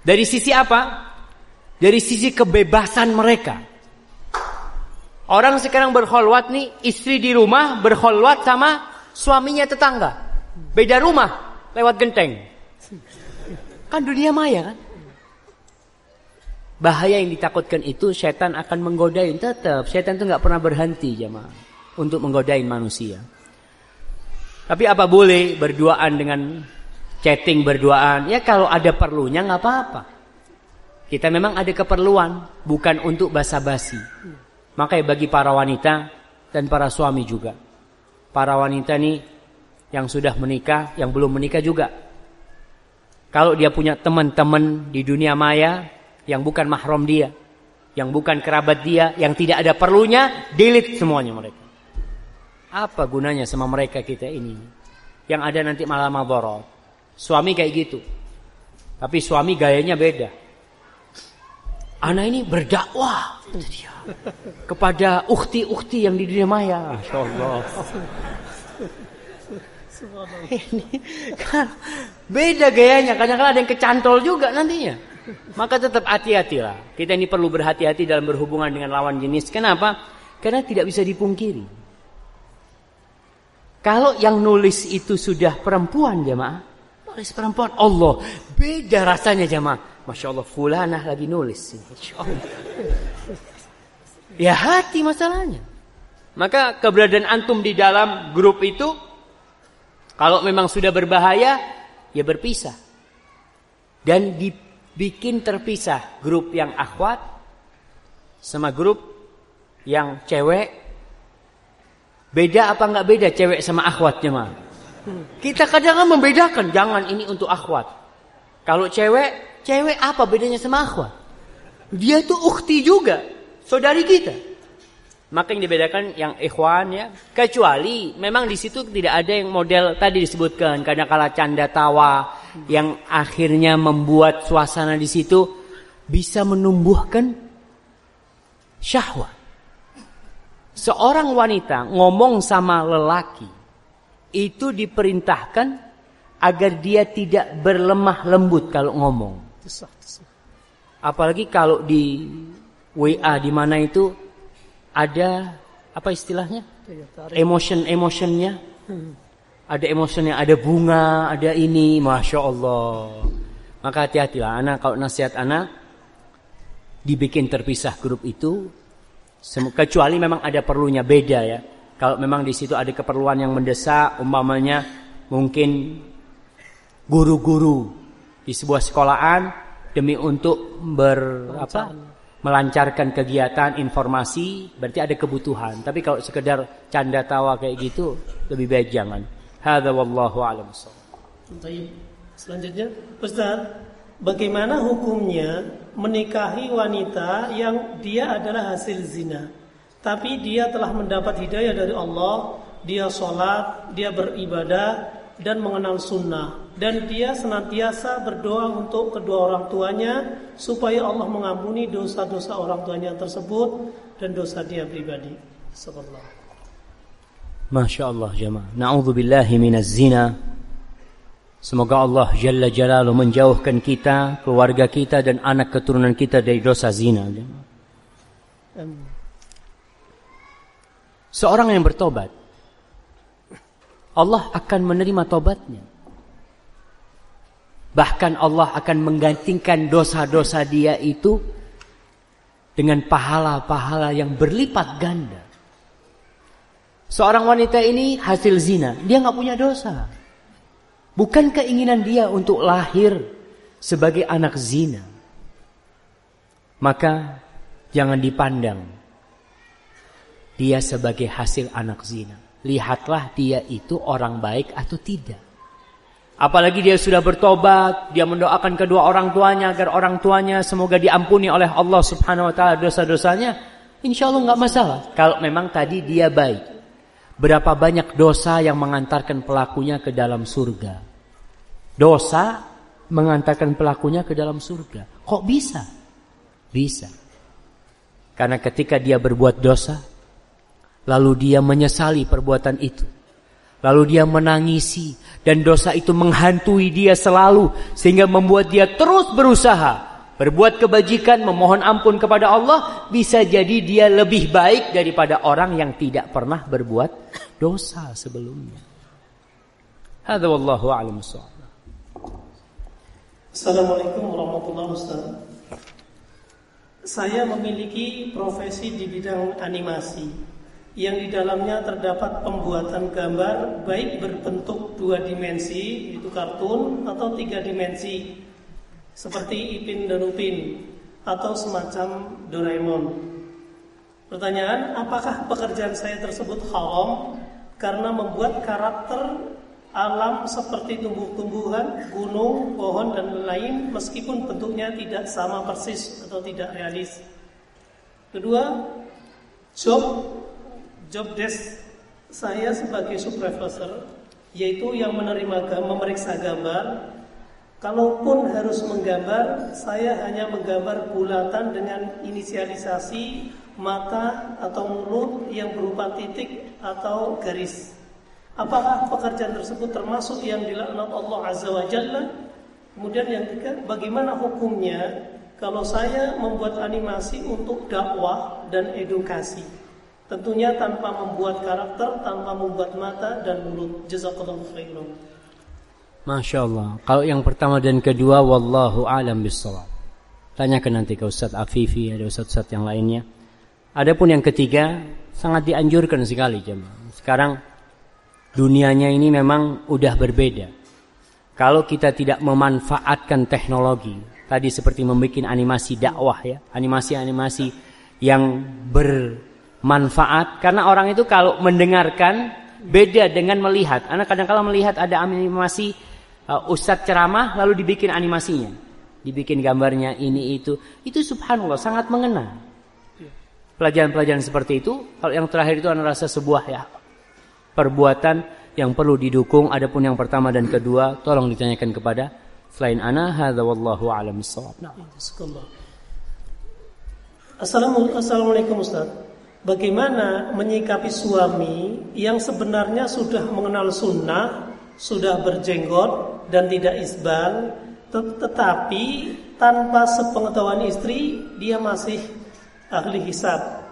[SPEAKER 1] Dari sisi apa? dari sisi kebebasan mereka. Orang sekarang berkholwat nih, istri di rumah berkholwat sama suaminya tetangga. Beda rumah, lewat genteng. Kan dunia maya kan? Bahaya yang ditakutkan itu setan akan menggodain tetap. Setan itu nggak pernah berhenti jemaah untuk menggodain manusia. Tapi apa boleh berduaan dengan chatting berduaan? Ya kalau ada perlunya nggak apa-apa. Kita memang ada keperluan, bukan untuk basa-basi. Makanya bagi para wanita dan para suami juga. Para wanita nih yang sudah menikah, yang belum menikah juga. Kalau dia punya teman-teman di dunia maya yang bukan mahram dia, yang bukan kerabat dia, yang tidak ada perlunya, delete semuanya mereka. Apa gunanya sama mereka kita ini? Yang ada nanti malam maborot. Suami kayak gitu. Tapi suami gayanya beda anak ini berdakwah dia kepada ukti-ukti yang di dunia maya. Allah. ini kan beda gayanya. Kadang-kadang ada yang kecantol juga nantinya. Maka tetap hati-hatilah. Kita ini perlu berhati-hati dalam berhubungan dengan lawan jenis. Kenapa? Karena tidak bisa dipungkiri. Kalau yang nulis itu sudah perempuan jamaah, nulis perempuan Allah, beda rasanya jemaah. Masya Allah, fulanah lagi nulis. (laughs) Ya hati masalahnya. Maka keberadaan antum di dalam grup itu, kalau memang sudah berbahaya, ya berpisah. Dan dibikin terpisah grup yang akhwat sama grup yang cewek. Beda apa enggak beda cewek sama akhwatnya mah? Hmm. Kita kadang membedakan, jangan ini untuk akhwat. Kalau cewek Cewek apa bedanya sama akhwa? Dia itu ukti juga, saudari kita. Maka yang dibedakan yang ikhwan ya, kecuali memang di situ tidak ada yang model tadi disebutkan karena kala canda tawa yang akhirnya membuat suasana di situ bisa menumbuhkan syahwat. Seorang wanita ngomong sama lelaki itu diperintahkan agar dia tidak berlemah lembut kalau ngomong. Tusah, tusah. Apalagi kalau di WA di mana itu ada apa istilahnya? Iya, emotion emotionnya. Hmm. Ada emosinya ada bunga, ada ini, masya Allah. Maka hati-hatilah anak kalau nasihat anak dibikin terpisah grup itu kecuali memang ada perlunya beda ya. Kalau memang di situ ada keperluan yang mendesak, umpamanya mungkin guru-guru di sebuah sekolahan demi untuk ber apa melancarkan kegiatan informasi berarti ada kebutuhan tapi kalau sekedar canda tawa kayak gitu lebih baik jangan hadza wallahu alam
[SPEAKER 2] selanjutnya Ustaz bagaimana hukumnya menikahi wanita yang dia adalah hasil zina tapi dia telah mendapat hidayah dari Allah dia sholat dia beribadah dan mengenal sunnah dan dia senantiasa berdoa untuk kedua orang tuanya supaya Allah mengampuni dosa-dosa orang tuanya tersebut dan dosa dia pribadi. Subhanallah.
[SPEAKER 1] Masya Allah jemaah. Na'udzubillahi minaz zina. Semoga Allah Jalla Jalaluhu menjauhkan kita, keluarga kita dan anak keturunan kita dari dosa zina. Jemaah. Seorang yang bertobat, Allah akan menerima tobatnya. Bahkan Allah akan menggantikan dosa-dosa dia itu dengan pahala-pahala yang berlipat ganda. Seorang wanita ini hasil zina, dia nggak punya dosa. Bukan keinginan dia untuk lahir sebagai anak zina. Maka jangan dipandang dia sebagai hasil anak zina. Lihatlah dia itu orang baik atau tidak. Apalagi dia sudah bertobat, dia mendoakan kedua orang tuanya agar orang tuanya semoga diampuni oleh Allah Subhanahu wa taala dosa-dosanya, insya Allah nggak masalah. Kalau memang tadi dia baik. Berapa banyak dosa yang mengantarkan pelakunya ke dalam surga? Dosa mengantarkan pelakunya ke dalam surga. Kok bisa? Bisa. Karena ketika dia berbuat dosa, lalu dia menyesali perbuatan itu Lalu dia menangisi dan dosa itu menghantui dia selalu sehingga membuat dia terus berusaha berbuat kebajikan, memohon ampun kepada Allah, bisa jadi dia lebih baik daripada orang yang tidak pernah berbuat dosa sebelumnya. Hadza wallahu a'lam
[SPEAKER 2] Assalamualaikum warahmatullahi wabarakatuh. Saya memiliki profesi di bidang animasi yang di dalamnya terdapat pembuatan gambar baik berbentuk dua dimensi yaitu kartun atau tiga dimensi seperti Ipin dan Upin atau semacam Doraemon. Pertanyaan, apakah pekerjaan saya tersebut haram karena membuat karakter alam seperti tumbuh-tumbuhan, gunung, pohon dan lain meskipun bentuknya tidak sama persis atau tidak realis. Kedua, job job desk saya sebagai supervisor yaitu yang menerima gambar, memeriksa gambar kalaupun harus menggambar saya hanya menggambar bulatan dengan inisialisasi mata atau mulut yang berupa titik atau garis apakah pekerjaan tersebut termasuk yang dilaknat Allah Azza wa Jalla kemudian yang ketiga bagaimana hukumnya kalau saya membuat animasi untuk dakwah dan edukasi Tentunya tanpa membuat karakter, tanpa membuat mata dan mulut. Jazakallahu khairan.
[SPEAKER 1] Masya Allah. Kalau yang pertama dan kedua, wallahu alam bishawab. Tanyakan nanti ke Ustadz Afifi, ada Ustadz-Ustadz yang lainnya. Adapun yang ketiga, sangat dianjurkan sekali jemaah. Sekarang dunianya ini memang udah berbeda. Kalau kita tidak memanfaatkan teknologi, tadi seperti membuat animasi dakwah ya, animasi-animasi yang ber manfaat karena orang itu kalau mendengarkan beda dengan melihat. Anak kadang kala melihat ada animasi uh, ustadz ceramah lalu dibikin animasinya. Dibikin gambarnya ini itu. Itu subhanallah sangat mengena. Pelajaran-pelajaran seperti itu kalau yang terakhir itu anak rasa sebuah ya perbuatan yang perlu didukung adapun yang pertama dan kedua tolong ditanyakan kepada selain ana hadza wallahu alam nah.
[SPEAKER 2] Assalamualaikum Ustaz. Bagaimana menyikapi suami yang sebenarnya sudah mengenal sunnah, sudah berjenggot dan tidak isbal, tetapi tanpa sepengetahuan istri dia masih ahli hisab.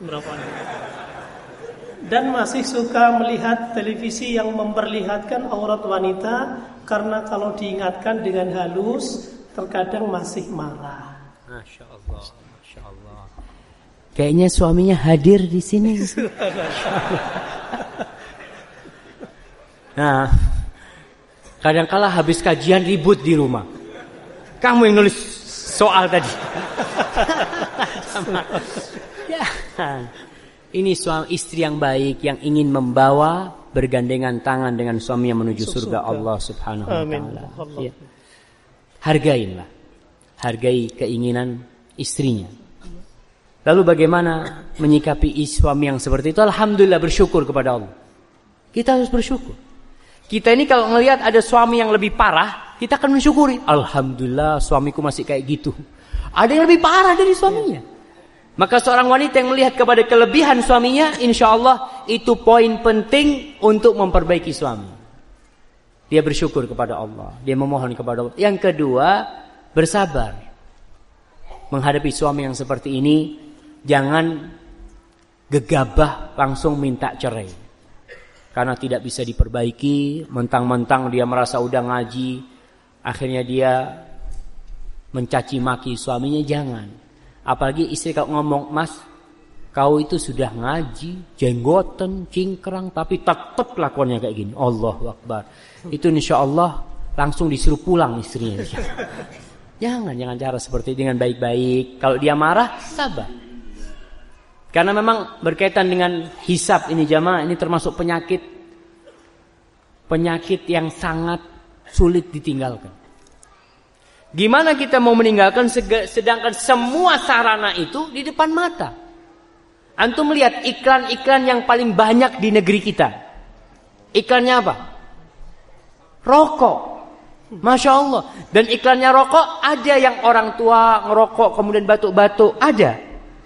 [SPEAKER 2] Berapa? Dan masih suka melihat televisi yang memperlihatkan aurat wanita karena kalau diingatkan dengan halus terkadang masih marah. Masya Allah.
[SPEAKER 1] Kayaknya suaminya hadir di sini. nah, kadangkala habis kajian ribut di rumah. Kamu yang nulis soal tadi. Ya. Ini suami istri yang baik yang ingin membawa bergandengan tangan dengan suaminya menuju surga, surga Allah Subhanahu wa taala. Ya. Hargailah. Hargai keinginan istrinya. Lalu bagaimana menyikapi suami yang seperti itu? Alhamdulillah bersyukur kepada Allah. Kita harus bersyukur. Kita ini kalau melihat ada suami yang lebih parah, kita akan mensyukuri. Alhamdulillah suamiku masih kayak gitu. Ada yang lebih parah dari suaminya. Maka seorang wanita yang melihat kepada kelebihan suaminya, insya Allah itu poin penting untuk memperbaiki suami. Dia bersyukur kepada Allah. Dia memohon kepada Allah. Yang kedua, bersabar. Menghadapi suami yang seperti ini, Jangan gegabah langsung minta cerai. Karena tidak bisa diperbaiki, mentang-mentang dia merasa udah ngaji, akhirnya dia mencaci maki suaminya jangan. Apalagi istri kau ngomong, "Mas, kau itu sudah ngaji, jenggoten, cingkrang, tapi tetap lakonnya kayak gini." Allah Akbar. Itu insya Allah langsung disuruh pulang istrinya. (laughs) Jangan, jangan cara seperti itu dengan baik-baik. Kalau dia marah, sabar. Karena memang berkaitan dengan hisap ini jamaah ini termasuk penyakit penyakit yang sangat sulit ditinggalkan. Gimana kita mau meninggalkan sedangkan semua sarana itu di depan mata? Antum melihat iklan-iklan yang paling banyak di negeri kita. Iklannya apa? Rokok. Masya Allah. Dan iklannya rokok ada yang orang tua ngerokok kemudian batuk-batuk. Ada.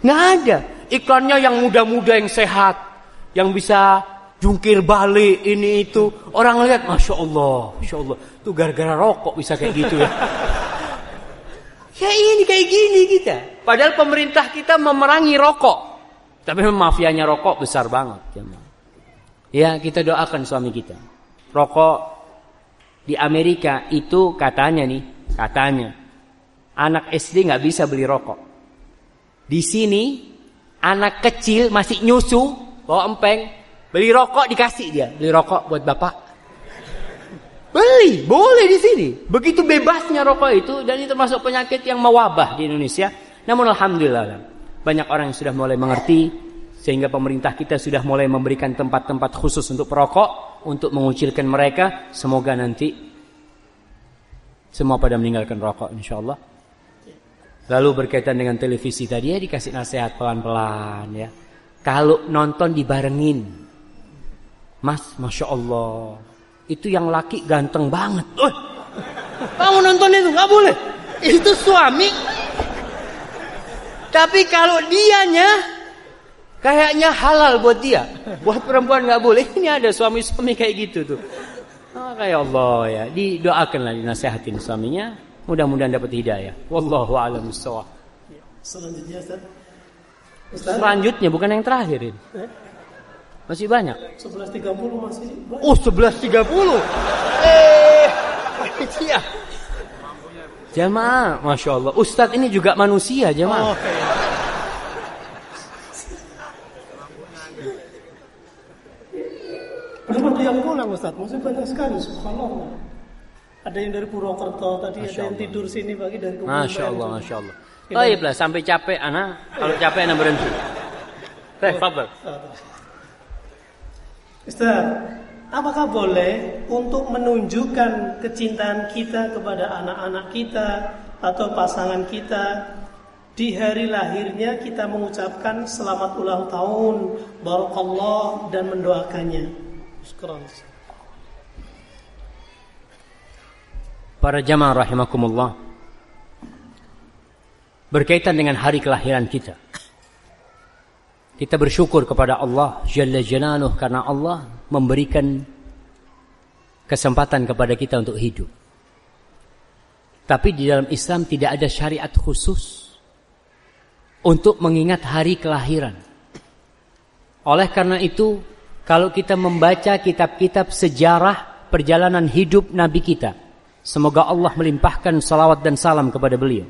[SPEAKER 1] Nggak ada. Iklannya yang muda-muda yang sehat, yang bisa jungkir balik ini itu. Orang lihat, masya Allah, masya Allah, itu gara-gara rokok bisa kayak gitu ya. (laughs) ya ini kayak gini kita. Padahal pemerintah kita memerangi rokok, tapi mafianya rokok besar banget. Ya, ya kita doakan suami kita. Rokok di Amerika itu katanya nih, katanya anak SD nggak bisa beli rokok. Di sini anak kecil masih nyusu bawa empeng beli rokok dikasih dia beli rokok buat bapak beli boleh di sini begitu bebasnya rokok itu dan ini termasuk penyakit yang mewabah di Indonesia namun alhamdulillah banyak orang yang sudah mulai mengerti sehingga pemerintah kita sudah mulai memberikan tempat-tempat khusus untuk perokok untuk mengucilkan mereka semoga nanti semua pada meninggalkan rokok insyaallah Lalu berkaitan dengan televisi tadi ya dikasih nasihat pelan-pelan ya. Kalau nonton dibarengin. Mas, Masya Allah. Itu yang laki ganteng banget. Oh, kamu nonton itu Gak boleh. Itu suami. Tapi kalau dianya kayaknya halal buat dia. Buat perempuan gak boleh. Ini ada suami-suami kayak gitu tuh. Oh, kayak Allah ya. Didoakanlah dinasehatin suaminya. Mudah-mudahan dapat hidayah. Wallahu a'lam bishawab.
[SPEAKER 2] Selanjutnya Ustaz. Selanjutnya
[SPEAKER 1] bukan yang terakhir ini. Eh? Masih banyak.
[SPEAKER 2] 11.30 masih
[SPEAKER 1] banyak. Oh, 11.30. eh, Iya. Jamaah, masya Allah. Ustadz ini juga manusia, jamaah. Oh, okay.
[SPEAKER 2] Kenapa dia pulang Ustadz? Maksudnya banyak sekali, subhanallah. Ada yang dari Purwokerto tadi, Masya ada yang Allah. tidur sini pagi dari Kebumen. Masya Allah, itu. Masya Allah.
[SPEAKER 1] lah, sampai capek anak. Kalau capek anak berhenti. Teh, oh, fadl.
[SPEAKER 2] Ustaz, apakah boleh untuk menunjukkan kecintaan kita kepada anak-anak kita atau pasangan kita di hari lahirnya kita mengucapkan selamat ulang tahun, barokallah dan mendoakannya. Sekarang.
[SPEAKER 1] para jamaah rahimakumullah berkaitan dengan hari kelahiran kita. Kita bersyukur kepada Allah Jalla Jalaluh karena Allah memberikan kesempatan kepada kita untuk hidup. Tapi di dalam Islam tidak ada syariat khusus untuk mengingat hari kelahiran. Oleh karena itu, kalau kita membaca kitab-kitab sejarah perjalanan hidup Nabi kita, Semoga Allah melimpahkan salawat dan salam kepada beliau.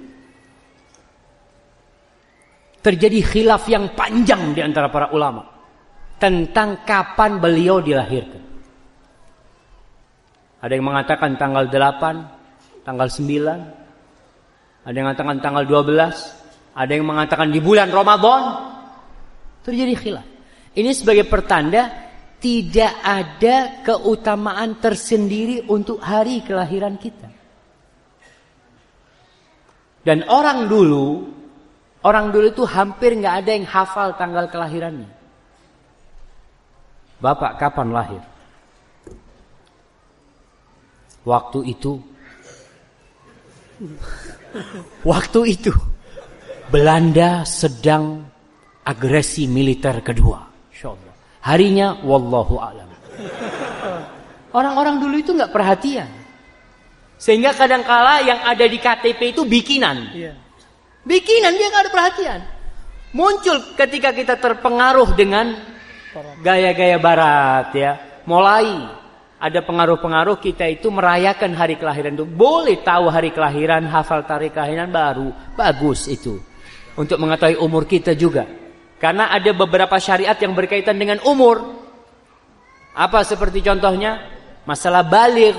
[SPEAKER 1] Terjadi khilaf yang panjang di antara para ulama tentang kapan beliau dilahirkan. Ada yang mengatakan tanggal 8, tanggal 9, ada yang mengatakan tanggal 12, ada yang mengatakan di bulan Ramadan. Terjadi khilaf. Ini sebagai pertanda tidak ada keutamaan tersendiri untuk hari kelahiran kita. Dan orang dulu, orang dulu itu hampir nggak ada yang hafal tanggal kelahirannya. Bapak kapan lahir? Waktu itu. Waktu itu. Belanda sedang agresi militer kedua. Insya Harinya wallahu alam. Orang-orang dulu itu nggak perhatian. Sehingga kadangkala yang ada di KTP itu bikinan. Iya. Bikinan dia nggak ada perhatian. Muncul ketika kita terpengaruh dengan gaya-gaya barat ya. Mulai ada pengaruh-pengaruh kita itu merayakan hari kelahiran itu. Boleh tahu hari kelahiran, hafal tarikh kelahiran baru, bagus itu. Untuk mengetahui umur kita juga. Karena ada beberapa syariat yang berkaitan dengan umur. Apa seperti contohnya? Masalah balik.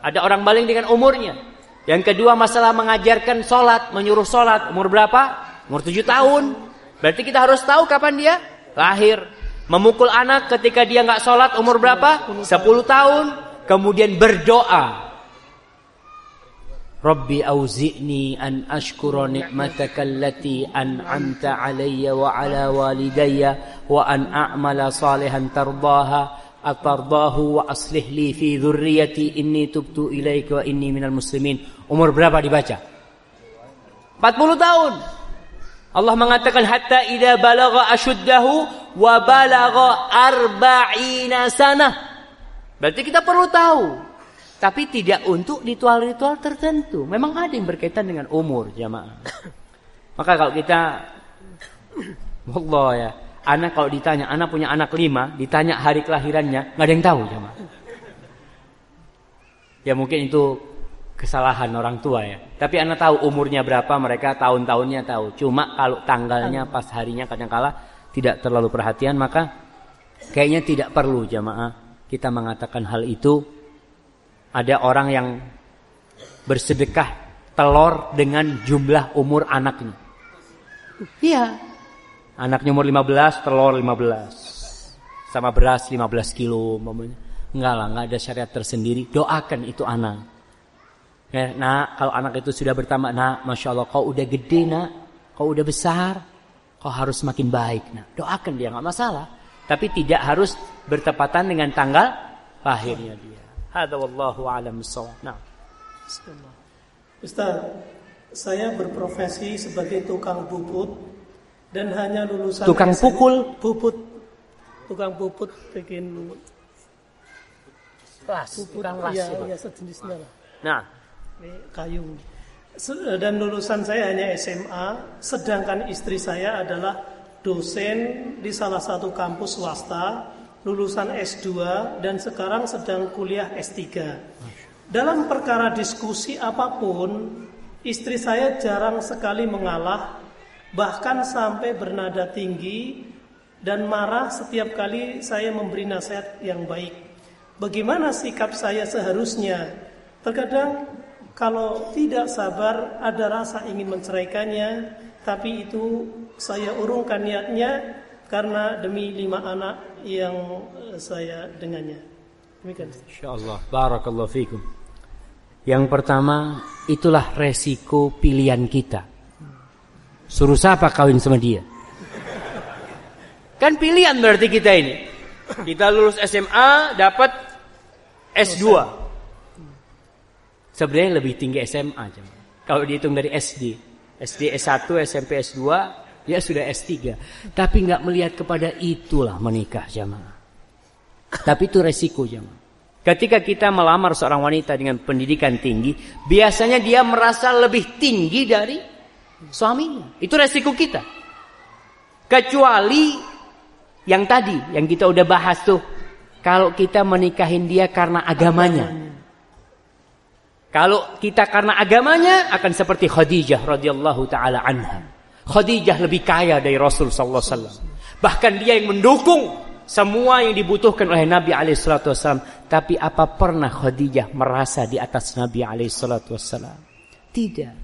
[SPEAKER 1] Ada orang balik dengan umurnya. Yang kedua masalah mengajarkan sholat, menyuruh sholat. Umur berapa? Umur tujuh tahun. Berarti kita harus tahu kapan dia lahir. Memukul anak ketika dia nggak sholat umur berapa? Sepuluh tahun. Kemudian berdoa. Rabbi auzi'ni an ashkura ni'mataka allati an'amta alayya walidayya wa an salihan tardaha atardahu wa aslih fi dhurriyyati inni tubtu ilaika wa inni muslimin. Umur berapa dibaca? 40 tahun. Allah mengatakan hatta idza balagha ashuddahu wa balagha arba'ina Berarti kita perlu tahu tapi tidak untuk ritual-ritual tertentu. Memang ada yang berkaitan dengan umur jamaah. (coughs) Maka kalau kita, (coughs) Allah ya, anak kalau ditanya, anak punya anak lima, ditanya hari kelahirannya, nggak ada yang tahu jamaah. Ya mungkin itu kesalahan orang tua ya. Tapi anak tahu umurnya berapa, mereka tahun-tahunnya tahu. Cuma kalau tanggalnya pas harinya kadang kala tidak terlalu perhatian, maka kayaknya tidak perlu jamaah kita mengatakan hal itu ada orang yang bersedekah telur dengan jumlah umur anaknya. Iya. Anaknya umur 15, telur 15. Sama beras 15 kilo. Enggak lah, enggak ada syariat tersendiri. Doakan itu anak. Ya, nah, kalau anak itu sudah bertambah, nah, Masya Allah, kau udah gede, nak. Kau udah besar. Kau harus makin baik, nak. Doakan dia, enggak masalah. Tapi tidak harus bertepatan dengan tanggal lahirnya dia. هذا والله أعلم الصواب نعم
[SPEAKER 2] Ustaz, saya berprofesi sebagai tukang bubut dan hanya lulusan tukang SMA. pukul bubut tukang bubut bikin kelas tukang las ya, ya sejenisnya lah nah ini kayu dan lulusan saya hanya SMA sedangkan istri saya adalah dosen di salah satu kampus swasta lulusan S2 dan sekarang sedang kuliah S3. Dalam perkara diskusi apapun, istri saya jarang sekali mengalah, bahkan sampai bernada tinggi dan marah setiap kali saya memberi nasihat yang baik. Bagaimana sikap saya seharusnya? Terkadang kalau tidak sabar ada rasa ingin menceraikannya, tapi itu saya urungkan niatnya karena demi lima anak yang eh, saya dengannya. Demikian.
[SPEAKER 1] Insyaallah. Barakallahu fikum. Yang pertama, itulah resiko pilihan kita. Suruh siapa kawin sama dia? Kan pilihan berarti kita ini. Kita lulus SMA dapat S2. Sebenarnya lebih tinggi SMA. Kalau dihitung dari SD. SD S1, SMP S2, dia ya, sudah S3. Tapi nggak melihat kepada itulah menikah jamaah. Tapi itu resiko jamaah. Ketika kita melamar seorang wanita dengan pendidikan tinggi, biasanya dia merasa lebih tinggi dari suaminya. Itu resiko kita. Kecuali yang tadi, yang kita udah bahas tuh. Kalau kita menikahin dia karena agamanya. Kalau kita karena agamanya akan seperti Khadijah radhiyallahu taala anha. Khadijah lebih kaya dari Rasul sallallahu alaihi wasallam. Bahkan dia yang mendukung semua yang dibutuhkan oleh Nabi Alaihissalam. wasallam, Tapi apa pernah Khadijah merasa di atas Nabi Alaihissalam? wasallam? Tidak.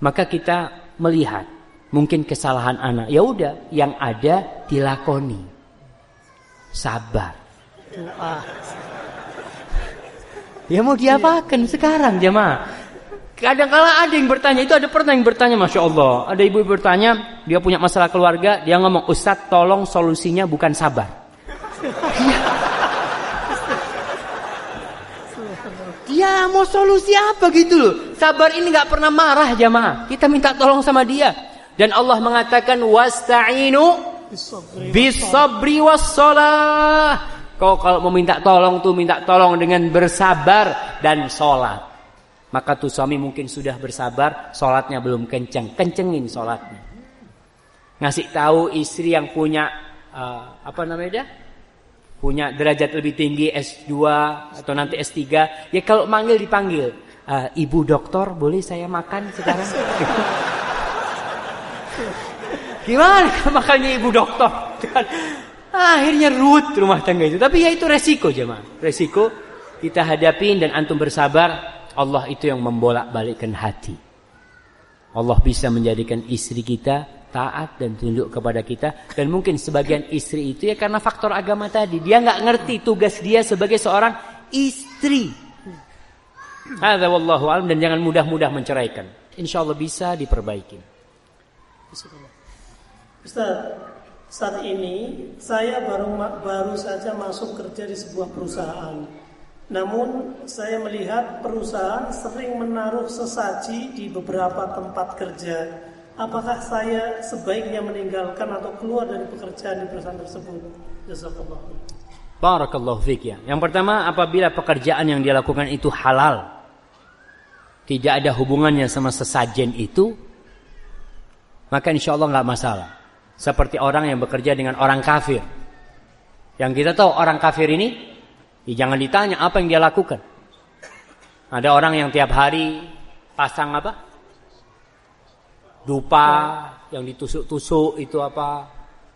[SPEAKER 1] Maka kita melihat mungkin kesalahan anak. Ya udah, yang ada dilakoni. Sabar. Ya mau diapakan sekarang jemaah? kadang Kadangkala ada yang bertanya, itu ada pernah yang bertanya, Masya Allah. Ada ibu bertanya, dia punya masalah keluarga, dia ngomong, Ustadz tolong solusinya bukan sabar. ya (laughs) mau solusi apa gitu loh. Sabar ini gak pernah marah jamaah. Kita minta tolong sama dia. Dan Allah mengatakan, Wasta'inu bisabri wassalah. Kau kalau mau minta tolong tuh minta tolong dengan bersabar dan sholat. Maka tuh suami mungkin sudah bersabar, sholatnya belum kenceng, kencengin sholatnya. Ngasih tahu istri yang punya uh, apa namanya dia? Punya derajat lebih tinggi S2 atau nanti S3, ya kalau manggil dipanggil, uh, ibu dokter boleh saya makan sekarang?
[SPEAKER 2] (laughs)
[SPEAKER 1] Gimana (laughs) makannya ibu dokter? (laughs) akhirnya root rumah tangga itu. Tapi ya itu resiko jemaah. Resiko kita hadapin dan antum bersabar Allah itu yang membolak-balikkan hati. Allah bisa menjadikan istri kita taat dan tunduk kepada kita. Dan mungkin sebagian istri itu ya karena faktor agama tadi. Dia nggak ngerti tugas dia sebagai seorang istri. Ada wallahu alam dan jangan mudah-mudah menceraikan. Insya Allah bisa diperbaiki.
[SPEAKER 2] Ustaz, saat ini saya baru baru saja masuk kerja di sebuah perusahaan namun saya melihat perusahaan sering menaruh sesaji di beberapa tempat kerja. Apakah saya sebaiknya meninggalkan atau keluar dari pekerjaan di perusahaan tersebut? Jazakallah.
[SPEAKER 1] Barakallahu fiq ya. Yang pertama apabila pekerjaan yang dia lakukan itu halal. Tidak ada hubungannya sama sesajen itu. Maka insya Allah nggak masalah. Seperti orang yang bekerja dengan orang kafir. Yang kita tahu orang kafir ini Ya, jangan ditanya apa yang dia lakukan. Ada orang yang tiap hari pasang apa? Dupa yang ditusuk-tusuk itu apa?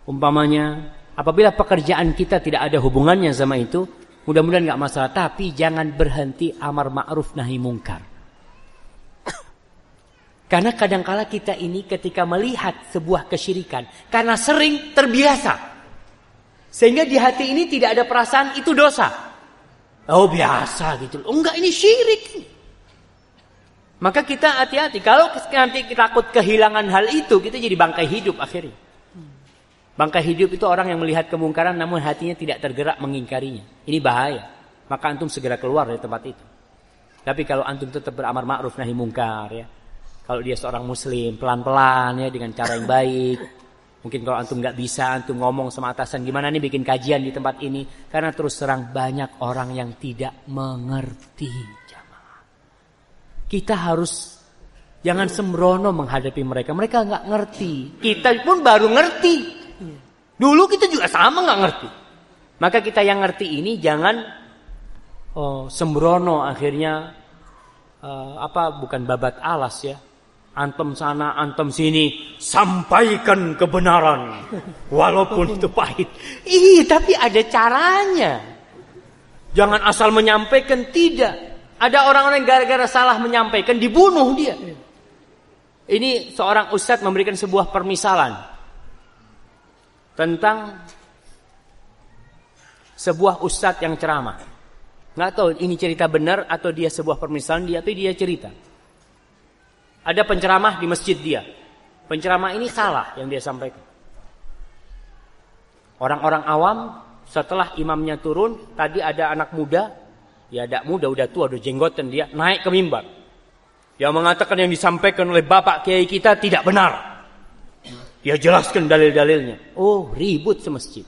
[SPEAKER 1] Umpamanya apabila pekerjaan kita tidak ada hubungannya sama itu, mudah-mudahan nggak masalah. Tapi jangan berhenti amar ma'ruf nahi mungkar. (coughs) Karena kadangkala kita ini ketika melihat sebuah kesyirikan, karena sering terbiasa. Sehingga di hati ini tidak ada perasaan itu dosa. Oh biasa gitu. Oh enggak ini syirik. Maka kita hati-hati. Kalau nanti kita takut kehilangan hal itu, kita jadi bangkai hidup akhirnya. Bangkai hidup itu orang yang melihat kemungkaran namun hatinya tidak tergerak mengingkarinya. Ini bahaya. Maka antum segera keluar dari tempat itu. Tapi kalau antum tetap beramar ma'ruf nahi mungkar ya. Kalau dia seorang muslim, pelan-pelan ya dengan cara yang baik, Mungkin kalau antum nggak bisa, antum ngomong sama atasan gimana nih bikin kajian di tempat ini. Karena terus terang banyak orang yang tidak mengerti jamaah. Kita harus jangan sembrono menghadapi mereka. Mereka nggak ngerti. Kita pun baru ngerti. Iya. Dulu kita juga sama nggak ngerti. Maka kita yang ngerti ini jangan oh, sembrono akhirnya uh, apa bukan babat alas ya Antem sana, antem sini, sampaikan kebenaran.
[SPEAKER 2] Walaupun itu
[SPEAKER 1] pahit. Ih, iya, tapi ada caranya. Jangan asal menyampaikan, tidak. Ada orang-orang gara-gara salah menyampaikan, dibunuh dia. Ini seorang ustadz memberikan sebuah permisalan. Tentang sebuah ustadz yang ceramah. Nggak tahu ini cerita benar atau dia sebuah permisalan dia, tapi dia cerita. Ada penceramah di masjid dia. Penceramah ini salah yang dia sampaikan. Orang-orang awam setelah imamnya turun, tadi ada anak muda, ya ada muda udah tua, udah jenggotan dia naik ke mimbar. Dia mengatakan yang disampaikan oleh bapak kiai kita tidak benar. Dia jelaskan dalil-dalilnya. Oh, ribut semasjid.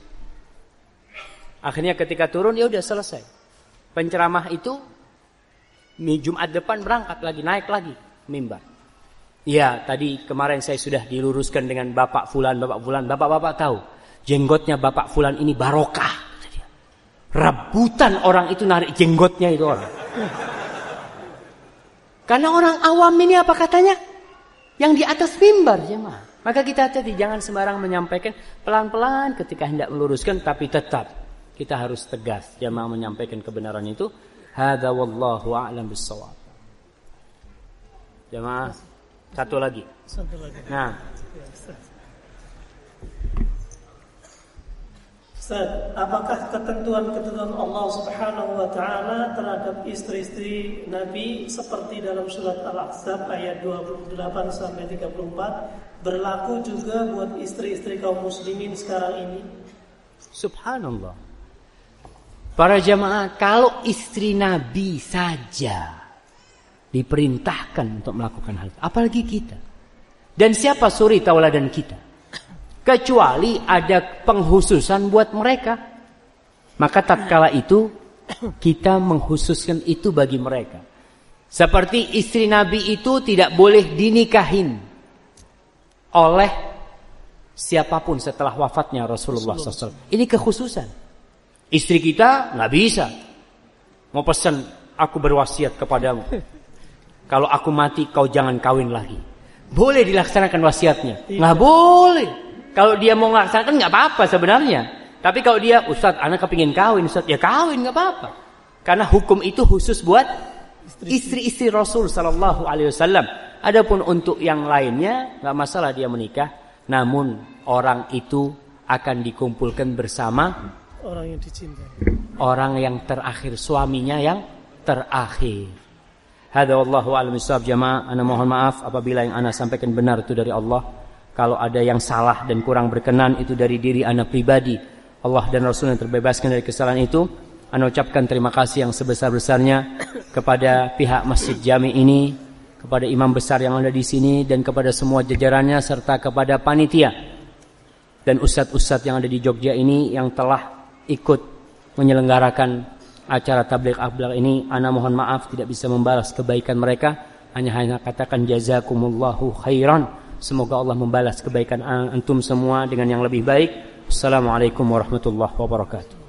[SPEAKER 1] Akhirnya ketika turun ya udah selesai. Penceramah itu Jumat depan berangkat lagi, naik lagi mimbar. Ya tadi kemarin saya sudah diluruskan dengan Bapak Fulan, Bapak Fulan. Bapak-bapak tahu, jenggotnya Bapak Fulan ini barokah. Rebutan orang itu narik jenggotnya itu orang. Karena orang awam ini apa katanya? Yang di atas mimbar jemaah. Maka kita tadi jangan sembarang menyampaikan pelan-pelan ketika hendak meluruskan tapi tetap kita harus tegas jemaah menyampaikan kebenaran itu. Hada wallahu a'lam bissawab. Jemaah satu lagi. Satu lagi. Nah.
[SPEAKER 2] apakah ketentuan-ketentuan Allah Subhanahu wa taala terhadap istri-istri Nabi seperti dalam surat Al-Ahzab ayat 28 sampai 34 berlaku juga buat istri-istri kaum muslimin sekarang ini?
[SPEAKER 1] Subhanallah. Para jamaah, kalau istri Nabi saja diperintahkan untuk melakukan hal itu. Apalagi kita. Dan siapa suri tauladan kita? Kecuali ada penghususan buat mereka. Maka tak kala itu kita menghususkan itu bagi mereka. Seperti istri Nabi itu tidak boleh dinikahin oleh siapapun setelah wafatnya Rasulullah, Rasulullah SAW. Ini kekhususan. Istri kita nggak bisa. Mau pesan, aku berwasiat kepadamu. (laughs) Kalau aku mati kau jangan kawin lagi. Boleh dilaksanakan wasiatnya. Iya. Nggak boleh. Kalau dia mau melaksanakan nggak apa-apa sebenarnya. Tapi kalau dia, Ustaz anak kepingin kawin, Ustaz ya kawin nggak apa-apa. Karena hukum itu khusus buat istri-istri Rasul Sallallahu Alaihi Wasallam. Adapun untuk yang lainnya nggak masalah dia menikah. Namun orang itu akan dikumpulkan bersama
[SPEAKER 2] orang yang dicintai.
[SPEAKER 1] Orang yang terakhir suaminya yang terakhir. Hada wallahu alam isab jamaah. Ana mohon maaf apabila yang ana sampaikan benar itu dari Allah. Kalau ada yang salah dan kurang berkenan itu dari diri ana pribadi. Allah dan Rasul yang terbebaskan dari kesalahan itu. Ana ucapkan terima kasih yang sebesar-besarnya kepada pihak Masjid Jami ini, kepada imam besar yang ada di sini dan kepada semua jajarannya serta kepada panitia dan ustadz-ustadz yang ada di Jogja ini yang telah ikut menyelenggarakan acara tablik akbar ini ana mohon maaf tidak bisa membalas kebaikan mereka hanya hanya katakan jazakumullahu khairan semoga Allah membalas kebaikan antum semua dengan yang lebih baik Assalamualaikum warahmatullahi wabarakatuh